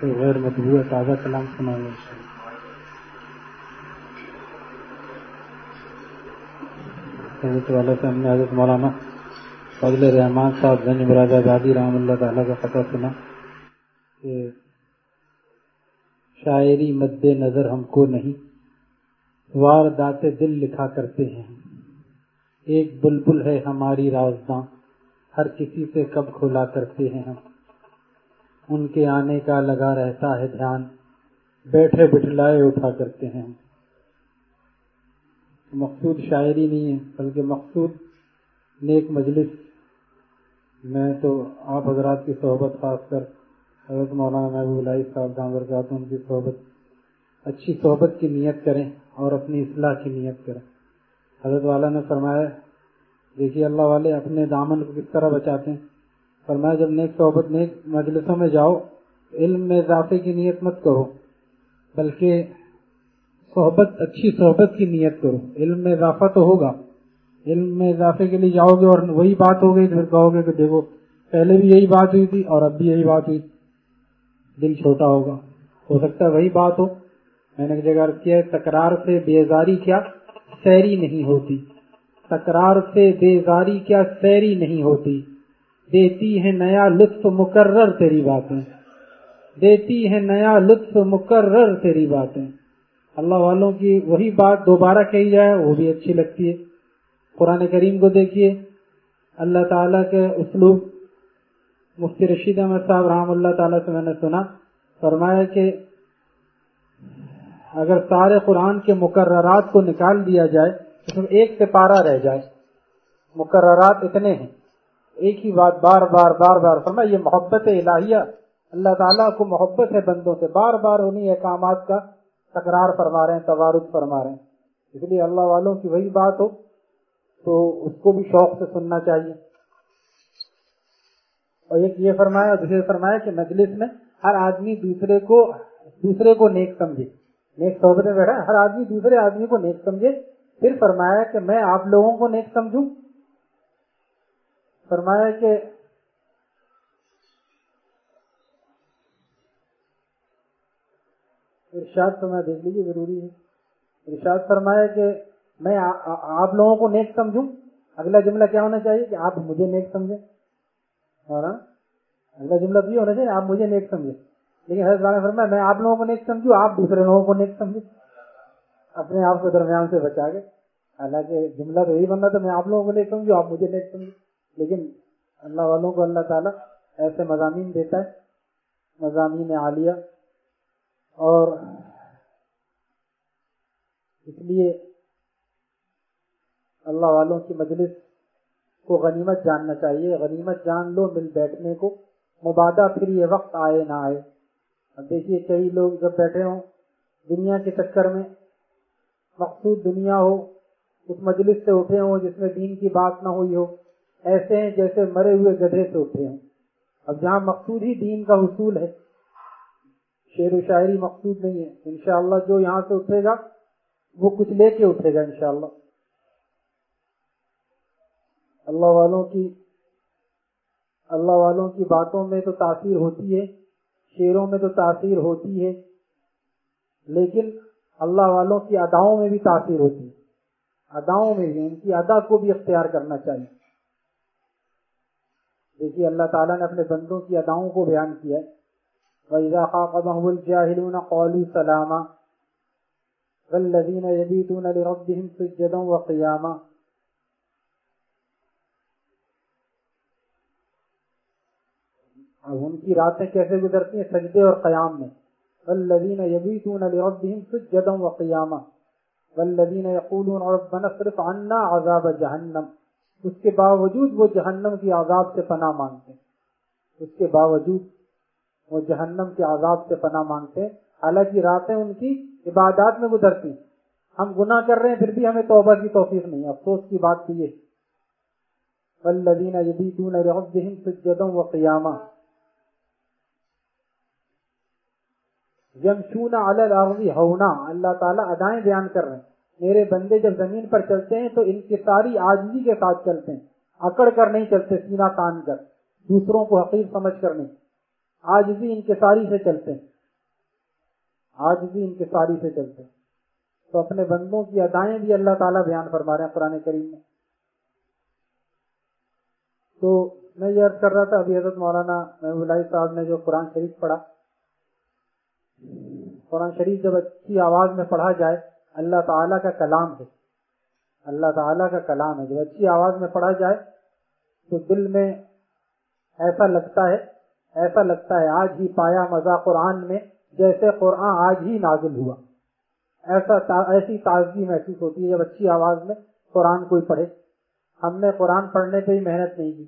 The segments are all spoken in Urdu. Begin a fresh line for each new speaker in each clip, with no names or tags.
تو غیر مطبوع تازہ کلام سنا گے حضرت والا سے ہم نے حضرت مولانا فضل رحمان صاحب گنج مراد آبادی رحم اللہ تعالیٰ کا پتہ سنا کہ شاعری مد نظر ہم کو نہیں وار داتے دل لکھا کرتے ہیں۔ ایک بلبل ہے ہماری رازداں، ہر کسی سے کب کھولا کرتے ہیں ہم۔ ان کے آنے کا لگا رہتا ہے دھیان۔ بیٹھے بٹھلائے اٹھا کرتے ہیں۔ مقصود شاعری نہیں ہے، بلکہ مقصود نیک مجلس۔ میں تو آپ حضرات کی صحبت، خاص کر حضرت مولانا محبوب اللہ صاحب دامر ان کی صحبت۔ اچھی صحبت کی نیت کریں اور اپنی اصلاح کی نیت کریں۔ حضرت والا نے فرمایا، دیکھیے اللہ والے اپنے دامن کو کس طرح بچاتے ہیں؟ فرمایا، جب نیک صحبت نیک مجلسوں میں جاؤ، علم میں اضافے کی نیت مت کرو، بلکہ صحبت، اچھی صحبت کی نیت کرو۔ علم میں اضافہ تو ہوگا۔ علم میں اضافے کے لیے جاؤ گے اور وہی بات ہو گئی، پھر کہو گے کہ دیکھو، پہلے بھی یہی بات ہوئی تھی اور اب بھی یہی بات ہوئی۔ دل چھوٹا ہوگا۔ ہو سکتا ہے وہی بات ہو۔ میں نے جگہ کیا تکرار سے بیزاری کیا سیری نہیں ہوتی۔ تکرار سے بیزاری کیا سیری نہیں ہوتی۔ دیتی ہے نیا لطف مقرر تیری باتیں۔ دیتی ہے نیا لطف مقرر تیری باتیں۔ اللہ والوں کی وہی بات دوبارہ کہی جائے، وہ بھی اچھی لگتی ہے۔ قرآن کریم کو دیکھیے۔ اللہ تعالیٰ کے اسلوب۔ مفتی رشید احمد صاحب رحم اللہ تعالیٰ سے میں نے سنا، فرمایا کہ اگر سارے قرآن کے مقررات کو نکال دیا جائے، تو ایک سے پارا رہ جائے۔ مقررات اتنے ہیں۔ ایک ہی بات بار بار بار بار فرمایا یہ محبت الہیہ، اللہ تعالیٰ کو محبت ہے بندوں سے۔ بار بار انہیں احکامات کا تکرار فرما رہے ہیں، توارد فرما رہے ہیں۔ اس لیے اللہ والوں کی وہی بات ہو، تو اس کو بھی شوق سے سننا چاہیے۔ اور ایک یہ فرمایا، دوسرے فرمایا کہ مجلس میں ہر آدمی دوسرے کو دوسرے کو نیک سمجھے۔ نیک صحبت میں بیٹھا، ہر آدمی دوسرے آدمی کو نیک سمجھے۔ پھر فرمایا کہ میں آپ لوگوں کو نیک سمجھوں۔ فرمایا کہ ارشاد فرمایا دیکھ لیجیے، ضروری ہے۔ ارشاد فرمایا کہ میں آپ لوگوں کو نیک سمجھوں۔ اگلا جملہ کیا ہونا چاہیے کہ آپ مجھے نیک سمجھیں؟ اور ہاں، اگلا جملہ تو یہ ہونا چاہیے آپ مجھے نیک سمجھیں۔ لیکن حضرت فرمایا، میں آپ لوگوں کو نیک سمجھوں، آپ دوسرے لوگوں کو نیک سمجھیں۔ اپنے آپ کو درمیان سے بچا کے۔ حالانکہ جملہ تو یہی بننا تھا، میں آپ لوگوں کو نیک سمجھوں، آپ مجھے نیک سمجھیں۔ لیکن اللہ والوں کو اللہ تعالیٰ ایسے مضامین دیتا ہے، مضامین عالیہ۔ اور اس لیے اللہ والوں کی مجلس کو غنیمت جاننا چاہیے۔ غنیمت جان لو مل بیٹھنے کو۔ مبادہ پھر یہ وقت آئے نہ آئے۔ اب دیکھیے، کئی لوگ جب بیٹھے ہوں دنیا کے چکر میں، مقصود دنیا ہو، اس مجلس سے اٹھے ہوں جس میں دین کی بات نہ ہوئی ہو۔ ایسے ہیں جیسے مرے ہوئے گدھے سے اٹھے ہوں۔ اب جہاں مقصود ہی دین کا حصول ہے، شعر و شاعری مقصود نہیں ہے۔ انشاءاللہ جو یہاں سے اٹھے گا، وہ کچھ لے کے اٹھے گا انشاءاللہ۔ اللہ والوں کی، اللہ والوں کی باتوں میں تو تاثیر ہوتی ہے، شعروں میں تو تاثیر ہوتی ہے، لیکن اللہ والوں کی اداؤں میں بھی تاثیر ہوتی ہے۔ اداؤں میں بھی، ان کی ادا کو بھی اختیار کرنا چاہیے۔ دیکھیے اللہ تعالیٰ نے اپنے بندوں کی اداؤں کو بیان کیا ہے۔ وَإِذَا خَاقَبَهُ الْجَاهِلُونَ قَالُوا سَلَامًا وَالَّذِينَ يَبِيتُونَ لِرَبِّهِمْ سُجَّدًا وَقِيَامًا اب ان کی راتیں کیسے گزرتی ہیں؟ سجدے اور قیام میں۔ وَالَّذِينَ يَبِيتُونَ لِرَبِّهِمْ سُجَّدًا وَقِيَامًا وَالَّذِينَ يَقُولُونَ رَبَّنَا اصْرِفْ عَنَّا عَذَابَ جَهَنَّمَ اس کے باوجود وہ جہنم کی عذاب سے پناہ مانگتے ہیں۔ اس کے باوجود وہ جہنم کے عذاب سے پناہ مانگتے ہیں۔ حالانکہ راتیں ان کی عبادات میں گزرتی ہم گناہ کر رہے ہیں، پھر بھی ہمیں توبہ کی توفیق نہیں۔ افسوس کی بات تو یہ والذین یبیتون لربهم سجدا وقیاما یمشون علی الارض ہونا اللہ تعالیٰ ادائیں بیان کر رہے ہیں۔ میرے بندے جب زمین پر چلتے ہیں تو ان کی ساری آجزی کے ساتھ چلتے ہیں۔ اکڑ کر نہیں چلتے، سینہ تان کر۔ دوسروں کو حقیق سمجھ کر نہیں۔ آج بھی انکساری سے چلتے ہیں۔ آج بھی انکساری سے چلتے ہیں۔ تو اپنے بندوں کی ادائیں بھی اللہ تعالیٰ بیان فرما رہے ہیں قرآن کریم میں۔ تو میں یہ عرض کر رہا تھا، ابھی حضرت مولانا محبوب اللہ صاحب نے جو قرآن شریف پڑھا، قرآن شریف جب اچھی آواز میں پڑھا جائے اللہ تعالیٰ کا کلام ہے۔ اللہ تعالیٰ کا کلام ہے۔ جب اچھی آواز میں پڑھا جائے تو دل میں ایسا لگتا ہے، ایسا لگتا ہے، آج ہی پایا مزہ قرآن میں، جیسے قرآن آج ہی نازل ہوا۔ ایسا ایسی تازگی محسوس ہوتی ہے جب اچھی آواز میں قرآن کوئی پڑھے۔ ہم نے قرآن پڑھنے پہ ہی محنت نہیں کی۔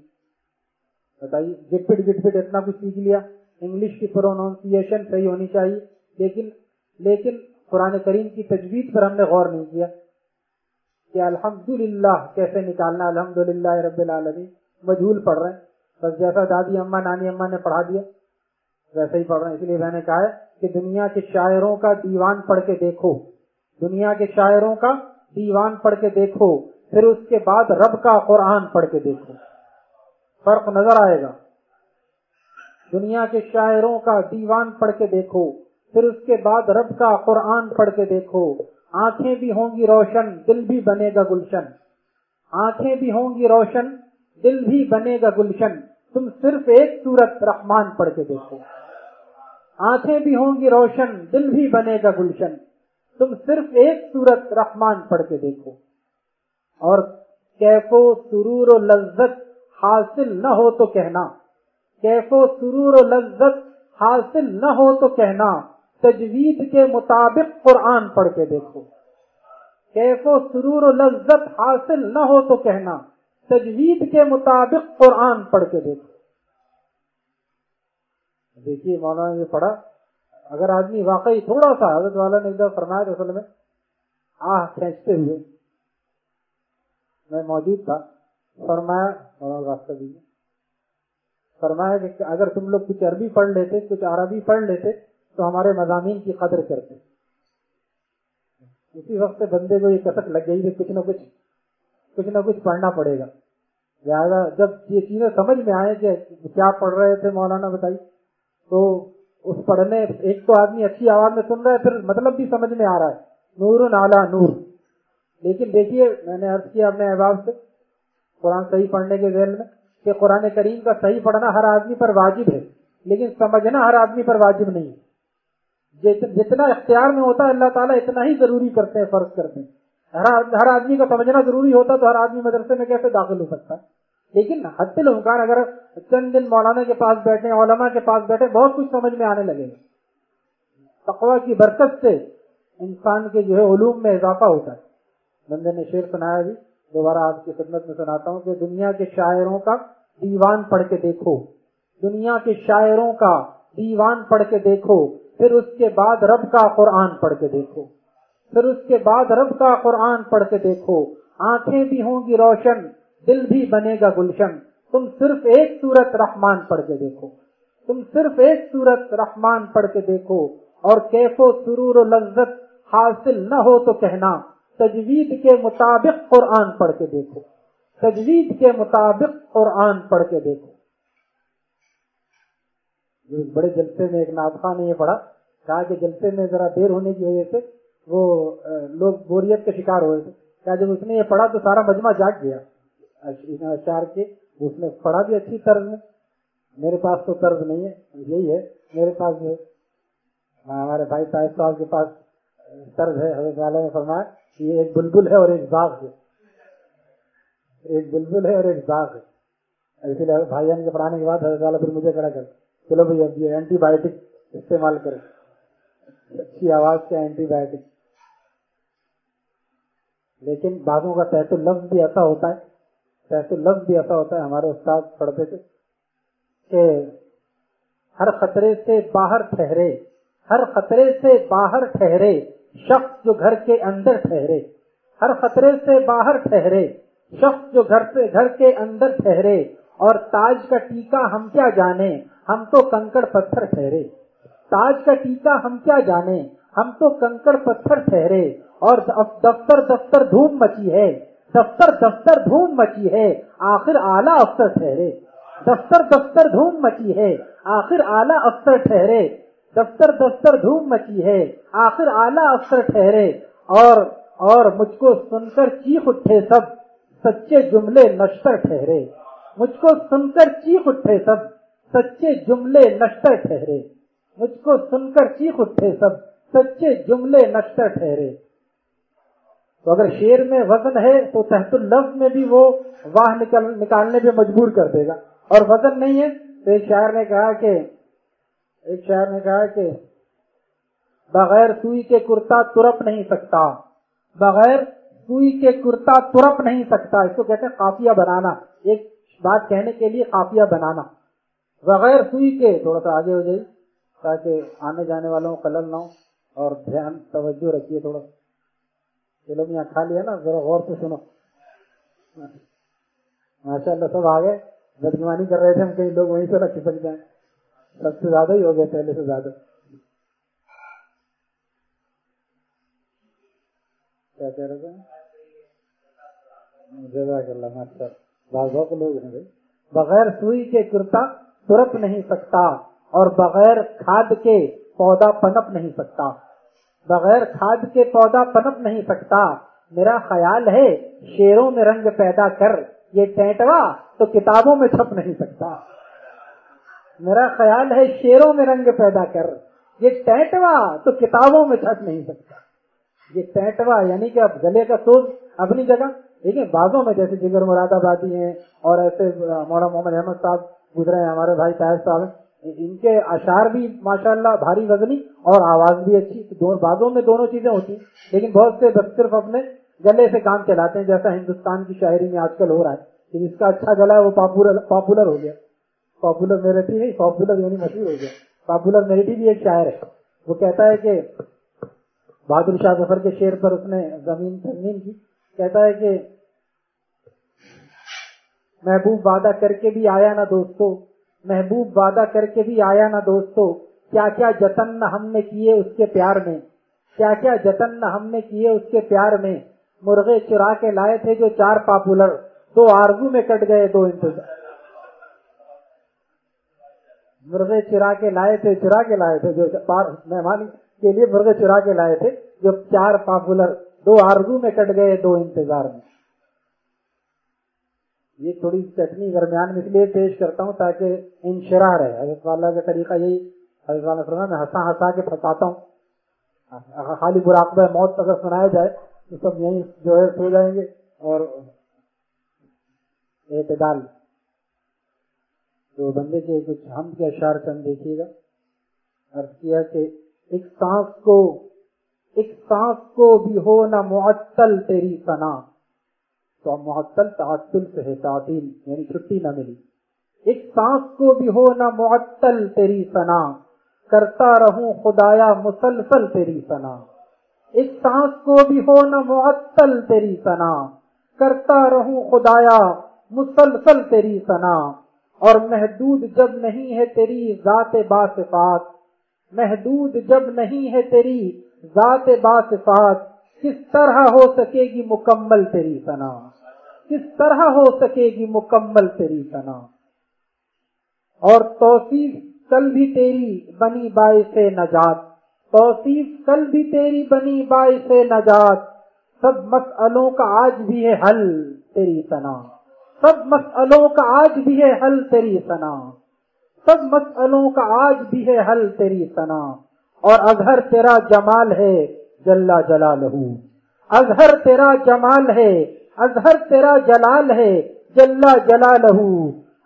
بتائیے گٹ پٹ گٹ پٹ اتنا کچھ سیکھ لیا۔ انگلش کی پروناؤنسیشن صحیح ہونی چاہیے، لیکن لیکن قرآن کریم کی تجویز پر ہم نے غور نہیں کیا کہ الحمد کیسے نکالنا الحمد للہ رب العالمین۔ مجھول پڑھ رہے ہیں۔ بس جیسا دادی اما نانی اما نے پڑھا دیا، ویسے ہی پڑھ رہے ہیں۔ اس لیے میں نے کہا ہے کہ دنیا کے شاعروں کا دیوان پڑھ کے دیکھو۔ دنیا کے شاعروں کا دیوان پڑھ کے دیکھو، پھر اس کے بعد رب کا قرآن پڑھ کے دیکھو۔ فرق نظر آئے گا۔ دنیا کے شاعروں کا دیوان پڑھ کے دیکھو۔ پھر اس کے بعد رب کا قرآن پڑھ کے دیکھو۔ آنکھیں بھی ہوں گی روشن، دل بھی بنے گا گلشن۔ آنکھیں بھی ہوں گی روشن، دل بھی بنے گا گلشن۔ تم صرف ایک سورت رحمان پڑھ کے دیکھو۔ آنکھیں بھی ہوں گی روشن، دل بھی بنے گا گلشن۔ تم صرف ایک سورت رحمان پڑھ کے دیکھو۔ اور کیف و سرور و لذت حاصل نہ ہو تو کہنا۔ کیف و سرور و لذت حاصل نہ ہو تو کہنا۔ تجوید کے مطابق قرآن پڑھ کے دیکھو۔ کیف و سرور و لذت حاصل نہ ہو تو کہنا، تجوید کے مطابق قرآن پڑھ کے دیکھو۔ دیکھیے، مولانا نے پڑھا، اگر آدمی واقعی تھوڑا سا حضرت والا نے ایک دفعہ فرمایا اصل میں آہ کھینچتے ہوئے میں موجود تھا، فرمایا راستہ دیجیے فرمایا کہ اگر تم لوگ کچھ عربی پڑھ لیتے، کچھ عربی پڑھ لیتے تو ہمارے مضامین کی قدر کرتے اسی وقت بندے کو یہ کسک لگ گئی کہ کچھ نہ کچھ کچھ نہ کچھ پڑھنا پڑے گا۔ لہٰذا جب یہ چیزیں سمجھ میں آئے کہ کیا پڑھ رہے تھے مولانا بتائی، تو اس پڑھنے ایک تو آدمی اچھی آواز میں سن رہا ہے، پھر مطلب بھی سمجھ میں آ رہا ہے۔ نور نالا نور۔ لیکن دیکھیے، میں نے عرض کیا اپنے احباب سے، قرآن صحیح پڑھنے کے ذیل میں کہ قرآن کریم کا صحیح پڑھنا ہر آدمی پر واجب ہے، لیکن سمجھنا ہر آدمی پر واجب نہیں ہے۔ جتنا اختیار میں ہوتا ہے، اللہ تعالیٰ اتنا ہی ضروری کرتے ہیں، فرض کرتے ہیں۔ ہر آدمی کا سمجھنا ضروری ہوتا تو ہر آدمی مدرسے میں کیسے داخل ہو سکتا ہے؟ لیکن حد الامکان اگر چند دن مولانا کے پاس بیٹھے، علماء کے پاس بیٹھے، بہت کچھ سمجھ میں آنے لگے۔ گا تقوا کی برکت سے انسان کے جو ہے علوم میں اضافہ ہوتا ہے۔ بندے نے شعر سنایا بھی دوبارہ آپ کی خدمت میں سناتا ہوں کہ دنیا کے شاعروں کا دیوان پڑھ کے دیکھو۔ دنیا کے شاعروں کا دیوان پڑھ کے دیکھو۔ پھر اس کے بعد رب کا قرآن پڑھ کے دیکھو۔ پھر اس کے بعد رب کا قرآن پڑھ کے دیکھو۔ آنکھیں بھی ہوں گی روشن، دل بھی بنے گا گلشن۔ تم صرف ایک سورت رحمان پڑھ کے دیکھو۔ تم صرف ایک سورت رحمان پڑھ کے دیکھو۔ اور کیف و سرور و لذت حاصل نہ ہو تو کہنا، تجوید کے مطابق قرآن پڑھ کے دیکھو۔ تجوید کے مطابق قرآن پڑھ کے دیکھو۔ بڑے جلسے میں ایک نابخا نے یہ پڑھا، کہا کہ جلسے میں ذرا دیر ہونے کی وجہ سے وہ لوگ بوریت کے شکار ہوئے تھے۔ کیا جب اس نے یہ پڑھا تو سارا مجمع جاگ گیا۔ اشار کے اس نے پڑھا بھی اچھی طرز میں۔ میرے پاس تو طرز نہیں ہے، یہی ہے۔ میرے پاس جو ہمارے بھائی صاحب صاحب کے پاس طرز ہے۔ حضرت والا نے فرمایا کہ یہ ایک بلبل ہے اور ایک باغ ہے۔ ایک بلبل ہے اور ایک باغ ہے۔ اسی لیے بھائی کے پڑھانے کے بعد حضرت والا پھر مجھے کھڑا کر چلو بھائی، اب یہ اینٹی بایوٹک استعمال کریں۔ اچھی آواز کے اینٹی بایوٹک لیکن بعضوں کا تحت لفظ بھی ایسا ہوتا ہے، تحت لفظ بھی ایسا ہوتا ہے، ہمارے استاد پڑھتے تھے کہ ہر خطرے سے باہر ٹھہرے، ہر خطرے سے باہر ٹھہرے، شخص جو گھر کے اندر ٹھہرے۔ ہر خطرے سے باہر ٹھہرے، شخص جو گھر سے، گھر کے اندر ٹھہرے۔ اور تاج کا ٹیکا ہم کیا جانے؟ ہم تو کنکڑ پتھر ٹھہرے۔ تاج کا ٹیکا ہم کیا جانے؟ ہم تو کنکڑ پتھر ٹھہرے۔ اور دفتر دفتر دھوم مچی ہے۔ دفتر دفتر دھوم مچی ہے۔ آخر اعلیٰ افسر ٹھہرے۔ دفتر دفتر دھوم مچی ہے۔ آخر اعلیٰ افسر ٹھہرے۔ دفتر دفتر دھوم مچی ہے۔ آخر اعلیٰ افسر ٹھہرے۔ اور اور مجھ کو سن کر چیخ اٹھے سب۔ سچے جملے نشتر ٹھہرے۔ مجھ کو سن کر چیخ اٹھے سب، سچے جملے نشتر ٹھہرے۔ مجھ کو سن کر چیخ اٹھے سب، سچے جملے نشتر ٹھہرے۔ تو اگر شیر میں وزن ہے تو تحت اللفظ میں بھی وہ واہ نکل، نکالنے پہ مجبور کر دے گا۔ اور وزن نہیں ہے تو ایک شاعر نے کہا کہ، ایک شاعر نے کہا کہ، بغیر سوئی کے کرتا ترپ نہیں سکتا۔ بغیر سوئی کے کرتا ترپ نہیں سکتا۔ اس کو کہتے ہیں قافیہ بنانا۔ ایک بات کہنے کے لیے قافیہ بنانا۔ بغیر سوئی کے تھوڑا سا آگے ہو جائے تاکہ آنے جانے والوں قلل نہ ہو اور دھیان، توجہ رکھیے تھوڑا۔ چلو میاں کھا لیا نا، ذرا غور سے سنو۔ ماشاء اللہ سب آگے۔ بدگمانی کر رہے تھے ہم کئی لوگ وہیں سے نہ چپک جائیں سب سے زیادہ ہی ہو گئے، پہلے سے زیادہ۔ کیا کہہ رہے تھے؟ جزاک اللہ ماشاء بازو کے لوگ ہیں۔ بغیر سوئی کے کرتا ترپ نہیں سکتا اور بغیر کھاد کے پودا پنپ نہیں سکتا۔ بغیر کھاد کے پودا پنپ نہیں سکتا۔ میرا خیال ہے شیروں میں رنگ پیدا کر یہ ٹینٹوا تو کتابوں میں چھپ نہیں سکتا۔ میرا خیال ہے شیروں میں رنگ پیدا کر یہ ٹینٹوا تو کتابوں میں چھپ نہیں سکتا۔ یہ ٹینٹوا یعنی کہ اب گلے کا سوز اپنی جگہ ٹھیک ہے بازوں میں جیسے جگر مراد آبادی ہیں اور ایسے مولانا محمد احمد صاحب گزرے ہیں، ہمارے بھائی طاہر صاحب ان کے اشار بھی ماشاءاللہ بھاری وزنی اور آواز بھی اچھی بازوں میں دونوں چیزیں ہوتی ہیں۔ لیکن بہت سے بس صرف اپنے گلے سے کام چلاتے ہیں، جیسا ہندوستان کی شاعری میں آج کل ہو رہا ہے۔ کہ جس کا اچھا گلا ہے، وہ پاپولر ہو گیا۔ پاپولر میرٹھی نہیں پاپولر یعنی مشہور ہو گیا۔ پاپولر میرٹھی بھی ایک شاعر ہے۔ وہ کہتا ہے کہ بہادر شاہ ظفر کے شیر پر اس نے زمین ترمیم کی۔ کہتا ہے کہ محبوب وعدہ کر کے بھی آیا نا دوستو۔ محبوب وعدہ کر کے بھی آیا نا دوستو۔ کیا کیا جتن ہم نے کیے اس کے پیار میں۔ کیا کیا جتن ہم نے کیے اس کے پیار میں۔ مرغے چرا کے لائے تھے جو چار پاپولر۔ دو آرزو میں کٹ گئے، دو انتظار۔ مرغے چرا کے لائے تھے، چرا کے لائے تھے جو مہمان کے لیے مرغے چرا کے لائے تھے، جو چار پاپولر دو آرزو میں کٹ گئے، دو انتظار میں۔ یہ تھوڑی چٹنی درمیان میں اس لیے پیش کرتا ہوں تاکہ انشرا رہے۔ حضرت والا کا طریقہ یہی، حضرت والا میں ہنسا ہنسا کے پھنساتا ہوں۔ خالی براقبہ موت اگر سنایا جائے تو سب یہیں جو ہے سو جائیں گے اور اعتدال۔ تو بندے کے کچھ ہم کے اشار چند دیکھیے گا۔ عرض کیا کہ ایک سانس کو، ایک سانس کو بھی ہو نہ معطل تیری سنا تو معطل تعطل سے ہے تعطیل یعنی چھٹی نہ ملی۔ ایک سانس کو بھی ہو نہ معطل تیری سنا کرتا رہوں خدایا مسلسل تیری سنا ایک سانس کو بھی ہو نہ معطل تیری سنا کرتا رہوں خدایا مسلسل تیری سنا اور محدود جب نہیں ہے تیری ذات باصفات محدود جب نہیں ہے تیری ذات باصفات کس طرح ہو سکے گی مکمل تیری سنا کس طرح ہو سکے گی مکمل تیری سنا اور توصیف کل بھی تیری بنی باعث نجات، توصیف کل بھی تیری بنی باعث نجات، سب مسئلوں کا آج بھی ہے حل تیری سنا سب مسئلوں کا آج بھی ہے حل تیری سنا سب مسئلوں کا آج بھی ہے حل تیری سنا اور اظہر تیرا جمال ہے جلا جلال اظہر تیرا جمال ہے، اظہر تیرا جلال ہے جلا جلال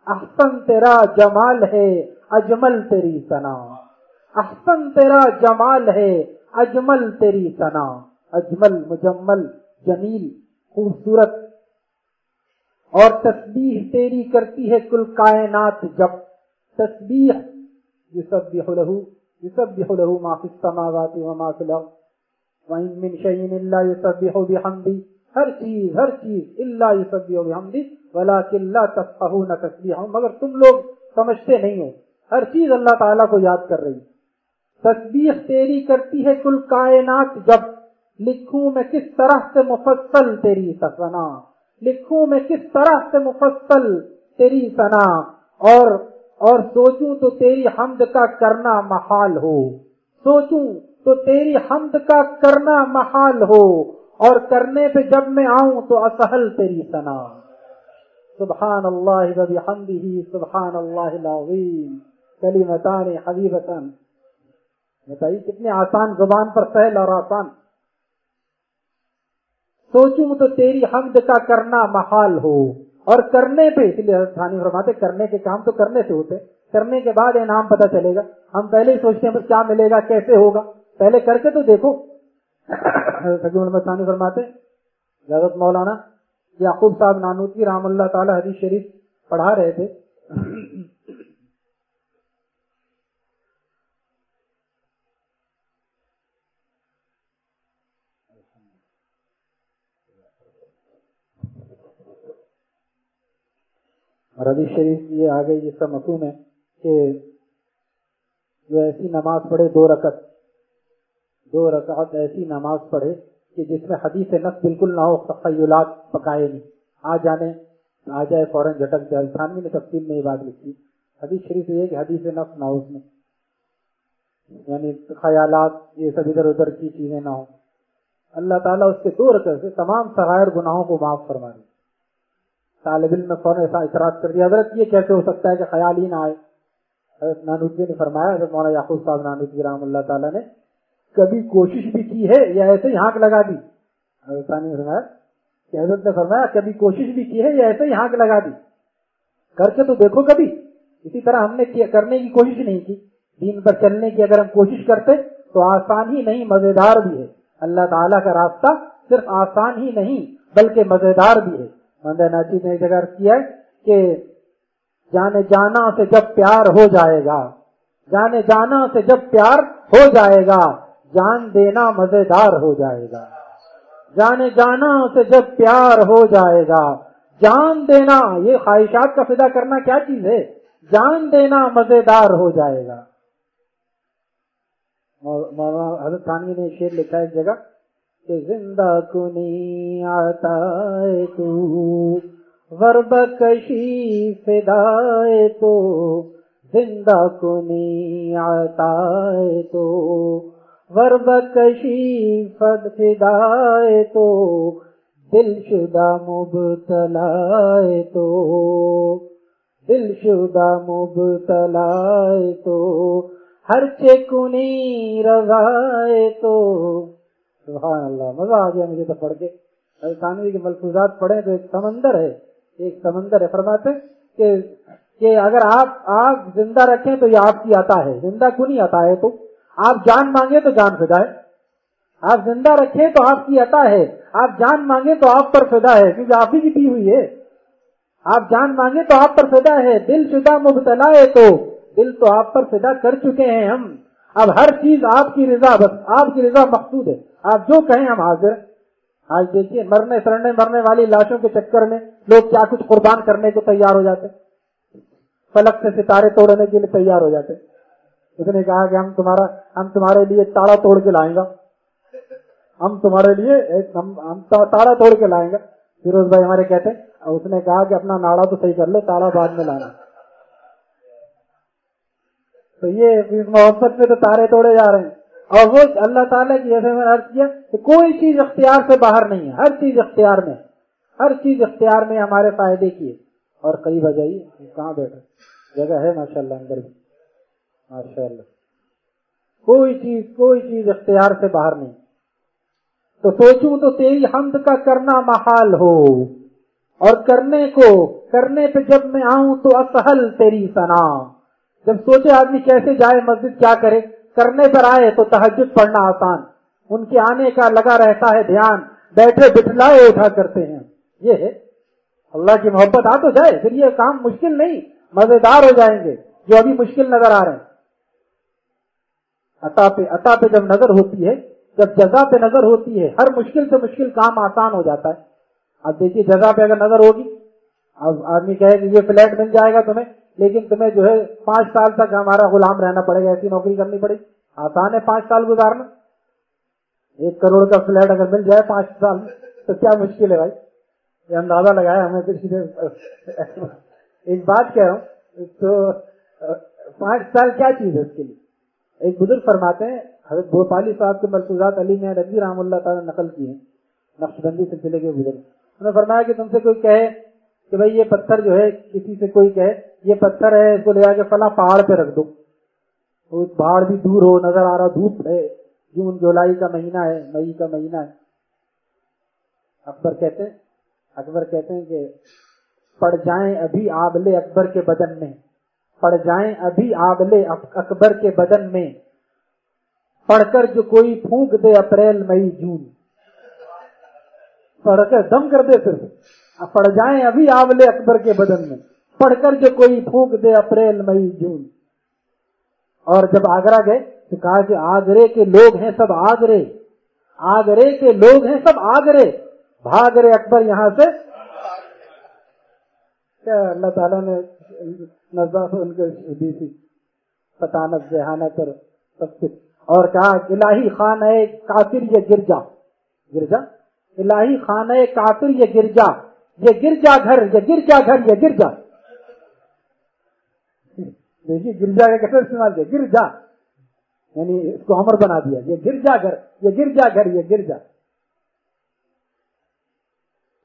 احسن تیرا جمال ہے اجمل تیری سنا احسن تیرا جمال ہے اجمل تیری سنا اجمل، مجمل، جمیل، خوبصورت۔ اور تسبیح تیری کرتی ہے کل کائنات جب۔ تسبیح یہ سب بھی لہو یہ سب بھی لہو معافی السماوات وما فی الارض. وَإِن مِّن شَيْءٍ إِلَّا يُسَبِّحُ بِحَمْدِهِ ہر چیز ہر چیز اللہ مگر تم لوگ سمجھتے نہیں ہو، ہر چیز اللہ تعالیٰ کو یاد کر رہی تصویر تیری کرتی ہے کل کائنات، جب لکھوں میں کس طرح سے مفصل تیری سنا لکھوں میں کس طرح سے مفصل تیری سنا اور اور سوچوں تو تیری حمد کا کرنا محال ہو۔ سوچوں تو تیری حمد کا کرنا محال ہو۔ اور کرنے پہ جب میں آؤں تو اسہل تیری سنا سبحان اللہ بحمدہ، سبحان اللہ العظیم۔ کلمتان حبیبتان۔ بتائیے کتنے آسان زبان پر سہل اور آسان۔ سوچوں تو تیری حمد کا کرنا محال ہو۔ اور کرنے پہ، اس لیے فرماتے کرنے کے کام تو کرنے سے ہوتے کرنے کے بعد انعام پتہ چلے گا۔ ہم پہلے ہی سوچتے ہیں بس کیا ملے گا، کیسے ہوگا۔ پہلے کر کے تو دیکھو۔ ثانی فرماتے حضرت مولانا یعقوب صاحب نانوتی رحم اللہ تعالی حدیث شریف پڑھا رہے تھے۔ اور حدیث شریف یہ آ گئی جس کا مفہوم ہے کہ جو ایسی نماز پڑھے دو رکعت دو رکعت ایسی نماز پڑھے کہ جس میں حدیث نس بالکل نہ ہو، تخیلات پکائے نہیں۔ آ جانے، آ جائے فوراً جھٹک جائے۔ تھانوی نے تفصیل میں یہ بات لکھی۔ حدیث شریف یہ کہ حدیث نفس نہ ہو اس میں۔ یعنی خیالات یہ سب ادھر ادھر کی چیزیں نہ ہوں۔ اللہ تعالیٰ اس کے دو رکعت سے تمام سغائر گناہوں کو معاف فرما دے۔ طالب علم نے فوراً ایسا اعتراض کر دیا؟ حضرت، یہ کیسے ہو سکتا ہے کہ خیال ہی نہ آئے؟ حضرت نانوجی نے فرمایا، حضرت مولانا یعقوب صاحب نانوجی رحم اللہ تعالیٰ نے کبھی کوشش بھی کی ہے یا ایسے ہی ہانک لگا دی؟ حضرت نے فرمایا کہ حضرت نے فرمایا، کبھی کوشش بھی کی ہے یا ایسے ہی ہانک لگا دی؟ کر کے تو دیکھو کبھی۔ اسی طرح ہم نے کرنے کی کوشش نہیں کی۔ دین پر چلنے کی اگر ہم کوشش کرتے تو آسان ہی نہیں، مزیدار بھی ہے۔ اللہ تعالیٰ کا راستہ صرف آسان ہی نہیں، بلکہ مزیدار بھی ہے۔ مندر ناچی نے جگہ کیا ہے کہ جانے جانا سے جب پیار ہو جائے گا جانے جانا سے جب پیار ہو جائے گا، جان دینا مزیدار ہو جائے گا۔ جانے جانا سے جب پیار ہو جائے گا، جان دینا، یہ خواہشات کا فدا کرنا کیا چیز ہے؟ جان دینا مزیدار ہو جائے گا۔ حضرت خانوی نے شیر لکھا ہے ایک جگہ۔ کہ زندہ کنی آتا تو، غرب کشی فدائے تو، زندہ کنی آتا تو، غرب کشی فد فدائے تو، دل شدہ مبتلا تو، دل شدہ مبتلا تو، ہر چکنی رضائے تو سبحان اللہ. مزہ آ گیا مجھے تو پڑھ کے. ثانوی کے ملفوظات پڑھے تو ایک سمندر ہے. ایک سمندر ہے. فرماتے کہ کہ اگر آپ آگ زندہ رکھیں تو یہ آپ کی عطا ہے. زندہ کیوں نہیں عطا ہے تو؟ آپ جان مانگے تو جان فدا ہے. آپ زندہ رکھیں تو آپ کی عطا ہے. آپ جان مانگے تو آپ پر فدا ہے. کیونکہ آپ ہی کی دی ہوئی ہے. آپ جان مانگے تو آپ پر فدا ہے. دل شدہ مبتلا ہے تو دل تو آپ پر فدا کر چکے ہیں ہم. اب ہر چیز آپ کی رضا، بس آپ کی رضا مقصود ہے۔ آپ جو کہیں ہم حاضر آج دیکھیے، مرنے، سرنے مرنے والی لاشوں کے چکر میں لوگ کیا کچھ قربان کرنے کو تیار ہو جاتے فلک سے ستارے توڑنے کے لیے تیار ہو جاتے اس نے کہا کہ ہم تمہارا، ہم تمہارے لیے تاڑا توڑ کے لائیں گا۔ ہم تمہارے لیے ہم تاڑا توڑ کے لائیں گا۔ فیروز بھائی ہمارے کہتے ہیں، اس نے کہا کہ اپنا ناڑا تو صحیح کر لو، تاڑا بعد میں لانا۔ تو یہ محبت میں تو تارے توڑے جا رہے ہیں۔ اور وہ اللہ تعالیٰ کی جیسے میں نے عرض کیا کہ کوئی چیز اختیار سے باہر نہیں ہے۔ ہر چیز اختیار میں ہر چیز اختیار میں ہمارے فائدے کی ہے۔ اور قریب آ جائیے کہاں بیٹھے جگہ ہے ماشاء اللہ اندر بھی۔ ماشاء اللہ کوئی چیز کوئی چیز اختیار سے باہر نہیں۔ تو سوچوں تو تیری حمد کا کرنا محال ہو۔ اور کرنے کو، کرنے پہ جب میں آؤں تو اسہل تیری سنا جب سوچے آدمی کیسے جائے مسجد، کیا کرے؟ کرنے پر آئے تو تحجد پڑھنا آسان۔ ان کے آنے کا لگا رہتا ہے دھیان۔ بیٹھے بٹلائے اٹھا کرتے ہیں۔ یہ ہے۔ اللہ کی محبت آ تو جائے، پھر یہ کام مشکل نہیں۔ مزیدار ہو جائیں گے، جو ابھی مشکل نظر آ رہے ہیں۔ عطا پہ عطا پہ جب نظر ہوتی ہے، جب جزا پہ نظر ہوتی ہے، ہر مشکل سے مشکل کام آسان ہو جاتا ہے۔ اب دیکھیے، جزا پہ اگر نظر ہوگی، اب آدمی کہے کہ یہ فلیٹ مل جائے گا تمہیں۔ لیکن تمہیں جو ہے پانچ سال تک ہمارا غلام رہنا پڑے گا، ایسی نوکری کرنی پڑے گی۔ آسان ہے پانچ سال گزارنا۔ ایک کروڑ کا فلیٹ اگر مل جائے پانچ سال، تو کیا مشکل ہے بھائی؟ یہ اندازہ لگایا ہمیں ایک بات کہہ رہا ہوں، تو، پانچ سال کیا چیز ہے اس کے لیے؟ ایک بزرگ فرماتے ہیں، حضرت بھوپالی صاحب کے ملفوظات علی میں رضی رحم اللہ تعالیٰ نقل کی ہیں نقش بندی سلسلے کے بزرگ انہوں نے فرمایا کہ تم سے کوئی کہے کہ بھائی یہ پتھر جو ہے، کسی سے کوئی کہے، یہ پتھر ہے، اس کو لے جا کے فلاں پہاڑ پہ رکھ دو۔ پہاڑ بھی دور ہو، نظر آ رہا، دھوپ ہے۔ جون جولائی کا مہینہ ہے، مئی کا مہینہ ہے۔ اکبر کہتے ہیں، اکبر کہتے ہیں کہ پڑ جائیں ابھی آبلے اکبر کے بدن میں۔ پڑ جائیں ابھی آبلے اکبر کے بدن میں۔ پڑھ کر جو کوئی پھونک دے اپریل، مئی، جون۔ پڑھ کر دم کر دے پھر۔ پڑ جائیں ابھی آبلے اکبر کے بدن میں۔ پڑھ کر جو کوئی پھونک دے اپریل، مئی، جون۔ اور جب آگرہ گئے تو کہا کہ آگرے کے لوگ ہیں سب آگرے۔ آگرے کے لوگ ہیں سب آگرے۔ بھاگ رہے اکبر یہاں سے۔ کیا اللہ تعالیٰ نے نظر ان کو دی تھی؟ پتانت ذہانت اور سب کچھ۔ اور کہا الہی خان ہے کافر یہ گرجا۔ گرجا؟ الہی خان ہے کافر یہ گرجا۔ یہ گرجا گھر، یہ گرجا گھر، یہ گرجا دیکھیے جی گرجا کا کیسے استعمال کیا؟ گرجا یعنی اس کو امر بنا دیا۔ یہ گرجا گھر، یہ گرجا گھر، یہ گرجا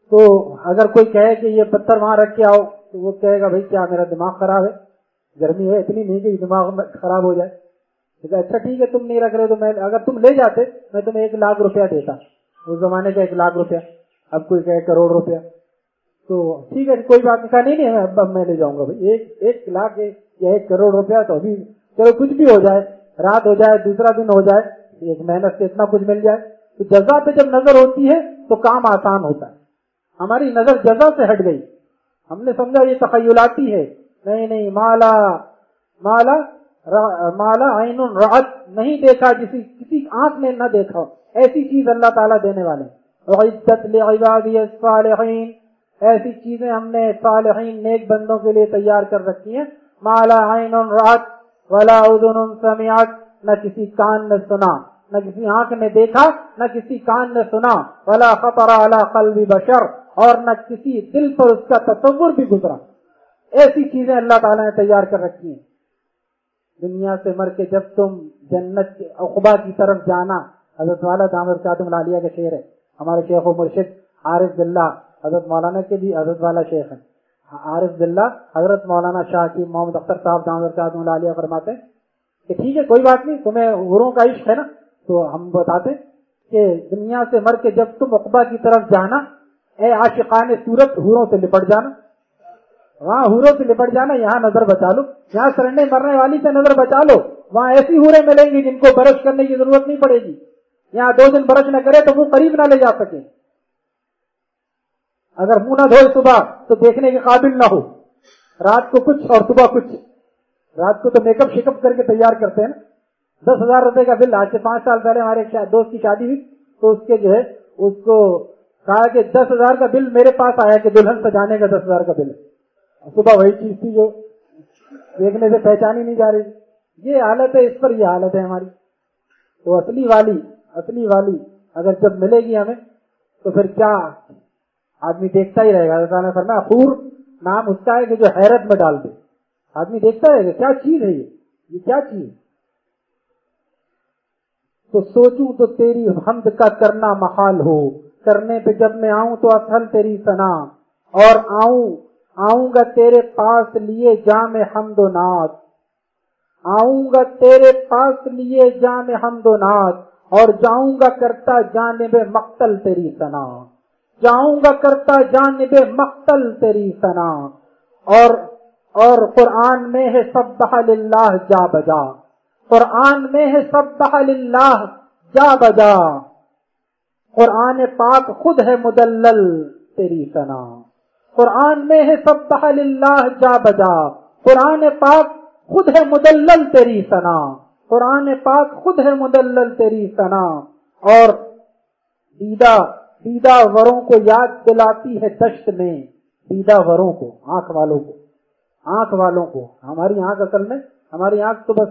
تو اگر کوئی کہے کہ یہ پتھر وہاں رکھ کے آؤ، تو وہ کہے گا بھائی کیا میرا دماغ خراب ہے؟ گرمی ہے اتنی نہیں کہ دماغ خراب ہو جائے۔ اچھا ٹھیک ہے، تم نہیں رکھ رہے تو میں، اگر تم لے جاتے، میں تمہیں ایک لاکھ روپیہ دیتا۔ اس زمانے کا ایک لاکھ روپیہ۔ اب کوئی کہے کروڑ روپیہ۔ تو ٹھیک ہے، کوئی بات نہیں نہیں نہیں اب میں لے جاؤں گا بھائی۔ ایک ایک لاکھ یا ایک کروڑ روپیہ تو ابھی چلو کچھ بھی ہو جائے، رات ہو جائے، دوسرا دن ہو جائے، ایک محنت سے اتنا کچھ مل جائے۔ تو جزا پہ جب نظر ہوتی ہے تو کام آسان ہوتا ہے۔ ہماری نظر جزا سے ہٹ گئی۔ ہم نے سمجھا یہ تخیلاتی ہے۔ نہیں نہیں، مالا مالا مالا عین رات نہیں دیکھا، جسی، کسی آنکھ نے نہ دیکھا۔ ایسی چیز اللہ تعالیٰ دینے والے ایسی چیزیں ہم نے صالحین نیک بندوں کے لیے تیار کر رکھی ہیں۔ مالا عین رات ولا سمیات نہ کسی کان نے سنا، نہ کسی آنکھ نے دیکھا، نہ کسی کان نے سنا۔ ولا خطر علی قلب بشر، اور نہ کسی دل پر اس کا تصور بھی گزرا۔ ایسی چیزیں اللہ تعالیٰ نے تیار کر رکھی ہیں۔ دنیا سے مر کے جب تم جنت کے اقبا کی طرف جانا، حضرت والا دامر کاتم لالیہ کا شعر ہے۔ ہمارے شیخ و مرشد عارف بلّہ حضرت مولانا کے بھی حضرت والا شیخ ہیں۔ عارف بلّہ حضرت مولانا شاہ کی محمد اختر صاحب دامر کاتم لالیہ فرماتے ہیں کہ ٹھیک ہے، کوئی بات نہیں، تمہیں غروں کا عشق ہے نا؟ تو ہم بتاتے کہ دنیا سے مر کے جب تم اقبا کی طرف جانا، اے عاشقان صورت، حوروں سے لپٹ جانا۔ وہاں ہوروں سے لپٹ جانا، یہاں نظر بچا لو۔ یہاں سرنے مرنے والی سے نظر بچا لو۔ وہاں ایسی ہورے ملیں گی جن کو برش کرنے کی ضرورت نہیں پڑے گی۔ یہاں دو دن برش نہ کرے تو وہ قریب نہ لے جا سکے۔ اگر منہ نہ دھوئے صبح، تو دیکھنے کے قابل نہ ہو۔ رات کو کچھ اور صبح کچھ۔ رات کو تو میک اپ شیک اپ کر کے تیار کرتے ہیں دس ہزار روپے کا بل آج سے پانچ سال پہلے ہمارے دوست کی شادی ہوئی۔ تو اس کے جو ہے، اس کو کہا کہ دس ہزار کا بل میرے پاس آیا کہ دلہن سجانے کا دس ہزار کا بل صبح وہی چیز تھی جو دیکھنے سے پہچانی نہیں جا رہی۔ یہ حالت ہے، اس پر یہ حالت ہے ہماری۔ تو اصلی والی اصلی والی اگر جب ملے گی ہمیں، تو پھر کیا آدمی دیکھتا ہی رہے گا۔ فرما خور نام اس کا ہے کہ جو حیرت میں ڈال دے۔ آدمی دیکھتا رہے گا، کیا چیز ہے یہ؟ یہ کیا چیز تو سوچوں تو تیری حمد کا کرنا محال ہو۔ کرنے پہ جب میں آؤں تو اصل تیری سنا اور آؤں آؤں گا تیرے پاس لیے جام حمد و نات آؤں گا تیرے پاس لیے جام حمد و نات اور جاؤں گا کرتا جانب مقتل تیری سنا جاؤں گا کرتا جانب مقتل تیری سنا اور اور قرآن میں ہے سب للہ جا بجا۔ قرآن میں ہے سب للہ جا بجا۔ قرآن پاک خود ہے مدلل تیری سنا قرآن میں ہے سب اللہ جا بجا۔ قرآن پاک خود ہے مدلل تیری سنا قرآن پاک خود ہے مدلل تیری سنا اور دیدہ دیدہ وروں کو یاد دلاتی ہے دشت میں دیدہ وروں کو، آنکھ والوں کو۔ آنکھ والوں کو۔ ہماری آنکھ اصل میں، ہماری آنکھ تو بس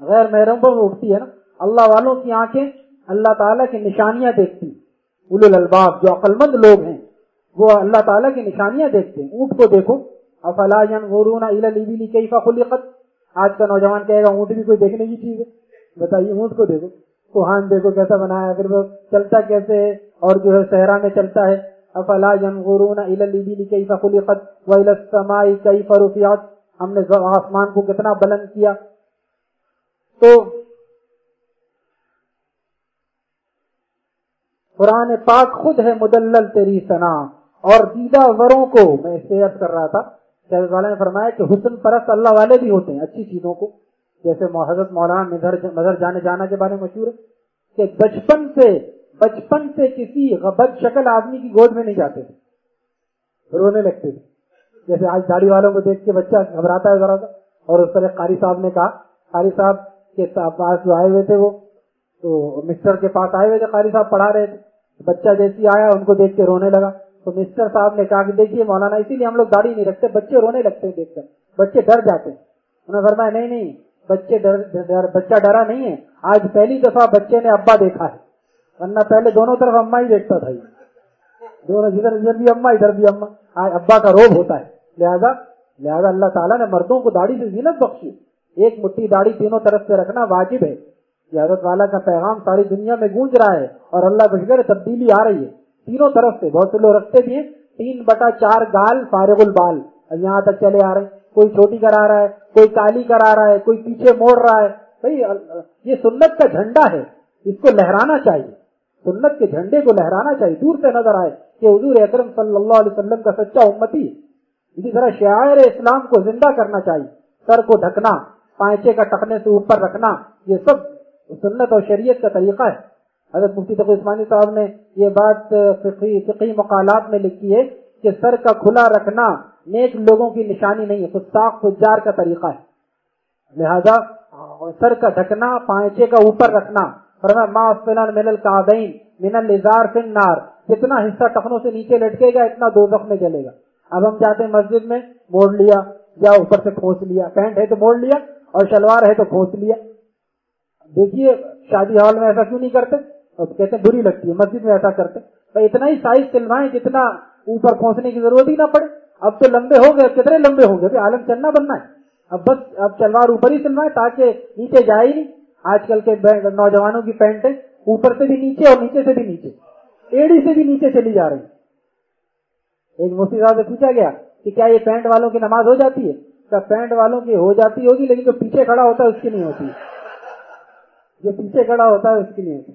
غیر محرم پر اٹھتی ہے نا۔ اللہ والوں کی آنکھیں اللہ تعالیٰ کی نشانیاں دیکھتی۔ الباب جو عقل مند لوگ ہیں، وہ اللہ تعالیٰ کی نشانیاں دیکھتے ہیں۔ اونٹ کو دیکھو۔ افلا ينظرون الى خلقت؟ آج کا نوجوان کہے گا، اونٹ بھی کوئی دیکھنے کی چیز ہے۔ بتائیے، اونٹ کو دیکھو۔ کوہان دیکھو کیسا بنایا پھر وہ چلتا کیسے ہے؟ اور جو ہے صحرا میں چلتا ہے۔ افلا ينظرون الى الابل كيف خلقت والى السماء كيف رفعت۔ ہم نے آسمان کو کتنا بلند کیا۔ تو قرآن پاک خود ہے مدلل تیری سنا اور دیدہ وروں کو میں اس سے عرض کر رہا تھا۔ شہد والا نے فرمایا کہ حسن پرست اللہ والے بھی ہوتے ہیں اچھی چیزوں کو۔ جیسے حضرت مولانا نظر جانے جانا کے بارے میں مشہور ہے کہ بچپن سے بچپن سے کسی بد شکل آدمی کی گود میں نہیں جاتے تھے۔ رونے لگتے تھے۔ جیسے آج داڑھی والوں کو دیکھ کے بچہ گھبراتا ہے ذرا سا۔ اور اس طرح قاری صاحب نے کہا قاری صاحب کے پاس جو آئے ہوئے تھے وہ تو مسٹر کے پاس آئے ہوئے تھے قاری صاحب پڑھا رہے تھے۔ بچہ جیسی آیا ان کو دیکھ کے رونے لگا۔ تو مسٹر صاحب نے کہا کہ دیکھیے مولانا اسی لیے ہم لوگ داڑھی نہیں رکھتے بچے رونے لگتے ہیں دیکھ کر۔ بچے ڈر جاتے ہیں۔ انہوں نے فرمایا نہیں نہیں بچے ڈر, ڈر بچہ ڈرا نہیں ہے۔ آج پہلی دفعہ بچے نے ابا دیکھا ہے۔ ورنہ پہلے دونوں طرف اما ہی دیکھتا تھا دونوں جدھر ادھر بھی اما ادھر بھی اما آج ابا کا روب ہوتا ہے۔ لہذا لہذا اللہ تعالیٰ نے مردوں کو داڑھی سے زینت بخشی۔ ایک مٹھی داڑھی تینوں طرف سے رکھنا واجب ہے۔ یہ حضرت والا کا پیغام ساری دنیا میں گونج رہا ہے اور اللہ کا شکر تبدیلی آ رہی ہے۔ تینوں طرف سے بہت سے لوگ رکھتے بھی ہیں۔ تین بٹا چار گال فارغ البال۔ یہاں تک چلے آ رہے ہیں۔ کوئی چھوٹی کرا رہا ہے، کوئی کالی کرا رہا ہے، کوئی پیچھے موڑ رہا ہے۔ بھائی، یہ سنت کا جھنڈا ہے۔ اس کو لہرانا چاہیے۔ سنت کے جھنڈے کو لہرانا چاہیے۔ دور سے نظر آئے کہ حضور اکرم صلی اللہ علیہ وسلم کا سچا امتی۔ اسی طرح شاعر اسلام کو زندہ کرنا چاہیے۔ سر کو ڈھکنا پائچے کا ٹکنے سے اوپر رکھنا، یہ سب سنت اور شریعت کا طریقہ ہے۔ حضرت مفتی تقی عثمانی صاحب نے یہ بات فقی فقی مقالات میں لکھی ہے کہ سر کا کھلا رکھنا نیک لوگوں کی نشانی نہیں ہے فساق فجار کا طریقہ ہے۔ لہذا سر کا ڈھکنا پائچے کا اوپر رکھنا من من الازار فی النار جتنا حصہ ٹخنوں سے نیچے لٹکے گا، اتنا دو میں جلے گا۔ اب ہم چاہتے ہیں مسجد میں، موڑ لیا، یا اوپر سے کھوس لیا، پینٹ ہے تو موڑ لیا، اور شلوار ہے تو کھوس لیا۔ دیکھیے، شادی ہال میں ایسا کیوں نہیں کرتے؟ کہتے ہیں بری لگتی ہے، مسجد میں ایسا کرتے۔ تو اتنا ہی سائز سلوائیں جتنا اوپر پہنچنے کی ضرورت ہی نہ پڑے۔ اب تو لمبے ہو گئے کتنے لمبے ہوں گے عالم چلنا بننا ہے۔ اب بس، اب شلوار اوپر ہی سلوائیں تاکہ نیچے جائے ہی نہیں۔ آج کل کے نوجوانوں کی پینٹیں اوپر سے بھی نیچے اور نیچے سے بھی نیچے۔ ایڑی سے بھی نیچے چلی جا رہی ایک مفتی صاحب سے پوچھا گیا کہ کیا یہ پینٹ والوں کی نماز ہو جاتی ہے؟ کیا پینٹ والوں کی ہو جاتی ہوگی لیکن جو پیچھے کھڑا ہوتا ہے اس کی نہیں ہوتی۔ جو پیچھے کھڑا ہوتا ہے اس کی نہیں ہوتی۔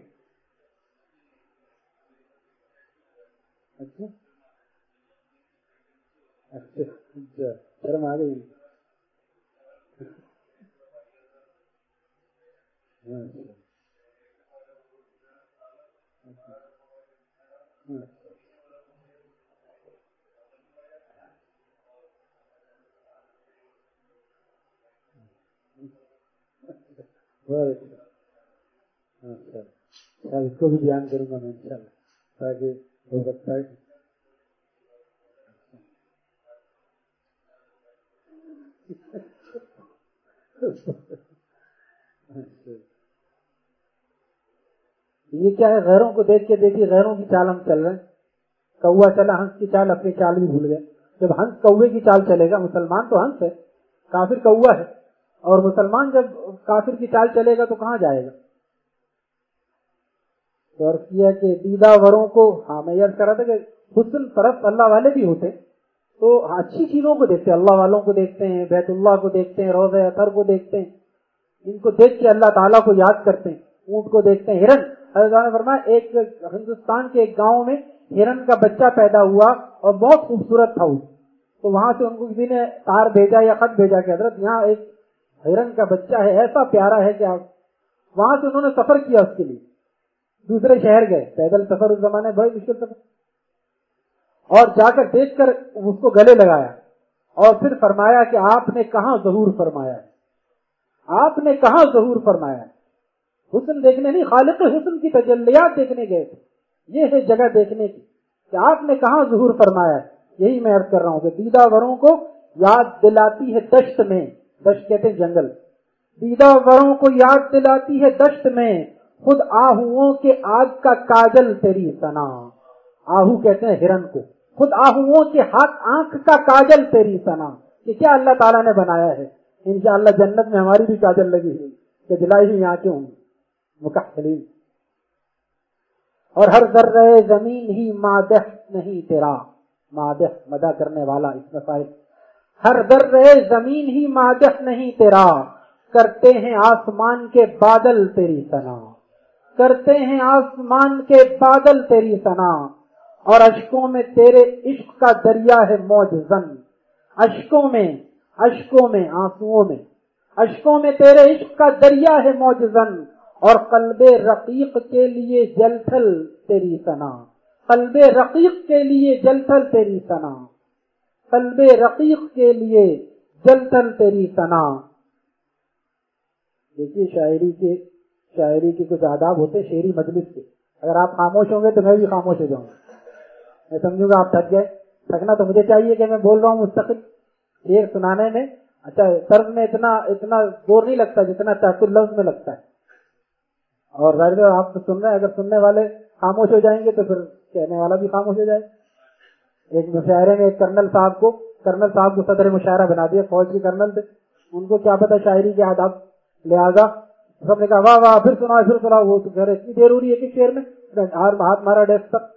اچھا اچھا, اچھا، شرم آ گئی۔ اس کو بھی بیان کروں گا میں ان شاء اللہ تاکہ ہو سکتا ہے Thank you. یہ کیا ہے؟ غیروں کو دیکھ کے دیکھیے، غیروں کی چال ہم چل رہے ہیں۔ کوا چلا، ہنس کی چال اپنی چال بھی بھول گئے۔ جب ہنس کوے کی چال چلے گا، مسلمان تو ہنس ہے، کافر کوا ہے۔ اور مسلمان جب کافر کی چال چلے گا تو کہاں جائے گا؟ اور کیا کہ دیدہ وروں کو ہاں میں یہ کر رہا تھا کہ حسن طرف اللہ والے بھی ہوتے، تو اچھی چیزوں کو دیکھتے۔ ہیں اللہ والوں کو دیکھتے ہیں، بیت اللہ کو دیکھتے ہیں روز اطہر کو دیکھتے ہیں۔ ان کو دیکھ کے اللہ تعالیٰ کو یاد کرتے ہیں، اونٹ کو دیکھتے ہیں، ہرن۔ حضرت نے فرمایا، ایک ہندوستان کے ایک گاؤں میں ہرن کا بچہ پیدا ہوا اور بہت خوبصورت تھا وہ۔ تو وہاں سے ان کو کسی نے تار بھیجا یا خط بھیجا کہ حضرت، یہاں ایک ہرن کا بچہ ہے، ایسا پیارا ہے کہ آپ وہاں سے انہوں نے سفر کیا اس کے لیے۔ دوسرے شہر گئے، پیدل سفر اس زمانے بڑی مشکل سفر اور جا کر دیکھ کر اس کو گلے لگایا اور پھر فرمایا کہ آپ نے کہاں ضرور فرمایا ہے؟ آپ نے کہاں ضرور فرمایا ہے؟ حسن دیکھنے نہیں، خالق حسن کی تجلیات دیکھنے گئے تھے۔ یہ ہے جگہ دیکھنے کی۔ کہ آپ نے کہاں ظہور فرمایا ہے؟ یہی میں عرض کر رہا ہوں کہ دیدہ وروں کو یاد دلاتی ہے دشت میں۔ دشت کہتے ہیں جنگل۔ دیدہ وروں کو یاد دلاتی ہے دشت میں۔ خود آہو کے آگ کا کاجل تیری سنا آہو کہتے ہیں ہرن کو۔ خود آہوؤں کے ہاتھ، آنکھ کا کاجل تیری سنا کہ کیا اللہ تعالیٰ نے بنایا ہے؟ انشاءاللہ جنت میں ہماری بھی کاجل لگی ہوئی کہ دلائی ہوئی آنکھیں ہوں مکحلین۔ اور ہر ذرہ زمین ہی مادہ نہیں تیرا۔ مادہ مدہ کرنے والا اس میں فائد ہر ذرہ زمین ہی مادہ نہیں تیرا۔ کرتے ہیں آسمان کے بادل تیری سنا کرتے ہیں آسمان کے بادل تیری سنا اور اشکوں میں تیرے عشق کا دریا ہے موج زن اشکوں میں اشکوں میں آنسو میں۔ اشکوں میں تیرے عشق کا دریا ہے موج زن اور قلب رقیق کے لیے جلتھل تیری سنا قلب رقیق کے لیے جلتھل تیری سنا قلب رقیق کے لیے جلتھل تیری سنا دیکھیے، شاعری کے شاعری کے کچھ آداب ہوتے شعری مجلس کے۔ اگر آپ خاموش ہوں گے تو میں بھی خاموش ہو جاؤں گا۔ میں سمجھوں گا آپ تھک گئے۔ تھکنا تو مجھے چاہیے کہ میں بول رہا ہوں مستقل۔ شیر سنانے میں اچھا طرز میں اتنا اتنا زور نہیں لگتا جتنا تحت لفظ میں لگتا ہے۔ اور ظاہر آپ سن رہے ہیں اگر سننے والے خاموش ہو جائیں گے تو پھر کہنے والا بھی خاموش ہو جائے۔ ایک مشاعرے میں ایک کرنل صاحب کو، کرنل صاحب کو صدر مشاعرہ بنا دیا، فوج کے کرنل تھے۔ ان کو کیا پتا شاعری کے آداب۔ لہٰذا سب نے کہا، واہ واہ، پھر سنا پھر سنا وہ تو کہہ رہے، اتنی دیر ہو رہی ہے کہ شیر میں۔ ہاتھ مارا ڈیسک تک۔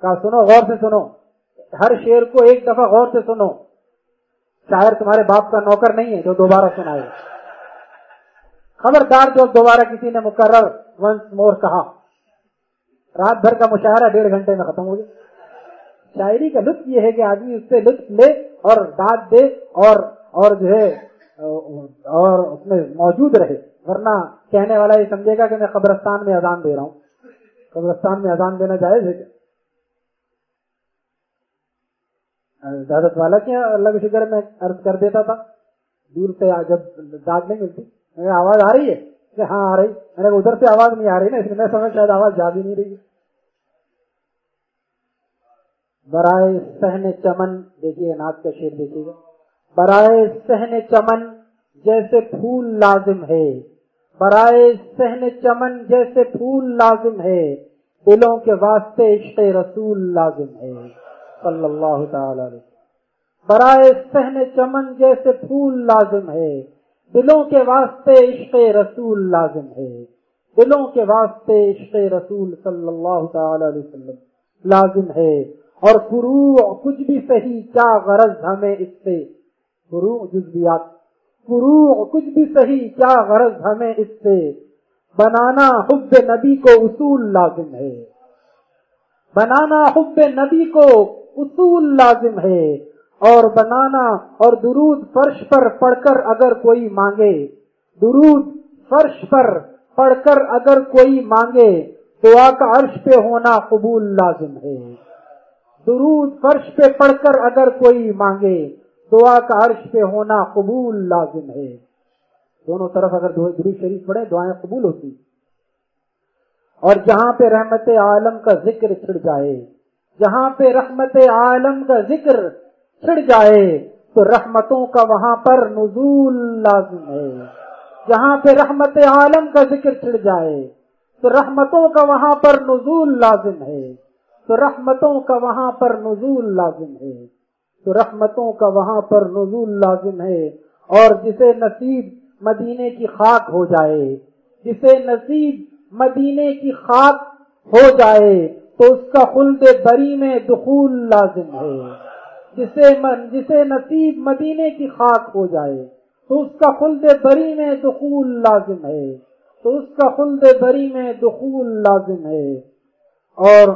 کہا، سنو، غور سے سنو۔ ہر شیر کو ایک دفعہ غور سے سنو۔ شاعر تمہارے باپ کا نوکر نہیں ہے جو دوبارہ سنائے۔ خبردار جو دوبارہ کسی نے مقرر ونس مور کہا، رات بھر کا مشاعرہ ڈیڑھ گھنٹے میں ختم ہو گیا۔ شاعری کا لطف یہ ہے کہ آدمی اس سے لطف لے اور داد دے اور اور جو ہے، اور اس میں موجود رہے۔ ورنہ کہنے والا یہ سمجھے گا کہ میں قبرستان میں اذان دے رہا ہوں۔ قبرستان میں اذان دینا جائز ہے کیا؟ اجازت والا کیا اللہ کے شکر میں عرض کر دیتا تھا؟ دور سے جب داد نہیں ملتی۔ آواز آ رہی ہے؟ کہ ہاں آ رہی۔ میں نے ادھر سے آواز نہیں آ رہی نا، اس لیے میں سمجھ شاید آواز جا بھی نہیں رہی۔ برائے سہن چمن، دیکھیے ناک کا شیر دیکھیے۔ گا برائے سہن چمن جیسے پھول لازم ہے۔ برائے سہن چمن جیسے پھول لازم ہے۔ دلوں کے واسطے عشق رسول لازم ہے۔ صلی اللہ تعالی علیہ برائے سہن چمن جیسے پھول لازم ہے۔ دلوں کے واسطے عشق رسول لازم ہے۔ دلوں کے واسطے عشق رسول صلی اللہ تعالی علیہ وسلم لازم ہے۔ اور فروع، کچھ بھی صحیح، کیا غرض ہمیں اس سے؟ فروع جزبیات فروع، کچھ بھی صحیح، کیا غرض ہمیں اس سے؟ بنانا حب نبی کو اصول لازم ہے۔ بنانا حب نبی کو اصول لازم ہے۔ اور بنانا اور درود فرش پر پڑھ کر اگر کوئی مانگے، درود فرش پر پڑھ کر اگر کوئی مانگے، دعا کا عرش پہ ہونا قبول لازم ہے۔ درود فرش پہ پڑھ کر اگر کوئی مانگے، دعا کا عرش پہ ہونا قبول لازم ہے۔ دونوں طرف اگر درود شریف پڑھے دعائیں قبول ہوتی۔ اور جہاں پہ رحمت عالم کا ذکر چھڑ جائے، جہاں پہ رحمت عالم کا ذکر چھڑ جائے تو رحمتوں کا وہاں پر نزول لازم ہے۔ جہاں پہ رحمت عالم کا ذکر چھڑ جائے تو رحمتوں کا وہاں پر نزول لازم ہے۔ تو رحمتوں کا وہاں پر نزول لازم ہے۔ تو رحمتوں کا وہاں پر نزول لازم ہے۔ اور جسے نصیب مدینے کی خاک ہو جائے، جسے نصیب مدینے کی خاک ہو جائے تو اس کا خلد بری میں دخول لازم ہے۔ جسے من جسے نصیب مدینے کی خاک ہو جائے، تو اس کا خلد بری میں دخول لازم ہے۔ تو اس کا خلد بری میں دخول لازم ہے۔ اور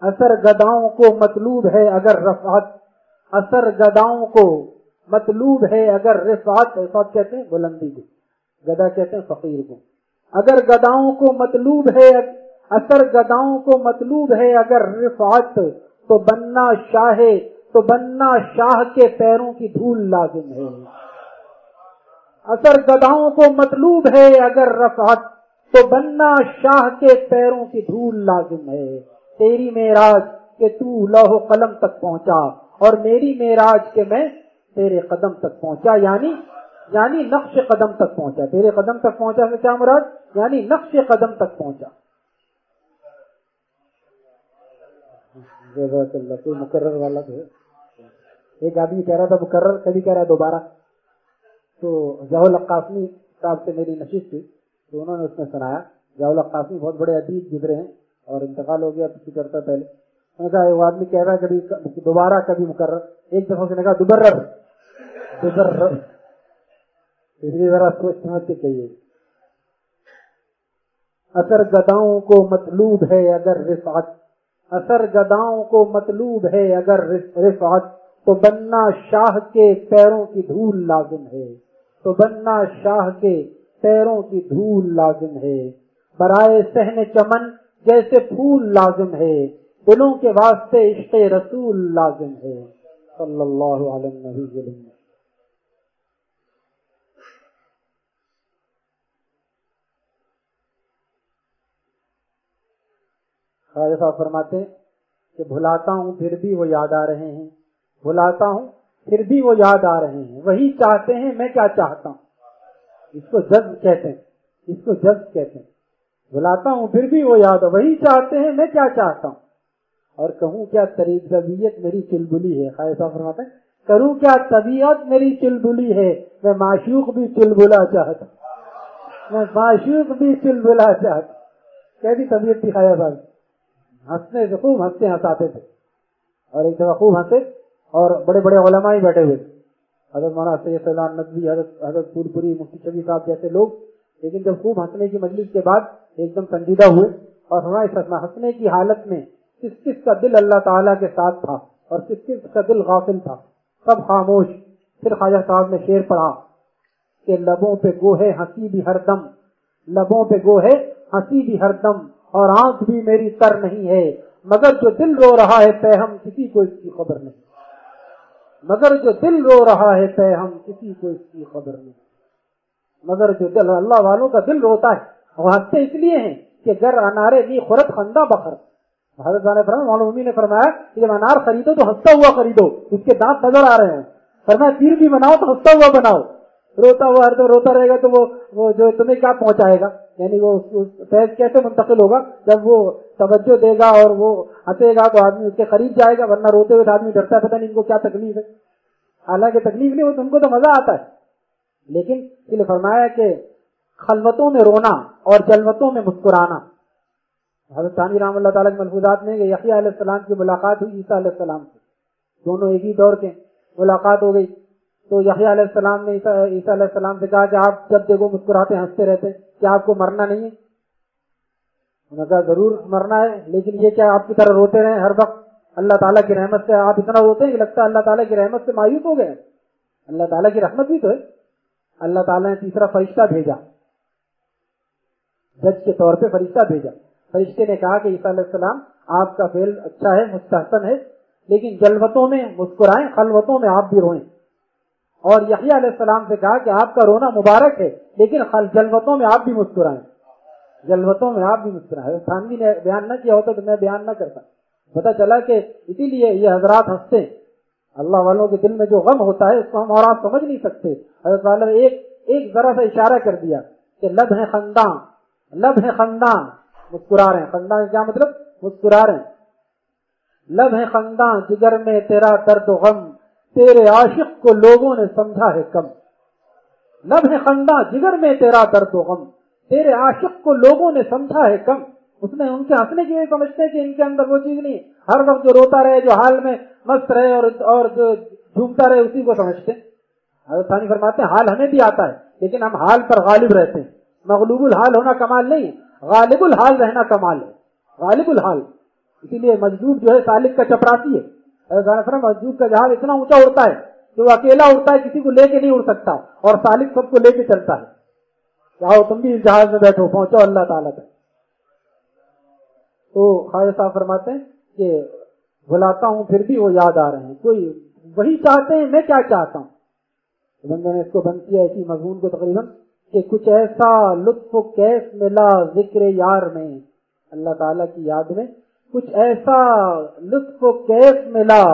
اثر گداؤں کو مطلوب ہے اگر رفعت۔ اثر گداؤں کو مطلوب ہے اگر رفعت۔ رفعت کہتے ہیں بلندی کو۔ گدا کہتے ہیں فقیر کو۔ اگر گداؤں کو مطلوب ہے، اثر گداؤں کو مطلوب ہے اگر رفعت۔ تو بننا شاہ، تو بننا شاہ کے پیروں کی دھول لازم ہے۔ اثر گداؤں کو مطلوب ہے اگر رفعت، تو بننا شاہ کے پیروں کی دھول لازم ہے۔ تیری میراج کہ تو لوہ قلم تک پہنچا، اور میری میراج کے میں تیرے قدم تک پہنچا یعنی یعنی نقش قدم تک پہنچا۔ تیرے قدم تک پہنچا سے کیا مراد؟ یعنی نقش قدم تک پہنچا۔ جزاک اللہ کوئی مقرر والا تو ایک آدمی کہہ رہا تھا مقرر، کبھی کہہ رہا ہے دوبارہ۔ تو ضیاء القاسمی صاحب سے میری نشست تھی تو انہوں نے اس میں سنایا، ضیاء القاسمی بہت بڑے ادیب گزرے ہیں اور انتقال ہو گیا کسی کرتا پہلے۔ میں نے کہا ایک آدمی کہہ رہا ہے کبھی دوبارہ کبھی مقرر۔ ایک دفعہ سے نے کہا، دوبرر۔ دوبرر۔ اس لیے ذرا سوچ سمجھ کے چاہیے۔ اثر گداؤں کو مطلوب ہے اگر رفعت۔ اثر گداؤں کو مطلوب ہے اگر رفعت، تو بننا شاہ کے پیروں کی دھول لازم ہے۔ تو بننا شاہ کے پیروں کی دھول لازم ہے۔ برائے سہن چمن جیسے پھول لازم ہے۔ دلوں کے واسطے عشق رسول لازم ہے۔ صلی اللہ علیہ وسلم۔ خواجہ صاحب فرماتے ہیں کہ بھلاتا ہوں پھر بھی وہ یاد آ رہے ہیں، بھلاتا ہوں پھر بھی وہ یاد آ رہے ہیں۔ وہی چاہتے ہیں، میں کیا چاہتا ہوں؟ اس کو جذب کہتے ہیں، اس کو جذب کہتے ہیں۔ بھلاتا ہوں پھر بھی وہ یاد، وہی چاہتے ہیں، میں کیا چاہتا ہوں؟ اور کہوں کیا طبیعت میری چلبلی ہے؟ خواہ فرماتے ہیں کروں کیا طبیعت میری چلبلی ہے؟ میں معشوق بھی چلبلا چاہتا ہوں۔ میں معشوق بھی چلبلا چاہتا ہوں۔ کیسی طبیعت تھی خواہ صاحب ہنسنے سے خوب ہنستے ہنساتے تھے۔ اور ایک دفعہ خوب ہنسے اور بڑے بڑے علماء ہی بیٹھے ہوئے حضرت مولانا سید سلام ندوی، حضرت حضرت پور پوری مفتی شبی صاحب جیسے لوگ۔ لیکن جب خوب ہنسنے کی مجلس کے بعد ایک دم سنجیدہ ہوئے اور ہمارے ہنسنے کی حالت میں کس کس کا دل اللہ تعالیٰ کے ساتھ تھا اور کس کس کا دل غافل تھا۔ سب خاموش۔ پھر خواجہ صاحب نے شیر پڑھا کہ لبوں پہ گوہے ہنسی بھی ہر دم، لبوں پہ گوہے ہنسی بھی ہر دم۔ اور آنکھ بھی میری تر نہیں ہے، مگر جو دل رو رہا ہے پہ ہم کسی کو اس کی خبر نہیں۔ مگر جو دل رو رہا ہے پہ ہم کسی کو اس کی خبر نہیں۔ مگر جو دل اللہ والوں کا دل روتا ہے، وہ ہنستے اس لیے ہیں کہ گر انارے نی خورت خندہ بخر۔ حضرت معلومی نے فرمایا کہ جب انار خریدو تو ہنستا ہوا خریدو، اس کے دانت نظر آ رہے ہیں۔ فرمایا تیر بھی بناؤ تو ہنستا ہوا بناؤ۔ روتا ہوا ہر روتا رہے گا تو وہ وہ جو تمہیں کیا پہنچائے گا؟ یعنی وہ فیض کیسے منتقل ہوگا؟ جب وہ توجہ دے گا اور وہ ہنسے گا تو آدمی اس کے قریب جائے گا، ورنہ روتے ہوئے آدمی ڈرتا ہے پتا نہیں ان کو کیا تکلیف ہے۔ حالانکہ تکلیف نہیں ہو تم کو تو مزہ آتا ہے۔ لیکن اس لیے فرمایا کہ خلوتوں میں رونا اور جلوتوں میں مسکرانا۔ حضرت ثانی رحم اللہ تعالیٰ کے ملفوظات میں کہ یقیہ علیہ السلام کی ملاقات ہوئی، عیسیٰ علیہ السلام سے۔ دونوں ایک ہی دور کے ملاقات ہو گئی۔ تو یحییٰ علیہ السلام نے عیسیٰ علیہ السلام سے کہا کہ آپ جب دیکھو مسکراتے ہنستے رہتے کیا آپ کو مرنا نہیں ہے؟ انہوں نے کہا ضرور مرنا ہے، لیکن یہ کیا آپ کی طرح روتے رہے ہر وقت؟ اللہ تعالیٰ کی رحمت سے آپ اتنا روتے ہیں کہ لگتا ہے اللہ تعالیٰ کی رحمت سے مایوس ہو گئے اللہ تعالیٰ کی رحمت بھی تو ہے۔ اللہ تعالیٰ نے تیسرا فرشتہ بھیجا۔ جج کے طور پہ فرشتہ بھیجا۔ فرشتے نے کہا کہ عیسیٰ علیہ السلام، آپ کا فیل اچھا ہے، مستحسن ہے، لیکن جلوتوں میں مسکرائیں، خلوتوں میں آپ بھی روئیں۔ اور یحییٰ علیہ السلام سے کہا کہ آپ کا رونا مبارک ہے، لیکن جلوتوں میں آپ بھی مسکرائیں۔ جلوتوں میں آپ بھی مسکرائیں۔ خانوی نے بیان نہ کیا ہوتا تو میں بیان نہ کرتا۔ پتا چلا کہ اسی لیے یہ حضرات ہنستے۔ اللہ والوں کے دل میں جو غم ہوتا ہے، اس کو ہم اور آپ سمجھ نہیں سکتے۔ حضرت والا نے ایک ایک ذرا سا اشارہ کر دیا کہ لب ہے خندان، لب ہے خندان، مسکرا رہے ہیں۔ خندان کیا مطلب؟ مسکرا رہے ہیں۔ لب ہے خندان، جگر میں تیرا درد و غم۔ تیرے عاشق کو لوگوں نے سمجھا ہے کم۔ لب ہے خندہ جگر میں تیرا درد و غم۔ تیرے عاشق کو لوگوں نے سمجھا ہے کم۔ اس نے ان کے ہنسنے کی سمجھتے کہ ان کے اندر وہ چیز نہیں۔ ہر وقت جو روتا رہے، جو حال میں مست رہے اور اور جو جھومتا رہے، اسی کو سمجھتے۔ حضرت ثانی فرماتے ہیں، حال ہمیں بھی آتا ہے، لیکن ہم حال پر غالب رہتے ہیں۔ مغلوب الحال ہونا کمال نہیں، غالب الحال رہنا کمال ہے۔ غالب الحال۔ اسی لیے مجدور جو ہے، سالک کا چپراسی ہے۔ مسجود کا جہاز اتنا اونچا اڑتا ہے کہ وہ اکیلا اڑتا ہے، کسی کو لے کے نہیں اڑ سکتا۔ اور سالک سب کو لے کے چلتا ہے۔ چاہو تم بھی اس جہاز میں بیٹھو، پہنچو، اللہ تعالیٰ تک تو خواجہ صاحب فرماتے ہیں کہ بلاتا ہوں، پھر بھی وہ یاد آ رہے ہیں۔ کوئی وہی چاہتے ہیں، میں کیا چاہتا ہوں؟ بندے نے اس کو بند کیا، اسی مضمون کو تقریباً کہ کچھ ایسا لطف و کیس ملا ذکر یار میں، اللہ تعالیٰ کی یاد میں۔ کچھ ایسا لطف و کیف ملا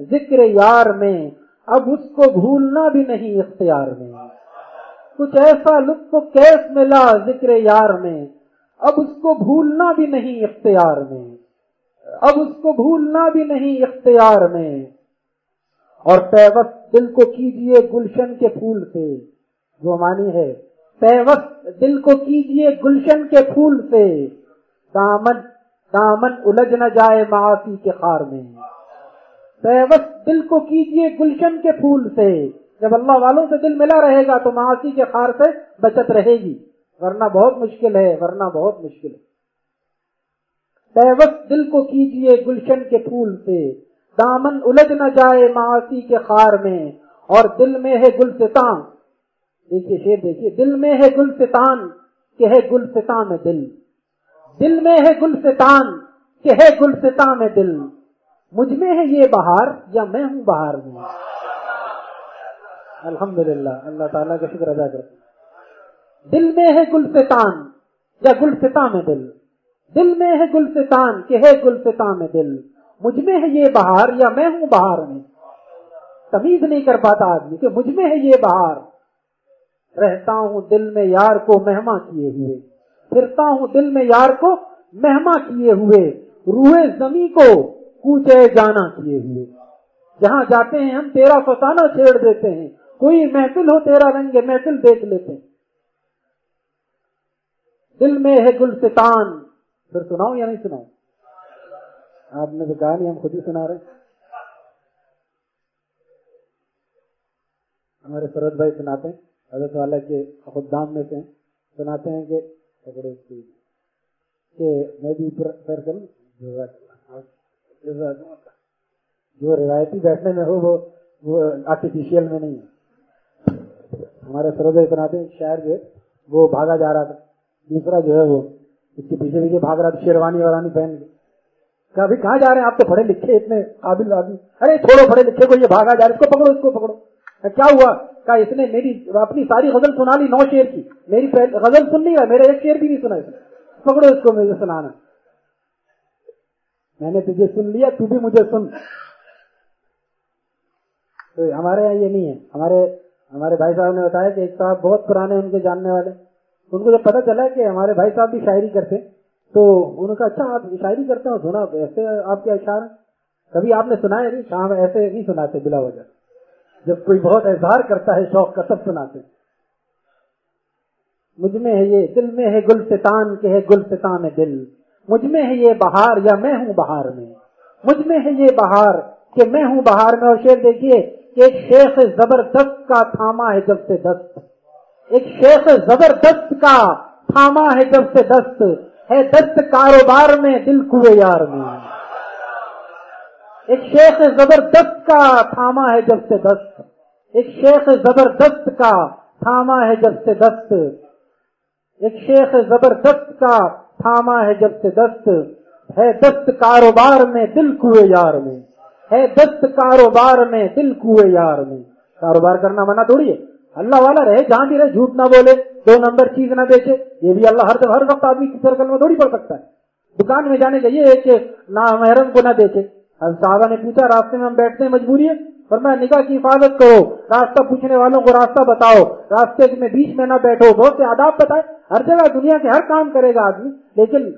ذکر یار میں، اب اس کو بھولنا بھی نہیں اختیار میں۔ کچھ ایسا لطف و کیف ملا ذکر یار میں، اب اس کو بھولنا بھی نہیں اختیار میں۔ اب اس کو بھولنا بھی نہیں اختیار میں۔ اور پیوست دل کو کیجیے گلشن کے پھول سے، جو مانی ہے، پیوست دل کو کیجیے گلشن کے پھول سے۔ دامن دامن الجھ نہ جائے معاشی کے خار میں۔ پیوست دل کو کیجیے گلشن کے پھول سے۔ جب اللہ والوں سے دل ملا رہے گا تو معاشی کے خار سے بچت رہے گی۔ ورنہ بہت مشکل ہے، ورنہ بہت مشکل ہے۔ پیوست دل کو کیجیے گلشن کے پھول سے۔ دامن الجھ نہ جائے معاشی کے خار میں۔ اور دل میں ہے گلستان۔ دیکھیے شیر، دیکھیے، دل میں ہے گلستان، کہ ہے گلستان میں دل۔ دل میں ہے گلستان، کہ ہے گلستان میں دل۔ مجھ میں ہے یہ بہار، یا میں ہوں بہار میں۔ الحمد للہ اللہ تعالیٰ کا شکر ادا کرتے دل میں ہے گلستان، یا گلستا میں دل۔ دل میں ہے گلستان، کہ ہے گلستا میں دل۔ مجھ میں ہے یہ بہار، یا میں ہوں بہار میں۔ تمیز نہیں کر پاتا آدمی کہ مجھ میں ہے یہ بہار۔ رہتا ہوں دل میں یار کو مہما کیے ہوئے۔ پھرتا ہوں دل میں یار کو، مہما کیے ہوئے روئے زمیں کو کوچے جانا کیے ہوئے۔ جہاں جاتے ہیں، ہم تیرا فسانہ چھیڑ دیتے ہیں۔ کوئی محفل ہو تیرا رنگ محفل دیکھ لیتے ہیں۔ دل میں ہے گلستان۔ پھر سناؤ یا نہیں سناؤ آپ نے تو کہا نہیں، ہم خود ہی سنا رہے ہیں۔ ہمارے سرد بھائی سناتے ہیں، حضرت والا کے خدام میں سے سناتے ہیں کہ کہ میں بھی اوپر کروں جو روایتی بیٹھنے میں ہو، وہ آرٹیفیشیل میں نہیں ہے۔ ہمارے سرد بھائی سناتے ہیں شاعر جو ہے، وہ بھاگا جا رہا تھا۔ دوسرا جو ہے، وہ اس کے پیچھے پیچھے بھاگ رہا تھا، شیروانی ویروانی پہن کے۔ کبھی کہاں جا رہے ہیں آپ تو پڑھے لکھے اتنے قابل آدمی؟ ارے چھوڑو، پڑھے لکھے کو، یہ بھاگا جا رہا ہے، اس کو پکڑو، اس کو پکڑو۔ کیا ہوا؟ کہا اس نے میری اپنی ساری غزل سنا لی، نو شیر کی۔ میری غزل سن لی ہے، میرا ایک شیر بھی نہیں سنا اس نے۔ پکڑو اس کو مجھے سنانا۔ میں نے تجھے سن لیا، تو بھی مجھے سن۔ تو ہمارے یہاں یہ نہیں ہے۔ ہمارے ہمارے بھائی صاحب نے بتایا کہ ایک صاحب بہت پرانے ان کے جاننے والے۔ ان کو جب پتا چلا کہ ہمارے بھائی صاحب بھی شاعری کرتے تو انہوں نے کہا اچھا آپ شاعری کرتے ہو سنا ایسے آپ کے اشعار کبھی آپ نے سنا ہے نہیں؟ شام ایسے نہیں سناتے، بلا وجہ۔ جب کوئی بہت اظہار کرتا ہے، شوق کا سب سناتے مجھ میں ہے یہ دل، میں ہے گلستان کے ہے گلستان میں دل۔ مجھ میں ہے یہ بہار، یا میں ہوں بہار میں۔ مجھ میں ہے یہ بہار کہ میں ہوں بہار میں۔ اور شیر دیکھیے، ایک شیخ زبردست کا تھاما ہے جب سے دست۔ ایک شیخ زبردست کا تھاما ہے جب سے دست۔ ہے دست کاروبار میں، دل کوے یار میں۔ ایک شیخ زبردست کا تھاما ہے جب سے دست۔ ایک شیخ زبردست کا تھاما ہے جب سے دست۔ ایک شیخ زبردست کا تھاما ہے جب سے دست۔ ہے دست کاروبار میں دل کوے یار میں۔ ہے دست کاروبار میں دل کوے یار میں۔ کاروبار کرنا منع تھوڑی ہے۔ اللہ والا رہے، جہاں بھی رہے، جھوٹ نہ بولے، دو نمبر چیز نہ بیچے۔ یہ بھی اللہ ہر ہر وقت آدمی کی سرکل میں تھوڑی پڑ سکتا ہے۔ دکان میں جانے کا یہ ہے کہ نہ محرم کو نہ دیکھے بیچے نے پوچھا، راستے میں ہم بیٹھتے ہیں مجبوری ہے اور میں نکاح کی حفاظت کرو، راستہ پوچھنے والوں کو راستہ بتاؤ، راستے میں بیچ میں نہ بیٹھو، بہت سے آداب بتائے، ہر جگہ دنیا کے ہر کام کرے گا آدمی، لیکن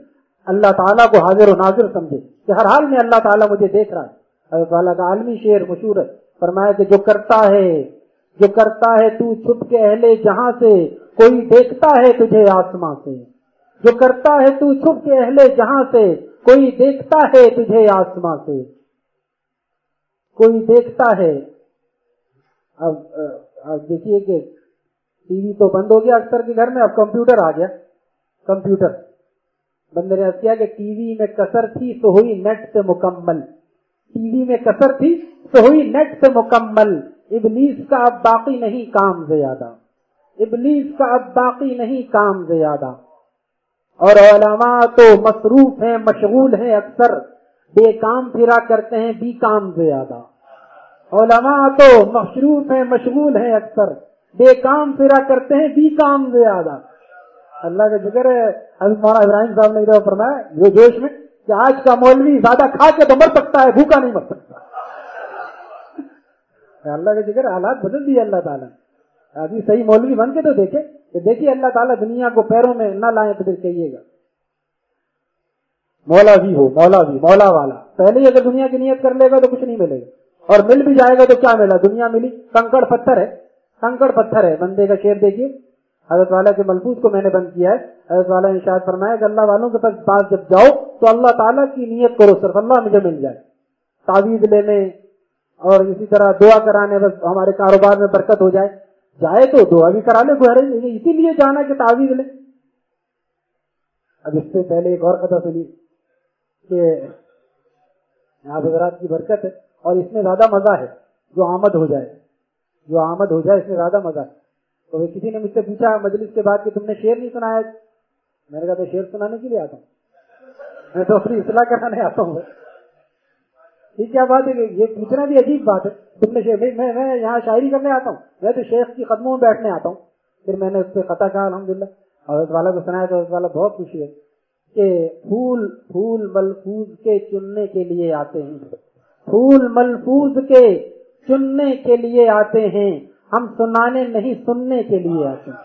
اللہ تعالیٰ کو حاضر و ناظر سمجھے کہ ہر حال میں اللہ تعالیٰ مجھے دیکھ رہا ہے۔ اللہ تعالیٰ کا عالمی شعر مشہور ہے، فرمایا کہ جو کرتا ہے، جو کرتا ہے تو چھپ کے اہل جہاں سے، کوئی دیکھتا ہے تجھے آسماں سے۔ جو کرتا ہے تو چھپ کے اہل جہاں سے کوئی دیکھتا ہے تجھے آسماں سے؟ کوئی دیکھتا ہے؟ اب اب دیکھیے کہ ٹی وی تو بند ہو گیا اکثر کے گھر میں، اب کمپیوٹر آ گیا۔ کمپیوٹر۔ بندے نے کیا کہ ٹی وی میں کسر تھی تو ہوئی نیٹ سے مکمل۔ ٹی وی میں کسر تھی تو ہوئی نیٹ سے مکمل۔ ابلیس کا اب باقی نہیں، کام زیادہ۔ ابلیس کا اب باقی نہیں، کام زیادہ۔ اور علماء تو مصروف ہیں، مشغول ہیں اکثر۔ بے کام پھرا کرتے ہیں، بی کام زیادہ۔ علماء تو مصروف ہیں، مشغول ہیں اکثر۔ بے کام پھرا کرتے ہیں، بی کام زیادہ۔ اللہ کا ذکر ہے، حضرت مولانا ابراہیم صاحب نے فرمایا جو جوش میں کہ آج کا مولوی زیادہ کھا کے تو مر سکتا ہے، بھوکا نہیں مر سکتا۔ اللہ کا ذکر حالات بدل دیے اللہ تعالیٰ ابھی صحیح مولوی بن کے تو دیکھے کہ دیکھیے اللہ تعالیٰ دنیا کو پیروں میں نہ لائیں تو پھر کہیے گا۔ مولا بھی ہو، مولا بھی، مولا والا۔ پہلے ہی اگر دنیا کی نیت کر لے گا تو کچھ نہیں ملے گا۔ اور مل بھی جائے گا تو کیا ملا دنیا ملی۔ کنکڑ پتھر ہے، کنکڑ پتھر ہے۔ بندے کا شیر دیکھیے۔ حضرت والا کے ملفوظ کو میں نے بند کیا ہے۔ حضرت والا نے شاید فرمایا کہ اللہ والوں کے پاس جب جاؤ تو اللہ تعالیٰ کی نیت کرو، صرف اللہ مجھے مل جائے۔ تعویذ لینے اور اسی طرح دعا کرانے بس ہمارے کاروبار میں برکت ہو جائے۔ جائے تو دعا بھی کرا لے کوئی اسی لیے جانا کہ تعویذ لے۔ اب اس سے پہلے ایک اور قطع سنی کہ یہاں حضرات کی برکت ہے اور اس میں زیادہ مزہ ہے، جو آمد ہو جائے۔ جو آمد ہو جائے، اس میں زیادہ مزہ ہے۔ تو کسی نے مجھ سے پوچھا، مجلس کے بعد کہ تم نے شعر نہیں سنایا؟ میں نے کہا تو شعر سنانے کے لیے آتا ہوں۔ میں تو اپنی اصلاح کرانے آتا ہوں۔ یہ کیا بات ہے یہ پوچھنا بھی عجیب بات ہے۔ تم نے میں میں یہاں شاعری کرنے آتا ہوں۔ میں تو شیخ کی قدموں میں بیٹھنے آتا ہوں۔ پھر میں نے اس پہ قطع کہا الحمد للہ حضرت والا کو سنایا تو حضرت والا بہت خوشی ہے کہ پھول پھول ملفوظ کے چننے کے لیے آتے ہیں۔ پھول ملفوظ کے چننے کے لیے آتے ہیں۔ ہم سنانے نہیں، سننے کے لیے آتے ہیں۔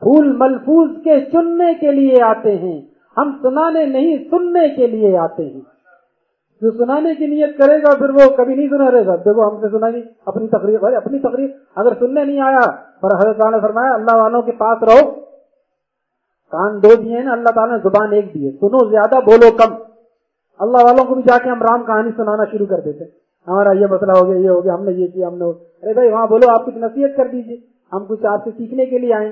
پھول ملفوظ کے چننے کے لیے آتے ہیں۔ ہم سنانے نہیں، سننے کے لیے آتے ہیں۔ جو سنانے کی نیت کرے گا، پھر وہ کبھی نہیں سنا رہے گا۔ دیکھو، ہم سے سنا گی اپنی تقریر، بھائی، اپنی تقریر۔ اگر سننے نہیں آیا، پر حضرت نے فرمایا، اللہ والوں کے پاس رہو۔ کان دو دیے نا اللہ تعالیٰ نے زبان ایک دیے سنو زیادہ، بولو کم۔ اللہ والوں کو بھی جا کے ہم رام کہانی سنانا شروع کر دیتے ہمارا یہ مسئلہ ہو گیا، یہ ہو گیا، ہم نے یہ کیا، ہم نے ارے بھائی، وہاں بولو، آپ کچھ نصیحت کر دیجیے ہم کچھ آپ سے سیکھنے کے لیے آئے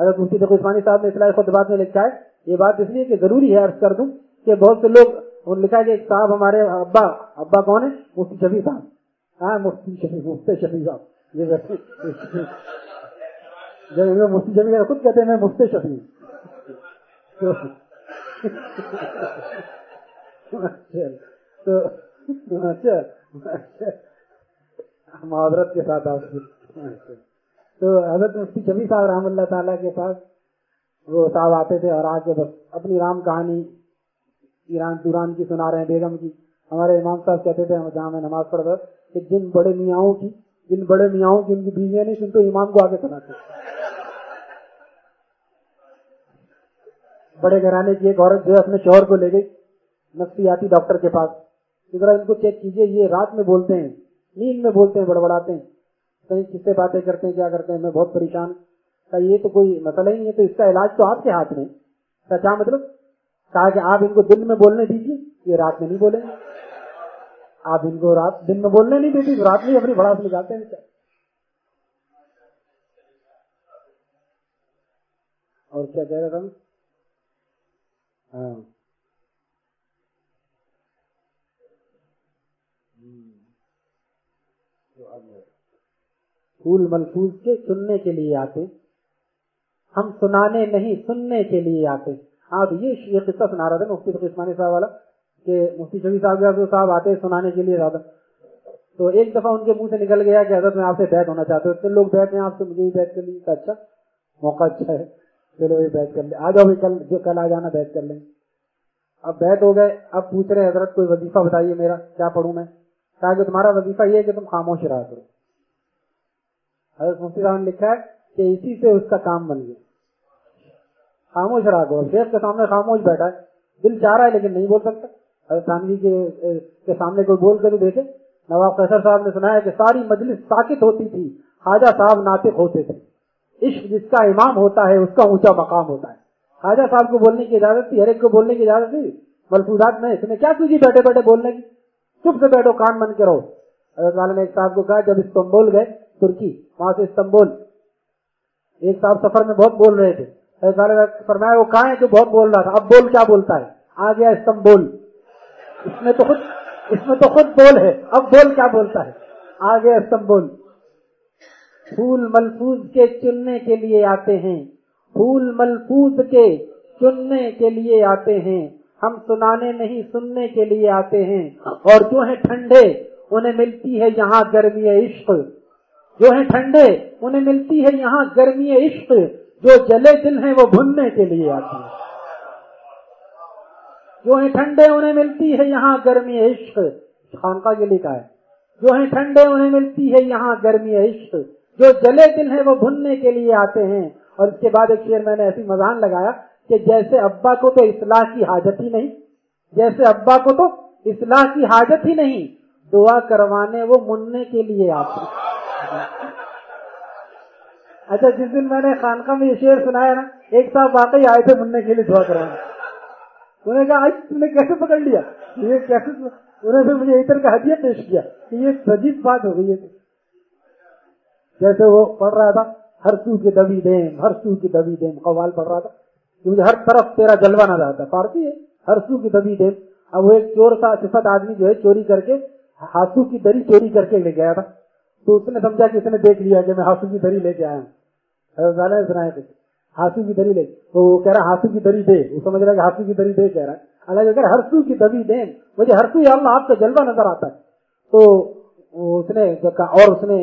حضرت مفتی تقی عثمانی صاحب نے اصلاح خطبات میں لکھا ہے، یہ بات اس لیے کہ ضروری ہے، عرض کر دوں کہ بہت سے لوگ اور لکھا کہ ایک صاحب ہمارے ابا ابا کون ہے؟ مفتی شفیع صاحب۔ ہاں مفتی شفیع مفتی شفیع صاحب۔ یہ جب مفتی شفیع خود کہتے ہیں، میں مفتی شفیع۔ تو اچھا، اچھا۔ کے ساتھ آپ تو حضرت مفتی شفیع صاحب رحم اللہ تعالیٰ کے پاس وہ صاحب آتے تھے اور آ کے بس اپنی رام کہانی ایران دوران کی سنا رہے ہیں، بیگم کی ہمارے امام صاحب کہتے تھے جہاں میں نماز پڑھ رہا کہ جن بڑے میاں کی، جن بڑے میاں کی ان کی بیویاں نہیں سن تو امام کو آگے سناتے بڑے گھرانے کی ایک عورت جو ہے، اپنے شوہر کو لے گئی، نفسیاتی ڈاکٹر کے پاس۔ ذرا ان کو چیک کیجیے، یہ رات میں بولتے ہیں، نیند میں بولتے ہیں، بڑبڑاتے ہیں۔ کہیں کس سے باتیں کرتے ہیں، کیا کرتے ہیں، میں بہت پریشان۔ یہ تو کوئی مسئلہ ہی نہیں ہے، تو اس کا علاج تو آپ کے ہاتھ میں کیا مطلب؟ کہا کہ آپ ان کو دن میں بولنے دیجیے یہ رات میں نہیں بولیں گے۔ آپ ان کو رات دن میں بولنے نہیں دیتی رات میں اپنی بڑا نکالتے ہیں اور کیا کہہ رہا تھا ہاں۔ پھول ملفوظ کے سننے کے لیے آتے۔ ہم سنانے نہیں، سننے کے لیے آتے۔ ہاں تو یہ یہ قصہ سنا رہا تھا مفتی عثمانی صاحب والا، کہ مفتی شفیع صاحب صاحب آتے سنانے کے لیے زیادہ۔ تو ایک دفعہ ان کے منہ سے نکل گیا کہ حضرت میں آپ سے بیت ہونا چاہتے اتنے لوگ بیٹھ ہیں، آپ سے مجھے بھی کر لیجیے اچھا موقع اچھا ہے۔ چلو، یہ بیت کر لیں۔ آ جاؤ کل، جو کل آ جانا بیت کر لیں۔ اب بیت ہو گئے۔ اب پوچھ رہے حضرت، کوئی وظیفہ بتائیے میرا، کیا پڑھوں میں؟ کہا کہ تمہارا وظیفہ یہ ہے کہ تم خاموش رہا کرو۔ حضرت مفتی صاحب نے لکھا ہے کہ اسی سے اس کا کام بن گیا۔ خاموش رہا کرو شیخ کے سامنے خاموش بیٹھا ہے۔ دل چاہ رہا ہے لیکن نہیں بول سکتا۔ حضرت خانوی کے سامنے کوئی بول کے تو دیکھے نواب قیصر صاحب نے سنایا کہ ساری مجلس ساکت ہوتی تھی، خواجہ صاحب ناطق ہوتے تھے۔ عشق جس کا امام ہوتا ہے، اس کا اونچا مقام ہوتا ہے۔ خواجہ صاحب کو بولنے کی اجازت تھی، ہر ایک کو بولنے کی اجازت تھی۔ ملفوظات میں، اس نے کیا سوچی بیٹھے بیٹھے بولنے کی؟ چپ سے بیٹھو، کان بن کے رہو۔ حضرت والا نے ایک صاحب کو کہا، جب استنبول گئے ترکی، وہاں سے استنبول۔ ایک صاحب سفر میں بہت بول رہے تھے۔ فرمایا وہ کہاں ہے جو بہت بول رہا تھا؟ اب بول کیا بولتا ہے؟ آ گیا استنبول اس میں تو خود اس میں تو خود بول ہے۔ اب بول کیا بولتا ہے؟ آ گیا استنبول پھول ملفوظ کے چننے کے لیے آتے ہیں۔ پھول ملفوظ کے چننے کے لیے آتے ہیں۔ ہم سنانے نہیں، سننے کے لیے آتے ہیں۔ اور جو ہیں ٹھنڈے، انہیں ملتی ہے یہاں گرمی عشق۔ جو ہیں ٹھنڈے، انہیں ملتی ہے یہاں گرمی عشق۔ جو جلے دل ہیں وہ بھننے کے لیے آتے ہیں۔ جو ہیں ٹھنڈے انہیں ملتی ہے یہاں گرمی عشق، خانقاہ کے لکھا ہے۔ جو ہیں ٹھنڈے انہیں ملتی ہے یہاں گرمی عشق۔ جو جلے دل ہیں وہ بھننے کے لیے آتے ہیں۔ اور اس کے بعد ایک شعر میں نے ایسی مزان لگایا کہ جیسے ابا کو تو اصلاح کی حاجت ہی نہیں، جیسے ابا کو تو اصلاح کی حاجت ہی نہیں، دعا کروانے وہ مننے کے لیے آتے اچھا جس دن میں نے خانقاہ میں یہ شعر سنایا نا، ایک صاحب واقعی آئے تھے مننے کے لیے دعا کروانے انہوں نے کہا، آج تم نے کیسے پکڑ لیا؟ یہ کیسے انہوں نے مجھے اتر کا ہدیہ پیش کیا کہ یہ عجیب بات ہو گئی ہے۔ جیسے وہ پڑھ رہا تھا، ہر سو کی دبی دیم، ہر سو کی دبی دیم قوال پڑھ رہا تھا۔ کہ مجھے ہر طرف تیرا جلوہ نظر آتا ہے۔ فارسی ہے، ہر سو کی دبی دیم۔ اب وہ ایک چور تھا صفت آدمی جو ہے، چوری کر کے ہاسو کی دری چوری کر کے لے گیا تھا۔ تو اس نے سمجھا کہ اس نے دیکھ لیا کہ میں ہاسو کی دری لے کے آیا ہوں۔ ہاسو کی دری لے تو وہ کہہ رہا ہاسو کی دری دے۔ وہ سمجھ رہا کہ ہاسو کی دری دے کہہ رہا ہے۔ اللہ کہ ہر سو کی دبی دیں، مجھے ہر سو اللہ آپ کا جلوہ نظر آتا ہے۔ تو اس نے اور اس نے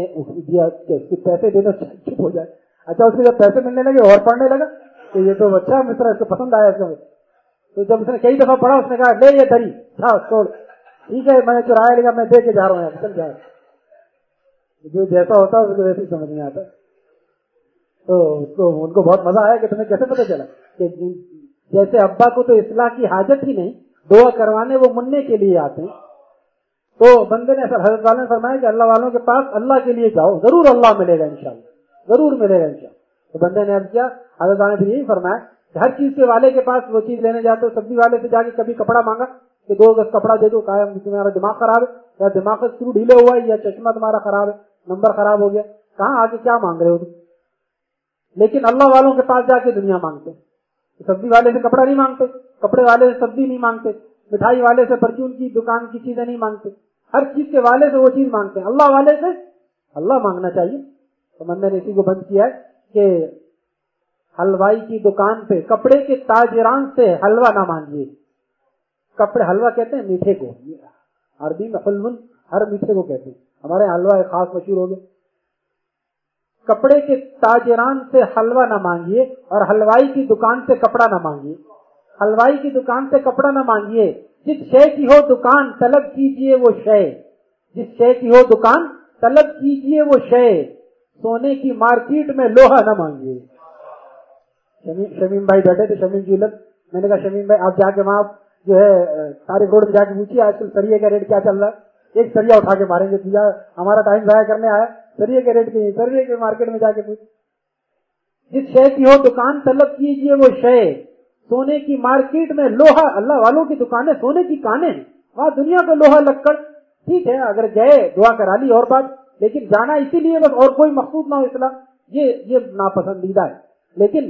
دیا کہ پیسے دینا چپ ہو جائے۔ اچھا اس کے جب پیسے ملنے لگے، اور پڑھنے لگا کہ یہ تو اچھا مصرا اس کو پسند آیا اس کو۔ تو جب اس نے کئی دفعہ پڑھا، اس نے کہا، لے یہ دری ہاں چھوڑ ٹھیک ہے، میں چرایا لگا میں دے کے جا رہا ہوں۔ چل جا۔ جو جیسا ہوتا ہے اس کو ویسے ہی سمجھ نہیں آتا۔ تو اس کو ان کو بہت مزہ آیا کہ تمہیں کیسے پتہ چلا کہ جیسے ابا کو تو اصلاح کی حاجت ہی نہیں، دعا کروانے وہ مننے کے لیے آتے ہیں۔ تو بندے نے حضرت والے نے فرمایا کہ اللہ والوں کے پاس اللہ کے لیے جاؤ، ضرور اللہ ملے گا انشاءاللہ، ضرور ملے گا انشاءاللہ۔ تو بندے نے کیا، حضرت والے نے یہی فرمایا کہ ہر چیز کے والے کے پاس وہ چیز لینے جاتے ہو، سبزی والے سے جا کے کبھی کپڑا مانگا کہ دو گز کپڑا دے دو تمہارا دماغ خراب ہے، یا دماغ شروع ڈھیلے ہوا ہے یا چشمہ تمہارا خراب ہے۔ نمبر خراب ہو گیا۔ کہاں آگے کیا مانگ رہے ہو لیکن اللہ والوں کے پاس جا کے دنیا مانگتے سبزی والے سے کپڑا نہیں مانگتے، کپڑے والے سے سبزی نہیں مانگتے، مٹھائی والے سے پرچون کی دکان کی چیزیں نہیں مانگتے۔ ہر چیز کے والے سے وہ چیز مانگتے ہیں۔ اللہ والے سے اللہ مانگنا چاہیے۔ تو میں نے اسی کو بند کیا ہے کہ حلوائی کی دکان پہ کپڑے کے تاجران سے حلوہ نہ مانگیے۔ کپڑے حلوہ کہتے ہیں میٹھے کو۔ عربی میں حلون، ہر میٹھے کو کہتے ہیں۔ ہمارے حلوہ ایک خاص مشہور ہو گیا کپڑے کے تاجران سے حلوہ نہ مانگیے اور حلوائی کی دکان سے کپڑا نہ مانگیے۔ حلوائی کی دکان سے کپڑا نہ مانگیے۔ جس شے کی ہو دکان طلب کیجیے وہ شے۔ جس شے کی ہو دکان طلب کیجیے وہ شے۔ سونے کی مارکیٹ میں لوہا نہ مانگیے۔ شمیم بھائی بیٹھے تھے، شمیم جی میں نے کہا، شمیم بھائی، آپ جا کے وہاں جو ہے، تاریخ روڈ میں جا کے پوچھیے، آج کل سریے کا ریٹ کیا چل رہا ہے؟ ایک سریا اٹھا کے ماریں گے ہمارا ٹائم ضائع کرنے آیا سریے کے ریٹ کی سریے کے مارکیٹ میں جا کے پوچھ۔ جس شے کی ہو، دکان طلب کیجیے، وہ شے۔ سونے کی مارکیٹ میں لوہا، اللہ والوں کی دکانیں، سونے کی کانے وہاں دنیا کو لوہا لگ کر ٹھیک ہے، اگر گئے، دعا کرا لی اور بات۔ لیکن جانا اسی لیے بس، اور کوئی مقصود نہ ہو اسلام یہ یہ ناپسندیدہ ہے۔ لیکن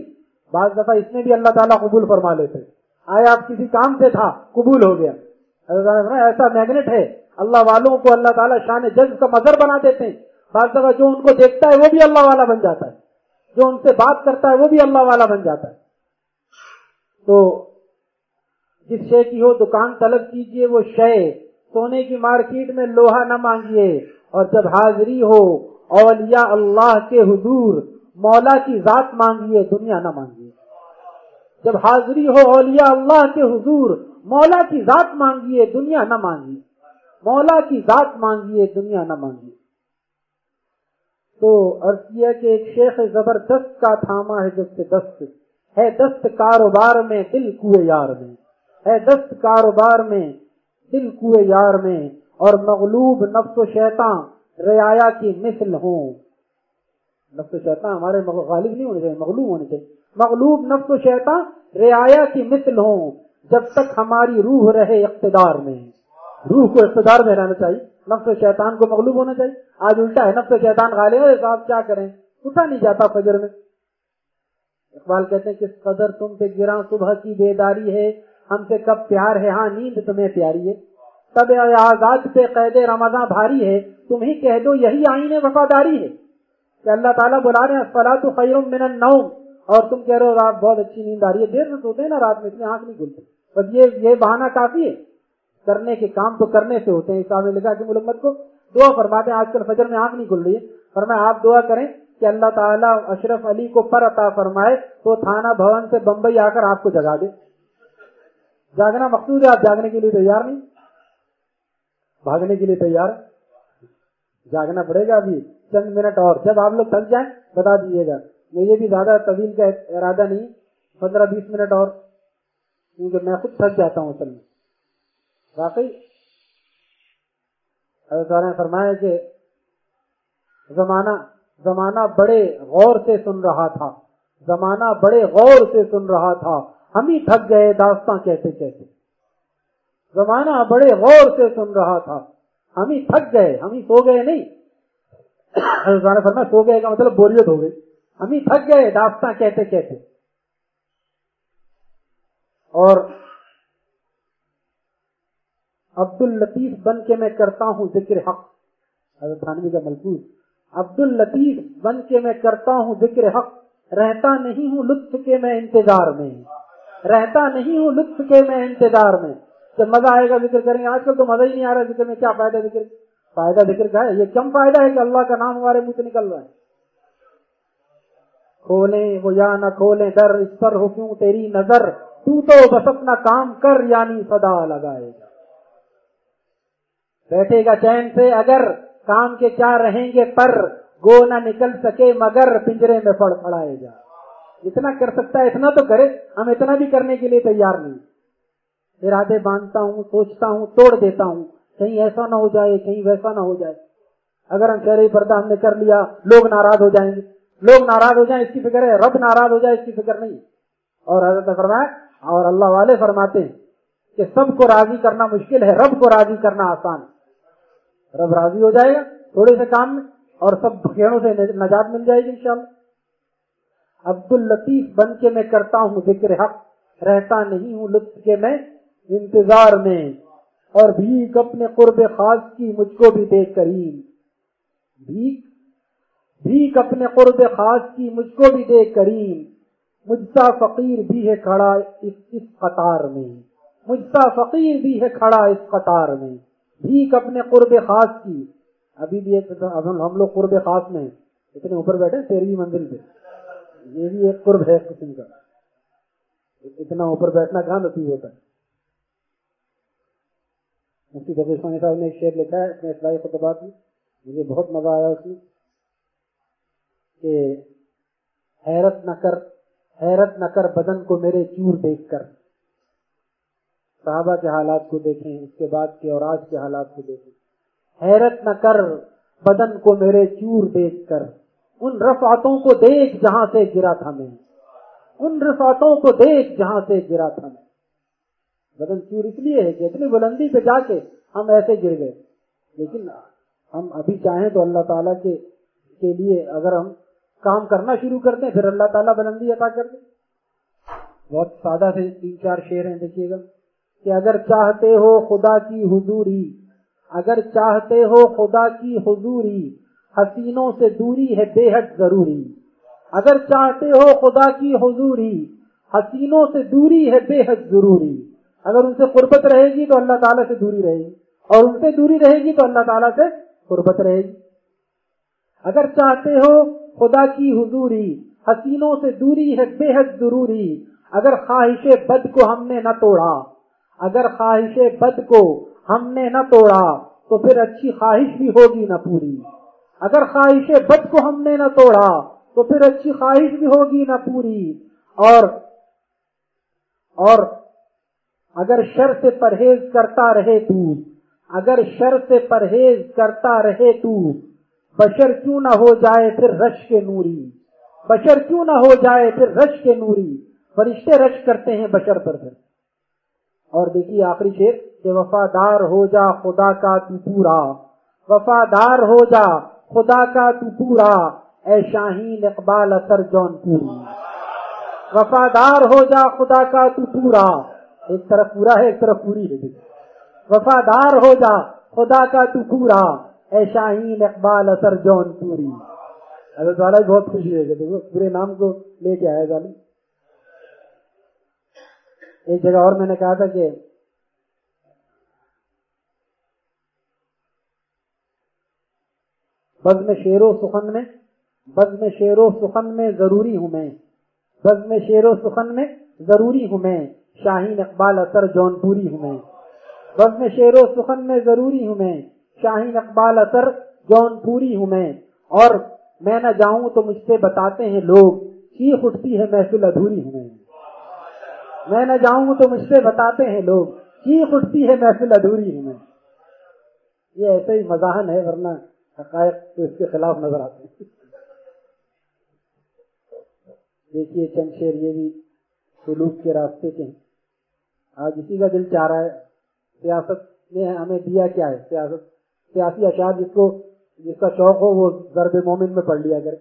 بعض دفعہ اس میں بھی اللہ تعالیٰ قبول فرما لیتے آیا آپ کسی کام سے تھا؟ قبول ہو گیا۔ ایسا میگنیٹ ہے۔ اللہ والوں کو اللہ تعالیٰ شان جج کا مظہر بنا دیتے ہیں۔ بعض دفعہ جو ان کو دیکھتا ہے وہ بھی اللہ والا بن جاتا ہے۔ جو ان سے بات کرتا ہے وہ بھی اللہ والا بن جاتا ہے۔ تو جس شے کی ہو دکان طلب کیجیے، وہ شے سونے کی مارکیٹ میں لوہا نہ مانگیے اور جب حاضری ہو، اولیاء اللہ کے حضور مولا کی ذات مانگیے دنیا نہ مانگیے جب حاضری ہو، اولیاء اللہ کے حضور مولا کی ذات مانگیے دنیا نہ مانگیے مولا کی ذات مانگیے، دنیا نہ مانگیے۔ تو عرض کیا کہ ایک شیخ زبردست کا تھاما ہے جب سے دست۔ ہے دست کاروبار میں دل کوئے یار میں۔ ہے دست کاروبار میں دل کوئے یار میں۔ اور مغلوب نفس و شیطان رعایا کی مثل ہوں۔ نفس و شیطان ہمارے غالب نہیں ہونے چاہیے، مغلوب ہونے چاہیے۔ مغلوب نفس و شیطان رعایا کی مثل ہوں۔ جب تک ہماری روح رہے اقتدار میں۔ روح کو اقتدار میں رہنا چاہیے، نفس و شیطان کو مغلوب ہونا چاہیے۔ آج الٹا ہے، نفس و شیطان غالب ہے صاحب کیا کریں؟ اٹھا نہیں جاتا فجر میں۔ اقبال کہتے ہیں کس قدر تم سے گرا صبح کی بیداری ہے، ہم سے کب پیار ہے؟ ہاں نیند تمہیں پیاری ہے۔ تب آزاد پہ قید رمضان بھاری ہے، تم ہی کہہ دو یہی آئین وفاداری ہے۔ کہ اللہ تعالیٰ بلا رہے ہیں فلا تو خیر من النوم۔ اور تم کہہ رہے ہو، رات بہت اچھی نیند آ رہی ہے، دیر سے سوتے ہیں نا، رات میں اس میں آنکھ نہیں کھلتی۔ بس یہ یہ بہانہ کافی ہے۔ کرنے کے کام تو کرنے سے ہوتے ہیں اسلام نے لکھا کہ ملمت کو دعا فرماتے ہیں، آج کل فجر میں آنکھ نہیں کھل رہی ہے۔ فرمائے آپ دعا کریں کہ اللہ تعالیٰ اشرف علی کو پر عطا فرمائے تو تھانہ بھون سے بمبئی آ کر آپ کو جگا دے۔ جاگنا مقصود ہے، آپ جاگنے کے لیے تیار نہیں۔ بھاگنے کے لیے تیار۔ جاگنا پڑے گا ابھی۔ چند منٹ اور۔ جب آپ لوگ تھک جائیں، بتا دیجیے گا۔ مجھے بھی زیادہ طویل کا ارادہ نہیں، پندرہ بیس منٹ اور۔ کیونکہ میں خود تھک جاتا ہوں اصل میں۔ واقعی نے فرمایا کہ زمانہ زمانہ بڑے غور سے سن رہا تھا، زمانہ بڑے غور سے سن رہا تھا۔ ہم ہی تھک گئے داستان کہتے کہتے۔ زمانہ بڑے غور سے سن رہا تھا۔ ہم ہی تھک گئے، ہم ہی سو گئے نہیں۔ فرما سو گئے کا مطلب بوریت ہو گئی۔ ہم ہی تھک گئے داستان کہتے کہتے۔ اور عبد الطیف بن کے میں کرتا ہوں ذکر حق۔ حضرت تھانوی کا ملفوظ۔ عبد الطیف بن کے میں کرتا ہوں ذکر حق۔ رہتا نہیں ہوں لطف کے میں انتظار میں۔ رہتا نہیں ہوں لطف کے میں انتظار میں۔ جب مزہ آئے گا ذکر کریں۔ گے آج کل تو مزہ ہی نہیں آ رہا ذکر میں۔ کیا فائدہ ذکر؟ فائدہ ذکر کا ہے۔ یہ کم فائدہ ہے کہ اللہ کا نام ہمارے منہ سے نکل رہا ہے۔ کھولیں وہ یا نہ کھولیں، در اس پر ہو کیوں تیری نظر؟ تو تو بس اپنا کام کر یعنی صدا لگائے گا۔ بیٹھے گا چین سے اگر کام کے کیا رہیں گے پر گو نہ نکل سکے مگر پنجرے میں پڑ پڑائے گا اتنا کر سکتا ہے، اتنا تو کرے۔ ہم اتنا بھی کرنے کے لیے تیار نہیں۔ ارادے باندھتا ہوں، سوچتا ہوں، توڑ دیتا ہوں۔ کہیں ایسا نہ ہو جائے، کہیں ویسا نہ ہو جائے۔ اگر ہم شہری پردہ ہم نے کر لیا، لوگ ناراض ہو جائیں گے۔ لوگ ناراض ہو جائیں، اس کی فکر ہے۔ رب ناراض ہو جائے، اس کی فکر نہیں۔ اور حضرت فرمائے اور اللہ والے فرماتے ہیں کہ سب کو راضی کرنا مشکل ہے، رب کو راضی کرنا آسان ہے۔ رب راضی ہو جائے گا تھوڑے سے کام میں اور سب کھیڑوں سے نجات مل جائے گی انشاءاللہ۔ عبد الطیف بن کے میں کرتا ہوں ذکر حق، رہتا نہیں ہوں لطف کے میں انتظار میں، اور بھیک اپنے قرب خاص کی مجھ کو بھی دیکھ کریم۔ بھیک بھیک اپنے قرب خاص کی مجھ کو بھی دیکھ کریم۔ مجھ سا فقیر بھی ہے کھڑا اس اس قطار میں۔ مجھ سا فقیر بھی ہے کھڑا اس قطار میں۔ بھیک اپنے قرب خاص کی۔ ابھی بھی ایک ہم لوگ قرب خاص میں اتنے اوپر بیٹھے تیرہویں منزل پہ۔ یہ بھی ایک قرب ہے قسم کا۔ اتنا اوپر بیٹھنا کہاں نصیب ہوتا ہے؟ مفتی جب صاحب نے ایک شعر لکھا ہے اپنے اصلاحی خطبات میں۔ مجھے بہت مزہ آیا اس میں کہ حیرت نہ کر، حیرت نہ کر بدن کو میرے چور دیکھ کر۔ صحابہ کے حالات کو دیکھیں، اس کے بعد کے اور آج کے حالات کو دیکھیں۔ حیرت نہ کر بدن کو میرے چور دیکھ کر۔ ان رفعتوں کو دیکھ جہاں سے گرا تھا میں۔ ان رفعتوں کو دیکھ جہاں سے گرا تھا میں۔ بدن چور اس لیے ہے کہ اتنی بلندی پہ جا کے ہم ایسے گر گئے۔ لیکن ہم ابھی چاہیں تو اللہ تعالیٰ کے کے لیے اگر ہم کام کرنا شروع کرتے ہیں پھر اللہ تعالیٰ بلندی عطا کر دیں بہت سادہ سے تین چار شعر ہیں، دیکھیے گا۔ کہ اگر چاہتے ہو خدا کی حضوری، اگر چاہتے ہو خدا کی حضوری، حسینوں سے دوری ہے بے حد ضروری۔ اگر چاہتے ہو خدا کی حضوری، حسینوں سے دوری ہے بے حد ضروری۔ اگر ان سے قربت رہے گی تو اللہ تعالیٰ سے دوری رہے گی۔ اور ان سے دوری رہے گی تو اللہ تعالیٰ سے قربت رہے گی۔ اگر چاہتے ہو خدا کی حضوری، حسینوں سے دوری ہے بے حد ضروری۔ اگر خواہش بد کو ہم نے نہ توڑا اگر خواہش بد کو ہم نے نہ توڑا، تو پھر اچھی خواہش بھی ہوگی نہ پوری۔ اگر خواہش بد کو ہم نے نہ توڑا، تو پھر اچھی خواہش بھی ہوگی نہ پوری۔ اور اور اگر شر سے پرہیز کرتا رہے تو، اگر شر سے پرہیز کرتا رہے تو، بشر کیوں نہ ہو جائے پھر رش کے نوری۔ بشر کیوں نہ ہو جائے پھر رش کے نوری۔ فرشتے رش کرتے ہیں بشر پر پھر۔ اور دیکھیے آخری شیر کہ وفادار ہو جا خدا کا تو پورا۔ وفادار ہو جا خدا کا تو پورا۔ اے شاہین اقبال اثر جون پوری۔ وفادار ہو جا خدا کا تو پورا۔ ایک طرف پورا ہے، ایک طرف پوری ہے۔ وفادار ہو جا خدا کا تو پورا۔ اے شاہین اقبال اثر جون پوری۔ حضرت والا بہت خوشی ہے کہ پورے نام کو لے کے آئے گا۔ ایک جگہ اور میں نے کہا تھا کہ بز میں شیر و سخن میں بز میں شیر و سخن میں ضروری ہوں میں۔ بز میں شیر و سخن میں ضروری ہوں میں۔ شاہین اقبال اثر جون پوری ہوں میں۔ وزن شیر و سخن میں ضروری ہوں میں۔ شاہین اقبال اثر جون پوری ہوں میں۔ اور میں نہ جاؤں تو مجھ سے بتاتے ہیں لوگ، چیخ اٹھتی ہے محفل ادھوری ہوں میں۔ میں نہ جاؤں تو مجھ سے بتاتے ہیں لوگ۔ چیخ اٹھتی ہے محفل ادھوری ہے میں۔ یہ ایسے ہی مزاحن ہے، ورنہ حقائق تو اس کے خلاف نظر آتے ہیں۔ دیکھیے چند شیر یہ بھی سلوک کے راستے کے ہیں۔ آج اسی کا دل چاہ رہا ہے۔ سیاست نے ہمیں دیا کیا ہے؟ سیاست، سیاسی اشعار جس کو، جس کا شوق ہو وہ ضرب مومن میں پڑھ لیا کرے۔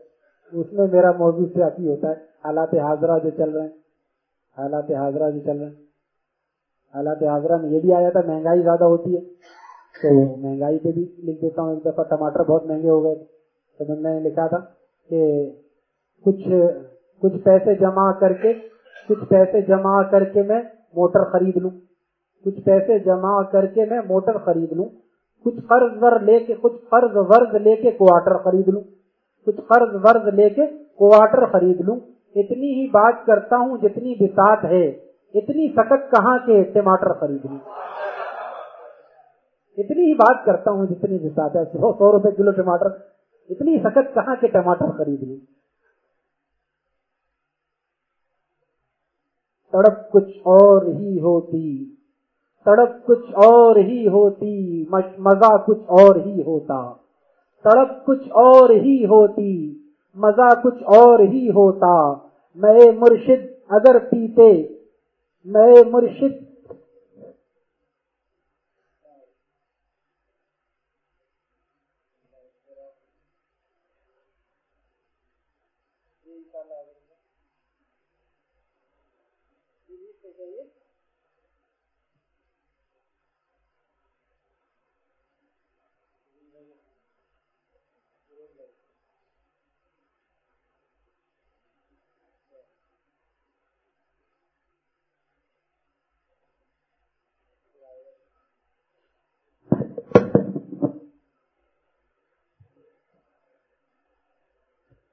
اس میں میرا موضوع سیاسی ہوتا ہے۔ حالات حاضرہ جو چل رہے ہیں۔ حالات حاضرہ جو چل رہے ہیں۔ حالات حاضرہ میں یہ بھی آیا تھا، مہنگائی زیادہ ہوتی ہے۔ تو مہنگائی پہ بھی لکھ دیتا ہوں، ایک دفعہ ٹماٹر بہت مہنگے ہو گئے۔ تو میں نے لکھا تھا کہ کچھ کچھ پیسے جمع کر کے، کچھ پیسے جمع کر کے میں موٹر خرید لوں۔ کچھ پیسے جمع کر کے میں موٹر خرید لوں۔ کچھ قرض ور لے کے، کچھ قرض ورز لے کے کوارٹر خرید لوں۔ کچھ قرض ورز لے کے کوارٹر خرید لوں۔ اتنی ہی بات کرتا ہوں جتنی بسات ہے، اتنی سکت کہاں کے ٹماٹر خرید اتنی ہی بات کرتا ہوں جتنی بسات ہے سو سو روپے کلو ٹماٹر۔ اتنی سکت کہاں کے ٹماٹر خرید تڑپ کچھ اور ہی ہوتی، تڑپ کچھ اور ہی ہوتی مزہ کچھ اور ہی ہوتا۔ تڑپ کچھ اور ہی ہوتی مزہ کچھ اور ہی ہوتا۔ میں مرشد اگر پیتے میں مرشد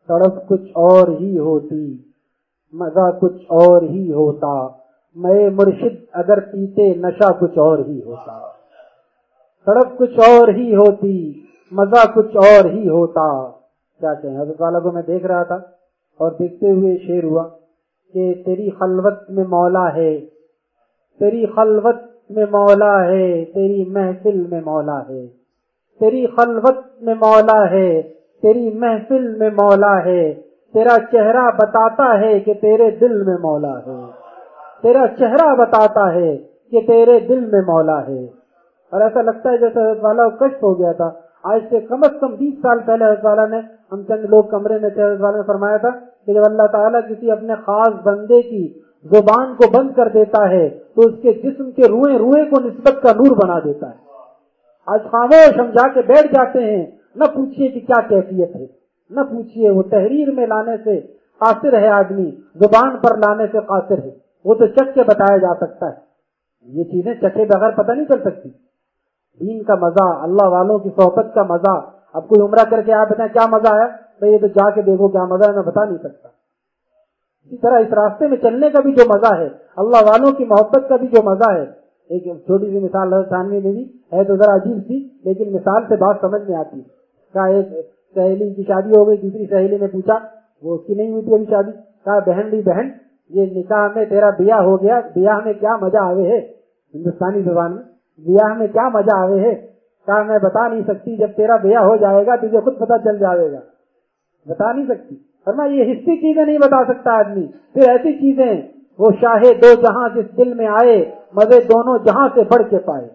سڑک کچھ اور ہی ہوتی، مزہ کچھ اور ہی ہوتا، میں مرشد اگر پیتے نشہ کچھ اور ہی ہوتا۔ سڑک کچھ اور ہی ہوتی، مزہ کچھ اور ہی ہوتا۔ کیا کہیں؟ حضرت والا کو میں دیکھ رہا تھا اور دیکھتے ہوئے شیر ہوا کہ تیری خلوت میں مولا ہے، تیری خلوت میں مولا ہے، تیری محفل میں مولا ہے، تیری خلوت میں مولا ہے تیری محفل میں مولا ہے، تیرا چہرہ بتاتا ہے کہ تیرے دل میں مولا ہے۔ تیرا چہرہ بتاتا ہے کہ تیرے دل میں مولا ہے۔ اور ایسا لگتا ہے جیسے حضرت والا کشف ہو گیا تھا۔ آج سے کم از کم بیس سال پہلے حضرت والا نے، ہم چند لوگ کمرے میں تھے، حضرت والا نے فرمایا تھا کہ جب اللہ تعالیٰ کسی اپنے خاص بندے کی زبان کو بند کر دیتا ہے، تو اس کے جسم کے روئے روئے کو نسبت کا نور بنا دیتا ہے۔ آج خاموش ہم جا کے بیٹھ جاتے ہیں نہ پوچھئے کہ کیا کیفیت ہے، نہ پوچھئے وہ تحریر میں لانے سے قاصر ہے آدمی، زبان پر لانے سے قاصر ہے، وہ تو چک کے بتایا جا سکتا ہے۔ یہ چیزیں چکے بغیر پتہ نہیں چل سکتی۔ دین کا مزہ، اللہ والوں کی صحبت کا مزہ۔ اب کوئی عمرہ کر کے آپ بتائیں کیا مزہ آیا؟ تو یہ تو جا کے دیکھو کیا مزہ ہے، میں بتا نہیں سکتا۔ اسی طرح اس راستے میں چلنے کا بھی جو مزہ ہے، اللہ والوں کی محبت کا بھی جو مزہ ہے۔ ایک چھوٹی سی مثال ثانوی نے دی، ہے تو ذرا عجیب سی، لیکن مثال سے بات سمجھ میں آتی کہا ایک سہیلی کی شادی ہو گئی، دوسری سہیلی نے پوچھا، وہ اس کی نہیں ہوئی تھی ابھی شادی؟ کہا، بہن لی بہن، یہ نکاح میں تیرا بیاہ ہو گیا، بیاہ میں کیا مزہ آوے ہے؟ ہندوستانی زبان میں، بیاہ میں کیا مزہ آوے ہے؟ کہا، میں بتا نہیں سکتی، جب تیرا بیاہ ہو جائے گا، تجھے خود پتا چل جائے گا۔ بتا نہیں سکتی۔ ورنہ یہ حصی چیزیں نہیں بتا سکتا آدمی۔ پھر ایسی چیزیں، وہ شاہے دو جہاں جس دل میں آئے، مزے دونوں جہاں سے بڑھ کے پائے۔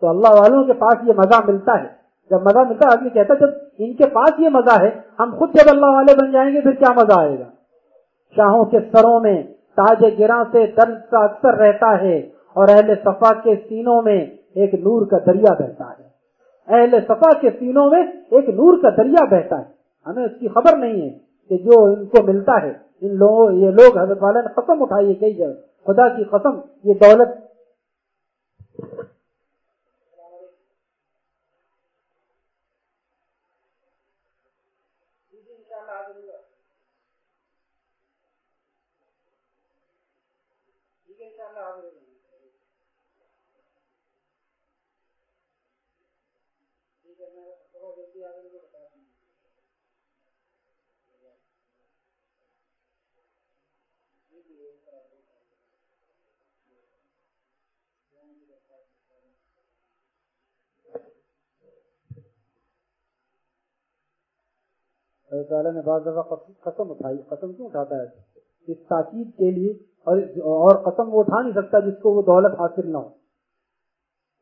تو اللہ والوں کے پاس یہ مزہ ملتا ہے۔ جب مزہ ملتا ہے، آدمی کہتا جب ان کے پاس یہ مزہ ہے، ہم خود جب اللہ والے بن جائیں گے، پھر کیا مزہ آئے گا؟ شاہوں کے سروں میں، تاج گراں سے درد کا اکثر رہتا ہے، اور اہل صفا کے سینوں میں ایک نور کا دریا بہتا ہے۔ اہل صفا کے سینوں میں ایک نور کا دریا بہتا ہے۔ ہمیں اس کی خبر نہیں ہے کہ جو ان کو ملتا ہے، ان لوگوں، یہ لوگ حضرت والا نے قسم اٹھائی ہے کئی جگہ خدا کی قسم، یہ دولت اللہ تعالیٰ نے بعض دفعہ قسم اٹھائی۔ قسم کیوں اٹھاتا ہے؟ اس تاکید کے لیے اور اور قسم وہ اٹھا نہیں سکتا جس کو وہ دولت حاصل نہ ہو۔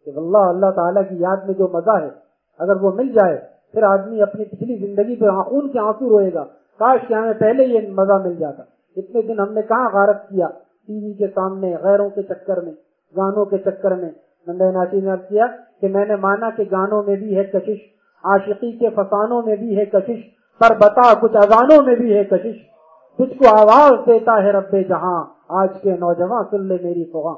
کہ اللہ تعالیٰ کی یاد میں جو مزہ ہے اگر وہ مل جائے، پھر آدمی اپنی پچھلی زندگی پہ خون کے آنسو روئے گا۔ کاش کہ ہمیں پہلے یہ مزہ مل جاتا۔ اتنے دن ہم نے کہاں غارت کیا؟ ٹی وی کے سامنے، غیروں کے چکر میں، گانوں کے چکر میں۔ نندے ناچی نے کیا کہ میں نے مانا کہ گانوں میں بھی ہے کشش، عاشقی کے فسانوں میں بھی ہے کشش، پر بتا کچھ اذانوں میں بھی ہے کشش۔ تجھ کو آواز دیتا ہے رب جہاں، آج کے نوجوان سن لے میری فغاں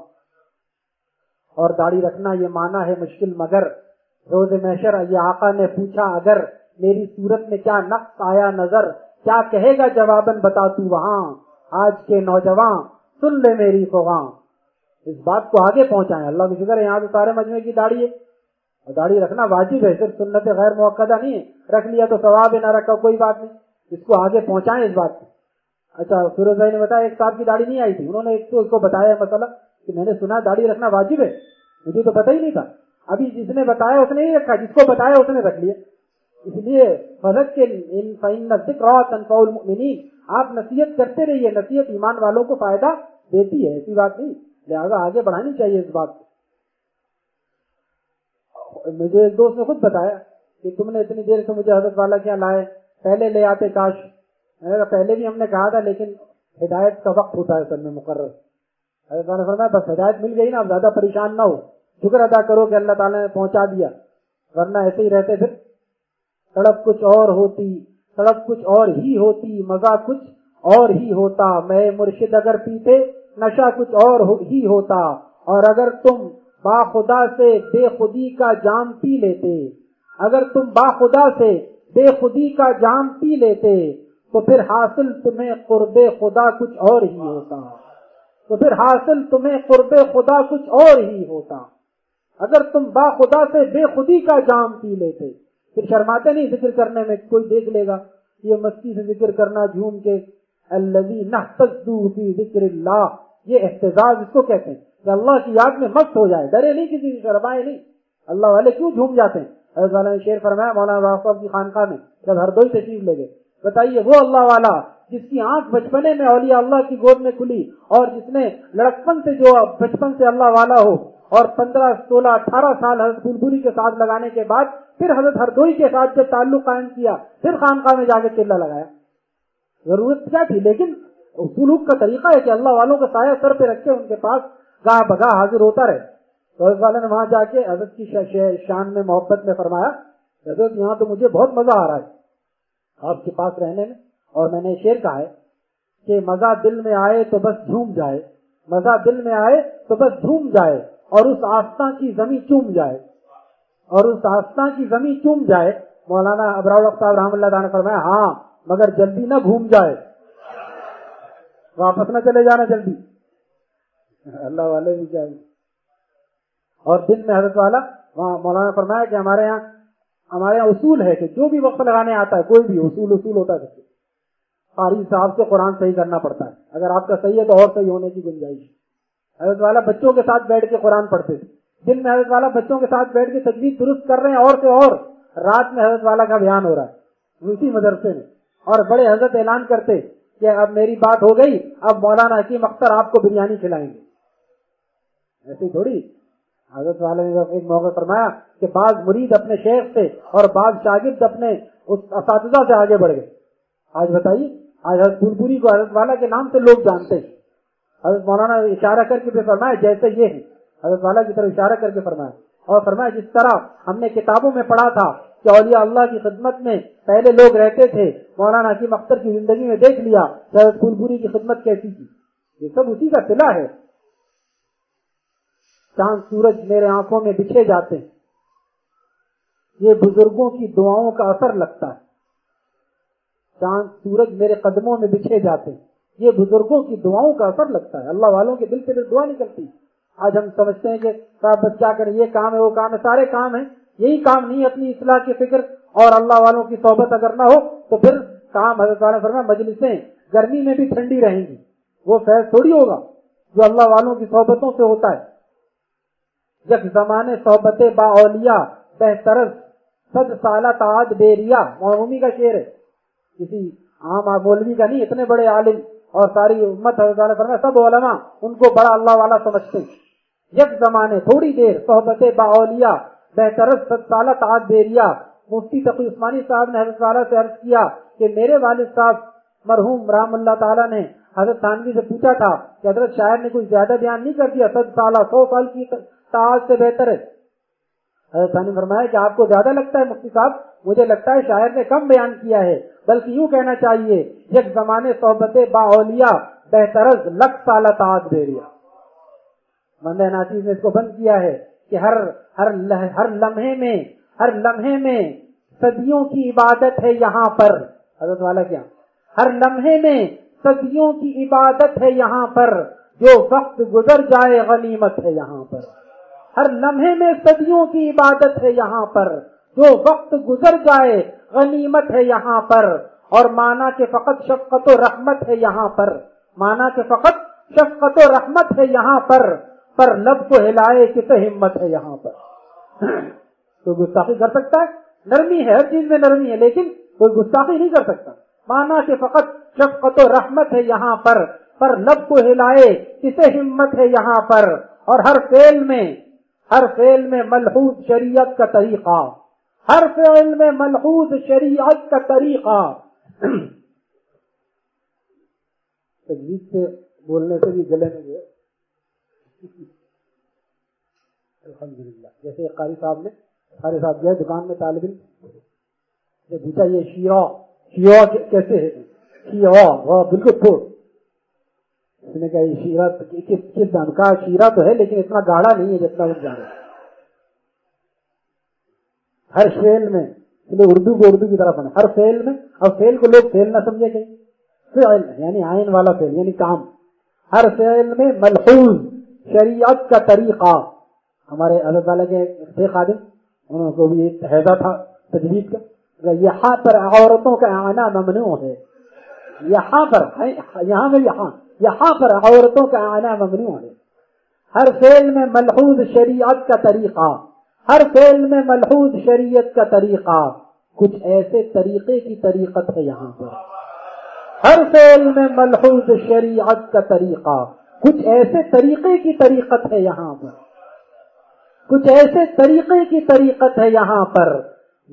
اور داڑھی رکھنا یہ مانا ہے مشکل مگر۔ روز محشر یہ آقا نے پوچھا، اگر میری صورت میں کیا نقص آیا نظر؟ کیا کہے گا جواباً؟ بتا تو وہاں، آج کے نوجوان، سن لے میری فغاں اس بات کو آگے پہنچائے اللہ کی شکر ہے، یہاں تو سارے مجموعے کی داڑھی ہے۔ اور داڑھی رکھنا واجب ہے، صرف سنت غیر موقع نہیں ہے۔ رکھ لیا تو ثواب ہے، نہ رکھا کوئی بات نہیں۔ اس کو آگے پہنچائیں اس بات کو۔ اچھا فیروز بھائی نے بتایا، ایک صاحب کی داڑھی نہیں آئی تھی۔ انہوں نے ایک تو اس کو بتایا، مسئلہ کہ میں نے سنا، داڑھی رکھنا واجب ہے۔ مجھے تو پتہ ہی نہیں تھا۔ ابھی جس نے بتایا اس نے نہیں رکھا، جس کو بتایا اس نے رکھ لیا۔ اس لیے فضق کے آپ نصیحت کرتے رہیے، نصیحت ایمان والوں کو فائدہ دیتی ہے، ایسی بات نہیں۔ لہٰذا آگے بڑھانی چاہیے اس بات کو۔ مجھے ایک دوست نے خود بتایا کہ تم نے اتنی دیر سے مجھے حضرت والا کیا لائے، پہلے لے آتے کاش۔ میں نے کہا پہلے بھی ہم نے کہا تھا، لیکن ہدایت کا وقت ہوتا ہے سر میں مقرر۔ حضرت والا فرمایا، بس ہدایت مل گئی نا اب زیادہ پریشان نہ ہو۔ شکر ادا کرو کہ اللہ تعالیٰ نے پہنچا دیا۔ ورنہ ایسے ہی رہتے پھر۔ سڑک کچھ اور ہوتی، سڑک کچھ اور ہی ہوتی، مزہ کچھ اور ہی ہوتا۔ میں مرشد اگر پیتے، نشہ کچھ اور ہی ہوتا۔ اور اگر تم با خدا سے بے خودی کا جام پی لیتے، اگر تم با خدا سے بے خودی کا جام پی لیتے، تو پھر حاصل تمہیں قرب خدا کچھ اور ہی ہوتا۔ تو پھر حاصل تمہیں قرب خدا کچھ اور ہی ہوتا۔ اگر تم با خدا سے بے خودی کا جام پی لیتے، پھر شرماتے نہیں ذکر کرنے میں کوئی دیکھ لے گا۔ یہ مستی سے ذکر کرنا جھوم کے۔ ذکر اللہ۔ یہ احتجاج اس کو کہتے ہیں کہ اللہ کی یاد میں مست ہو جائے، ڈرے نہیں کسی شرمائے نہیں۔ اللہ والے کیوں جھوم جاتے ہیں؟ حضرت والا نے شیر فرمایا، مولانا صاحب کی خانقاہ میں، جب ہر دو تشریف لے گئے۔ بتائیے، وہ اللہ والا جس کی آنکھ بچپنے میں اولیاء اللہ کی گود میں کھلی اور جس نے لڑکپن سے جو بچپن سے اللہ والا ہو اور پندرہ، سولہ، اٹھارہ سال حضرت بلبلی کے ساتھ لگانے کے بعد پھر حضرت ہردوئی کے ساتھ جب تعلق قائم کیا، پھر خانقاہ میں جا کے چلا لگایا۔ ضرورت کیا تھی؟ لیکن سلوک کا طریقہ ہے کہ اللہ والوں کا سایہ سر پہ رکھے، ان کے پاس گاہ بگاہ حاضر ہوتا رہے۔ تو حضرت والے نے وہاں جا کے حضرت کی شان میں، محبت میں فرمایا، حضرت یہاں تو مجھے بہت مزہ آ رہا ہے آپ کے پاس رہنے میں۔ اور میں نے شیر کہا ہے کہ مزہ دل میں آئے تو بس جھوم جائے۔ مزہ دل میں آئے تو بس جھوم جائے۔ اور اس آستہ کی زمین چوم جائے۔ اور اس آستہ کی زمین چوم جائے۔ مولانا ابراؤ صاحب رحم اللہ تعالیٰ نے فرمایا ہاں مگر جلدی نہ گھوم جائے۔ واپس نہ چلے جانا جلدی۔ اللہ والے بھی چاہیے اور دن میں حضرت والا، وہاں مولانا فرمایا کہ ہمارے یہاں ہمارے یہاں اصول ہے کہ جو بھی وقت لگانے آتا ہے، کوئی بھی اصول اصول ہوتا ہے۔ قاری صاحب سے قرآن صحیح کرنا پڑتا ہے۔ اگر آپ کا صحیح ہے تو اور صحیح ہونے کی گنجائش حضرت والا بچوں کے ساتھ بیٹھ کے قرآن پڑھتے تھے۔ دن میں حضرت والا بچوں کے ساتھ بیٹھ کے تجویز درست کر رہے ہیں اور سے اور۔ رات میں حضرت والا کا بیان ہو رہا ہے۔ اسی مدرسے میں۔ اور بڑے حضرت اعلان کرتے کہ اب میری بات ہو گئی، اب مولانا حکیم اختر آپ کو بریانی کھلائیں گے۔ ایسی تھوڑی۔ حضرت والے نے ایک موقع فرمایا کہ بعض مرید اپنے شیخ سے اور بعض شاگرد اپنے اساتذہ سے آگے بڑھ گئے۔ آج بتائیے، آج حضرت پوری کو حضرت والا کے نام سے لوگ جانتے ہیں۔ حضرت مولانا اشارہ کر کے فرمایا، جیسے یہ ہے۔ حضرت والا کی طرف اشارہ کر کے فرمایا۔ اور فرمایا، جس طرح ہم نے کتابوں میں پڑھا تھا کہ اولیاء اللہ کی خدمت میں پہلے لوگ رہتے تھے، مولانا حکیم اختر کی زندگی میں دیکھ لیا، حضرت پھول پوری کی خدمت کیسی تھی؟ یہ سب اسی کا سلا ہے۔ چاند سورج میرے آنکھوں میں بچھے جاتے ہیں۔ یہ بزرگوں کی دعاؤں کا اثر لگتا ہے۔ چاند سورج میرے قدموں میں بچھے جاتے ہیں۔ یہ بزرگوں کی دعاؤں کا اثر لگتا ہے۔ اللہ والوں کے دل سے دعا نکلتی۔ آج ہم سمجھتے ہیں کہ صاحب بس کیا کریں یہ کام ہے، وہ کام ہے، سارے کام ہیں۔ یہی کام نہیں، اپنی اصلاح کی فکر اور اللہ والوں کی صحبت اگر نہ ہو تو پھر کام حضرت والا فرما مجلسیں گرمی میں بھی ٹھنڈی رہیں گی۔ وہ فیض تھوڑی ہوگا جو اللہ والوں کی صحبتوں سے ہوتا ہے۔ جب زمانے صحبت با اولیا بہترز سد سالہ تعاد بیریا معمومی کا شعر ہے۔ کسی عام مولوی کا نہیں، اتنے بڑے عالم۔ اور ساری امت حضرت فرمائے سب علماء ان کو بڑا اللہ والا سمجھتے ہیں۔ یک زمانے تھوڑی دیر صحبت باولیا بہترس سالت آج دیریا مفتی تقی عثمانی صاحب نے حضرت والا سے عرض کیا کہ میرے والد صاحب مرحوم رام اللہ تعالیٰ نے حضرت تانوی سے پوچھا تھا کہ حضرت شاعر نے کچھ زیادہ بیان نہیں کر دیا؟ ست سالہ، سو سال کی تعداد سے بہتر ہے۔ حضرت ثانی فرمایا کہ آپ کو زیادہ لگتا ہے مفتی صاحب، مجھے لگتا ہے شاعر نے کم بیان کیا ہے، بلکہ یوں کہنا چاہیے، یک زمانے صحبت باولیا بہترز لک سالہ تعداد دے ریا ناچیز نے اس کو بند کیا ہے کہ ہر ہر ہر لمحے میں، ہر لمحے میں صدیوں کی عبادت ہے یہاں پر۔ حضرت والا کیا؟ ہر لمحے میں صدیوں کی عبادت ہے یہاں پر، جو وقت گزر جائے غنیمت ہے یہاں پر۔ ہر لمحے میں صدیوں کی عبادت ہے یہاں پر۔ جو وقت گزر جائے، غنیمت ہے یہاں پر۔ اور مانا کہ فقط شفقت و رحمت ہے یہاں پر۔ مانا کہ فقط شفقت و رحمت ہے یہاں پر۔ پر لب کو ہلائے کسے ہمت ہے یہاں پر۔ کوئی گستاخی کر سکتا ہے۔ نرمی ہے، ہر چیز میں نرمی ہے، لیکن کوئی گستاخی نہیں کر سکتا۔ مانا کہ فقط شفقت و رحمت ہے یہاں پر۔ پر لب کو ہلائے کسے ہمت ہے یہاں پر۔ اور ہر فیل میں ہر فیل میں ملحوظ شریعت کا طریقہ، ہر فیل میں ملحوظ شریعت کا طریقہ۔ تجویز سے بولنے سے بھی گلے میں گئے الحمد للہ جیسے قاری صاحب نے، قاری صاحب گئے دکان میں طالب علم پوچھا، یہ شیرا شیوا کیسے ہے شیوا بالکل تھوڑ اس نے کہا یہ شیرا کس دان کا شیرا تو ہے لیکن اتنا گاڑا نہیں ہے جتنا وہ جانا ہر فیل میں اردو کو اردو کی طرف ہر فیل میں اور فیل کو لوگ فیل نہ سمجھے گئے فیل یعنی آئین والا فیل یعنی کام۔ ہر فیل میں ملحوظ، شریعت کا طریقہ۔ ہمارے اللہ تعالیٰ کے تھے خادم انہوں کو بھی حیضہ تھا تجویز کا۔ یہاں پر عورتوں کا آنا ممنوع ہے۔ یہاں پر یہاں میں یہاں یہاں پر عورتوں کا آنا ممنوع ہے ہر فیل میں ملحوظ شریعت کا طریقہ، ہر فیل میں ملحوظ شریعت کا طریقہ۔ کچھ ایسے طریقے کی طریقت ہے یہاں پر۔ ہر فیل میں ملحوظ شریعت کا طریقہ۔ کچھ ایسے طریقے کی طریقت ہے یہاں پر۔ کچھ ایسے طریقے کی طریقت ہے یہاں پر۔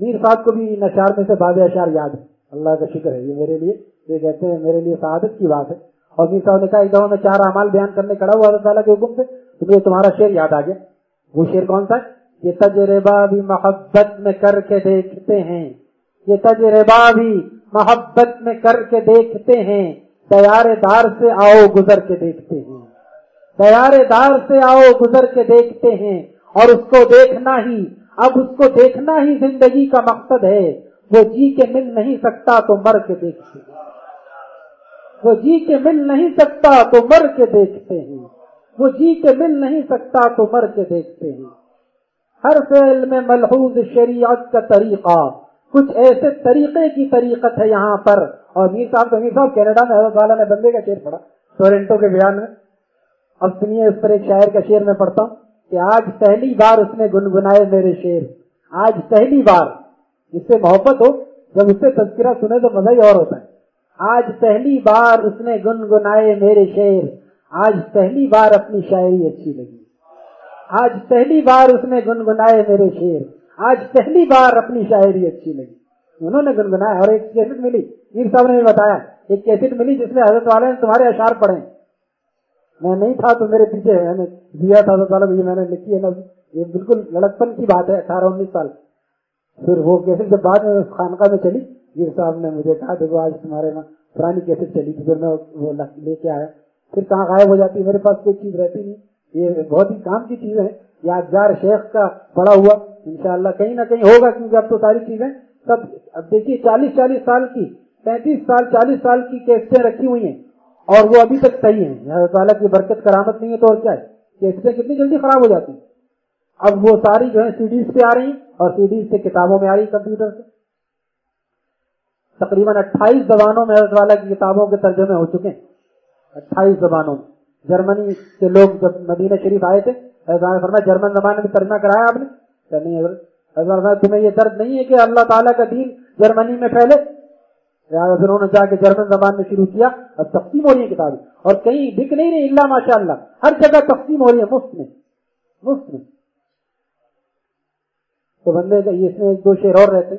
میر صاحب کو بھی نشار میں سے باب اشار یاد ہے۔ اللہ کا شکر ہے یہ میرے لیے۔ یہ کہتے ہیں میرے لیے سعادت کی بات ہے۔ اور میر صاحب نے کہا، ایک دفعہ میں چار اعمال بیان کرنے کڑا ہوا، اللہ تعالیٰ کے حکم سے۔ تمہیں تمہارا شعر یاد آ گیا۔ وہ شعر کون سا ہے؟ یہ تجربہ بھی محبت میں کر کے دیکھتے ہیں۔ یہ تجربہ بھی محبت میں کر کے دیکھتے ہیں۔ تیار دار سے آؤ گزر کے دیکھتے ہیں۔ تیار دار سے آؤ گزر کے دیکھتے ہیں۔ اور اس کو دیکھنا ہی، اب اس کو دیکھنا ہی زندگی کا مقصد ہے۔ وہ جی کے مل نہیں سکتا تو مر کے دیکھتے ہیں۔ وہ جی کے مل نہیں سکتا تو مر کے دیکھتے ہیں۔ وہ جی کے مل نہیں سکتا تو مر کے دیکھتے ہیں۔ ہر فعل میں ملحوظ شریعت کا طریقہ۔ کچھ ایسے طریقے کی طریقت ہے یہاں پر۔ اور میر صاحب میر صاحب کینیڈا میں حضرت والا نے بندے کا شعر پڑھا۔ ٹورنٹو کے بیان میں۔ اب سنیے اس پر ایک شاعر کا شعر میں پڑھتا ہوں کہ آج پہلی بار اس نے گنگنائے میرے شیر آج پہلی بار۔ اس سے محبت ہو۔ جب اس سے تذکرہ سنے تو مزہ ہی اور ہوتا ہے۔ آج پہلی بار اس نے گنگنائے میرے شیر آج پہلی بار اپنی شاعری اچھی لگی۔ آج پہلی بار اس نے گنگنائے میرے شیر آج پہلی بار اپنی شاعری اچھی لگی۔ انہوں نے گنگنایا اور ایک کیسٹ ملی۔ میر صاحب نے بتایا، ایک کیسٹ ملی جس میں حضرت والے نے تمہارے اشعار پڑھے۔ میں نہیں تھا تو میرے پیچھے میں نے دیا تھا تو میں نے لکھی ہے نا۔ یہ بالکل لڑکپن کی بات ہے، اٹھارہ، انیس سال۔ پھر وہ کیسے جب بعد میں خانقاہ میں چلی۔ گیر صاحب نے مجھے کہا، دیکھو آج تمہارے وہاں پرانی کیسے چلی تھی، پھر میں وہ لے کے آیا۔ پھر کہاں غائب ہو جاتی، میرے پاس کوئی چیز رہتی نہیں۔ یہ بہت ہی کام کی چیز ہے یادگار شیخ کا پڑا ہوا، انشاءاللہ کہیں نہ کہیں ہوگا، کیونکہ اب تو ساری چیزیں سب، اب دیکھیے، چالیس چالیس سال کی، پینتیس سال، چالیس سال کی کیسٹیں رکھی ہوئی ہیں۔ اور وہ ابھی تک صحیح ہے تعالیٰ کی برکت، کرامت نہیں ہے تو اور کیا ہے؟ کہ کتنی جلدی خراب ہو جاتی۔ ہیں اب وہ ساری جو ہے سی ڈیز پہ آ رہی اور سی ڈیز سے کتابوں میں آ رہی کمپیوٹر سے۔ تقریباً اٹھائیس زبانوں میں حضرت والا کی کتابوں کے ترجمے ہو چکے ہیں۔ اٹھائیس زبانوں میں۔ جرمنی کے لوگ جب مدینہ شریف آئے تھے، حضرت فرمایا، جرمن زبان میں ترجمہ کرایا آپ نے؟ نہیں حضرت۔ تمہیں یہ درد نہیں ہے کہ اللہ تعالیٰ کا دین جرمنی میں پھیلے؟ پھر انہوں نے جا کے جرمن زبان میں شروع کیا، اب تقسیم ہو رہی ہے کتابیں۔ اور کہیں بک نہیں رہی اللہ ماشاء اللہ ہر جگہ تقسیم ہو رہی ہے، مفت میں۔ مفت میں۔ تو بندے کا اس میں ایک دو شعر اور رہتے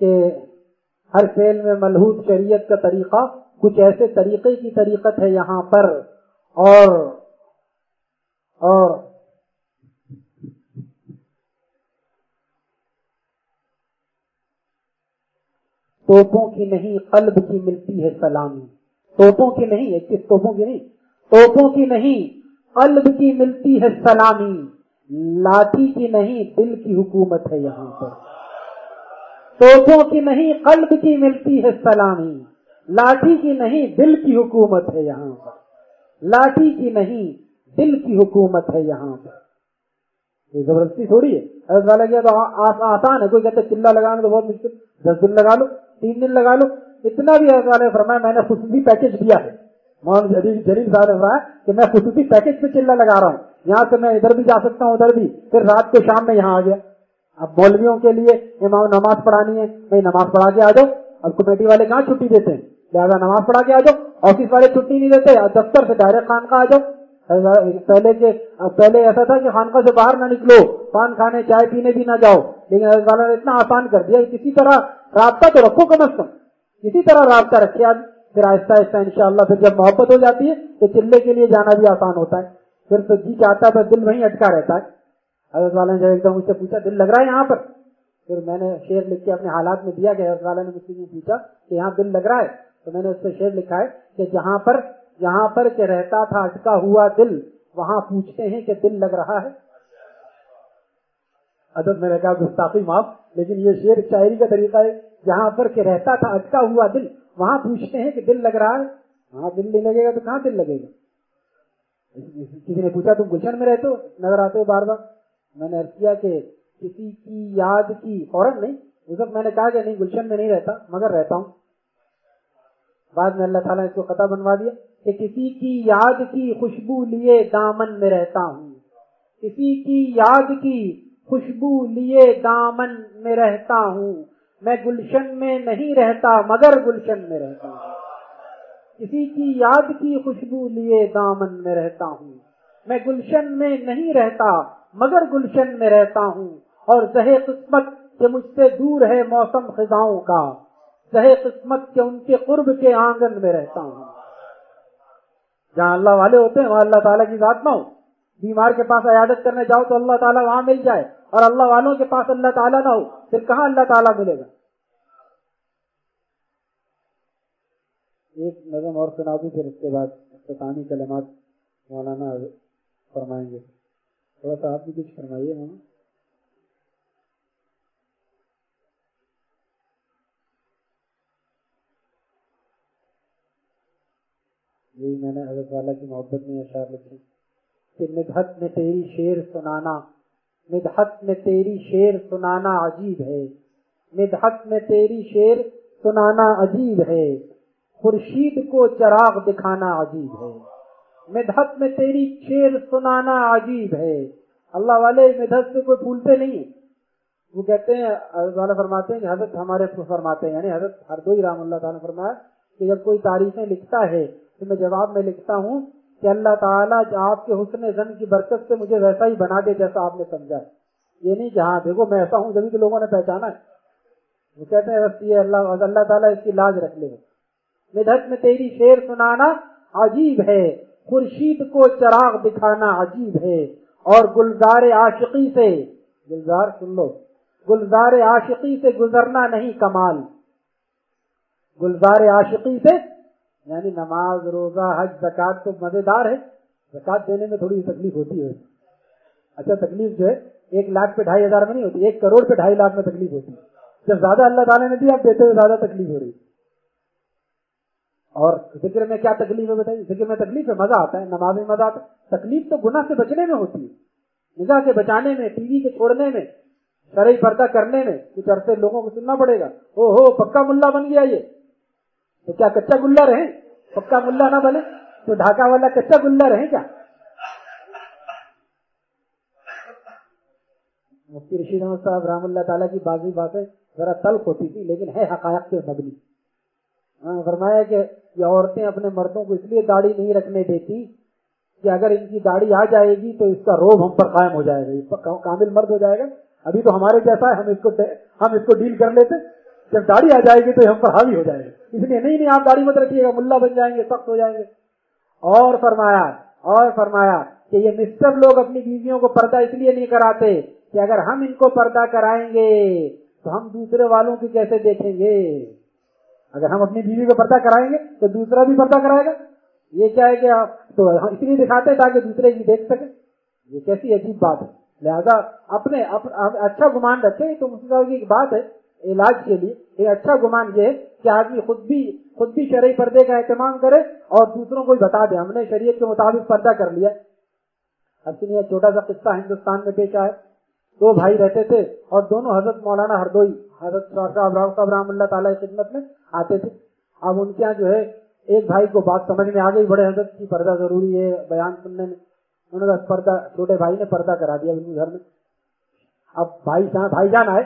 کہ ہر فیل میں ملحوظ شریعت کا طریقہ کچھ ایسے طریقے کی طریقت ہے یہاں پر اور اور توپوں کی نہیں، قلب کی ملتی ہے سلامی۔ توپوں کی نہیں کس توپوں کی نہیں؟ توپوں کی نہیں، قلب کی ملتی ہے سلامی۔ لاٹھی کی نہیں، دل کی حکومت ہے یہاں پر۔ توپوں کی نہیں، قلب کی ملتی ہے سلامی۔ لاٹھی کی نہیں، دل کی حکومت ہے یہاں پر۔ لاٹھی کی نہیں، دل کی حکومت ہے یہاں پر۔ یہ زبردستی تھوڑی ہے۔ والا کیا تو آسان ہے۔ کوئی کہتے چلا لگانا تو بہت مشکل۔ دس دن لگا لو، تین دن لگا لو۔ اتنا بھی والے فرمایا، میں نے خصوصی پیکج دیا ہے۔ مولانا جلیل صاحب نے فرمایا کہ میں خصوصی پیکج پہ چلا لگا رہا ہوں۔ یہاں سے میں ادھر بھی جا سکتا ہوں، ادھر بھی۔ پھر رات کو شام میں یہاں آ گیا۔ اب مولویوں کے لیے امام نماز پڑھانی ہے، بھائی نماز پڑھا کے آ جاؤ۔ اب کمیٹی والے کہاں چھٹی دیتے ہیں؟ لہٰذا نماز پڑھا کے آ جاؤ۔ آفس والے چھٹی نہیں دیتے دفتر سے ڈائریکٹ خان کا آ جاؤ۔ پہلے کے پہلے ایسا تھا کہ خانقاہ سے باہر نہ نکلو، پان کھانے، چائے پینے بھی نہ جاؤ۔ لیکن حضرت والا نے اتنا آسان کر دیا، کسی طرح رابطہ تو رکھو کم از کم۔ کسی طرح رابطہ رکھے آج پھر آہستہ آہستہ ان شاء اللہ پھر جب محبت ہو جاتی ہے، تو چلے کے لیے جانا بھی آسان ہوتا ہے۔ پھر تو جی چاہتا ہے دل وہیں اٹکا رہتا ہے۔ حضرت والا نے جب ایک دم مجھ سے پوچھا، دل لگ رہا ہے یہاں پر۔ پھر میں نے شعر لکھ کے اپنے حالات میں دیا کہ حضرت والا نے مجھ سے پوچھا کہ یہاں دل لگ رہا ہے؟ تو میں نے اس سے شعر لکھا ہے کہ جہاں پر جہاں پر کہ رہتا تھا اٹکا ہوا دل، وہاں پوچھتے ہیں کہ دل لگ رہا ہے۔ ادب میں نے کہا، گستاخی، معاف۔ لیکن یہ شعر شاعری کا طریقہ ہے۔ جہاں پر کہ رہتا تھا اٹکا ہوا دل، وہاں پوچھتے ہیں کہ دل لگ رہا ہے؟ وہاں دل نہیں لگے گا تو کہاں دل لگے گا؟ کسی نے پوچھا، تم گلشن میں رہتے ہو؟ نظر آتے ہو بار بار۔ میں نے کیا کہ کسی کی یاد کی فوراً نہیں، اس وقت میں نے کہا کہ نہیں، گلشن میں نہیں رہتا، مگر رہتا ہوں۔ بعد میں اللہ تعالیٰ اس کو قطع بنوا دیا کہ کسی کی یاد کی خوشبو لیے دامن میں رہتا ہوں۔ کسی کی یاد کی خوشبو لیے دامن میں رہتا ہوں۔ میں گلشن میں نہیں رہتا، مگر گلشن میں رہتا ہوں۔ کسی کی یاد کی خوشبو لیے دامن میں رہتا ہوں۔ میں گلشن میں نہیں رہتا مگر گلشن میں رہتا ہوں اور زہ قسمت کہ مجھ سے دور ہے موسم خزاؤں کا۔ زہ قسمت کے ان کے قرب کے آنگن میں رہتا ہوں۔ جہاں اللہ والے ہوتے ہیں، وہاں اللہ تعالیٰ کی ذات نہ ہو۔ بیمار کے پاس عیادت کرنے جاؤ تو اللہ تعالیٰ وہاں مل جائے اور اللہ والوں کے پاس اللہ تعالیٰ نہ ہو۔ پھر کہاں اللہ تعالیٰ ملے گا؟ ایک نظم اور سنا دوں پھر اس کے بعد کلمات مولانا فرمائیں گے۔ تھوڑا سا آپ بھی کچھ فرمائیے مولانا یہی میں نے حضرت والا کی محبت میں اشار لکھی کہ مدحت میں تیری شیر سنانا، مدحت میں تیری شیر سنانا عجیب ہے۔ مدحت میں تیری شیر سنانا عجیب ہے۔ خورشید کو چراغ دکھانا عجیب ہے۔ مدحت میں تیری شیر سنانا عجیب ہے۔ اللہ والے مدحت سے کوئی بھولتے نہیں۔ ہیں وہ کہتے ہیں حضرت والا فرماتے ہیں کہ حضرت ہمارے فرماتے ہیں یعنی حضرت ہر دو رام اللہ تعالیٰ نے فرمایا کہ جب کوئی تاریخیں لکھتا ہے تو میں جواب میں لکھتا ہوں کہ اللہ تعالیٰ آپ کے حسن زن کی برکت سے مجھے ویسا ہی بنا دے جیسا آپ نے سمجھا ہے۔ یہ نہیں کہ ہاں دیکھو میں ایسا ہوں جبھی تو لوگوں نے پہچانا ہے۔ وہ کہتے ہیں، بس یہ اللہ اللہ تعالیٰ اس کی لاج رکھ لے۔ مدھت میں تیری شیر سنانا عجیب ہے۔ خورشید کو چراغ دکھانا عجیب ہے اور گلزار عاشقی سے گلزار سن لو، گلزار عاشقی سے گزرنا نہیں کمال۔ گلزار عاشقی سے یعنی نماز، روزہ، حج زکات تو مزیدار ہے۔ زکات دینے میں تھوڑی تکلیف ہوتی ہے۔ اچھا تکلیف جو ہے، ایک لاکھ پہ ڈھائی ہزار میں نہیں ہوتی، ایک کروڑ پہ ڈھائی لاکھ میں تکلیف ہوتی ہے۔ جب زیادہ اللہ تعالیٰ نے دیا دیتے ہوئے زیادہ تکلیف ہو رہی اور ذکر میں کیا تکلیف ہے بتائیے؟ ذکر میں تکلیف ہے، مزہ آتا ہے، نماز میں مزہ آتا ہے۔ تکلیف تو گناہ سے بچنے میں ہوتی ہے۔ نگاہ کے بچانے میں، ٹی وی کے چھوڑنے میں شرعی پردہ کرنے میں کچھ عرصے لوگوں کو سننا پڑے گا۔ او ہو، پکا ملا بن گیا یہ۔ تو کیا کچا گلا رہے پکا ملا نہ بنے۔ تو ڈھاکہ والا کچا گلا رہے کیا؟ مفتی رشید احمد صاحب رحم اللہ تعالیٰ کی بازی باتیں ذرا تلخ ہوتی تھی لیکن ہے حقائق سے مبنی۔ ہاں، فرمایا کہ یہ عورتیں اپنے مردوں کو اس لیے داڑھی نہیں رکھنے دیتی کہ اگر ان کی داڑھی آ جائے گی تو اس کا روب ہم پر قائم ہو جائے گا اس پر کامل مرد ہو جائے گا۔ ابھی تو ہمارے جیسا ہے، ہم اس کو ہم اس کو ڈیل کر لیتے۔ جب داڑھی آ جائے گی تو ہم پر حاوی ہو جائے گا۔ اس لیے نہیں نہیں، آپ داڑھی مت رکھیے گا، ملا بن جائیں گے، سخت ہو جائیں گے۔ اور فرمایا اور فرمایا کہ یہ مسٹر لوگ اپنی بیویوں کو پردہ اس لیے نہیں کراتے کہ اگر ہم ان کو پردہ کرائیں گے تو ہم دوسرے والوں کی کیسے دیکھیں گے؟ اگر ہم اپنی بیوی کو پردہ کرائیں گے تو دوسرا بھی پردہ کرائے گا؟ یہ کیا ہے کہ تو اس لیے دکھاتے تاکہ دوسرے کی دیکھ سکے یہ کیسی عجیب بات ہے۔ لہذا اپنے اچھا گمان رکھے تو کی بات ہے علاج کے لیے۔ ایک اچھا گمان یہ ہے کہ آدمی خود بھی خود بھی شرعی پردے کا اہتمام کرے اور دوسروں کو بھی بتا دے۔ ہم نے شریعت کے مطابق پردہ کر لیا۔ اب سنیے چھوٹا سا قصہ ہندوستان میں پیش آئے دو بھائی رہتے تھے اور دونوں حضرت مولانا ہردوئی۔ حضرت صاحب رحم اللہ تعالیٰ کی خدمت میں آتے تھے۔ اب ان کے یہاں جو ہے، ایک بھائی کو بات سمجھ میں آ گئی، بڑے حضرت کی پردہ ضروری ہے، بیان سننے میں۔ انہوں نے پردہ، چھوٹے بھائی نے پردہ کرا دیا گھر میں۔ اب بھائی جان بھائی جان آئے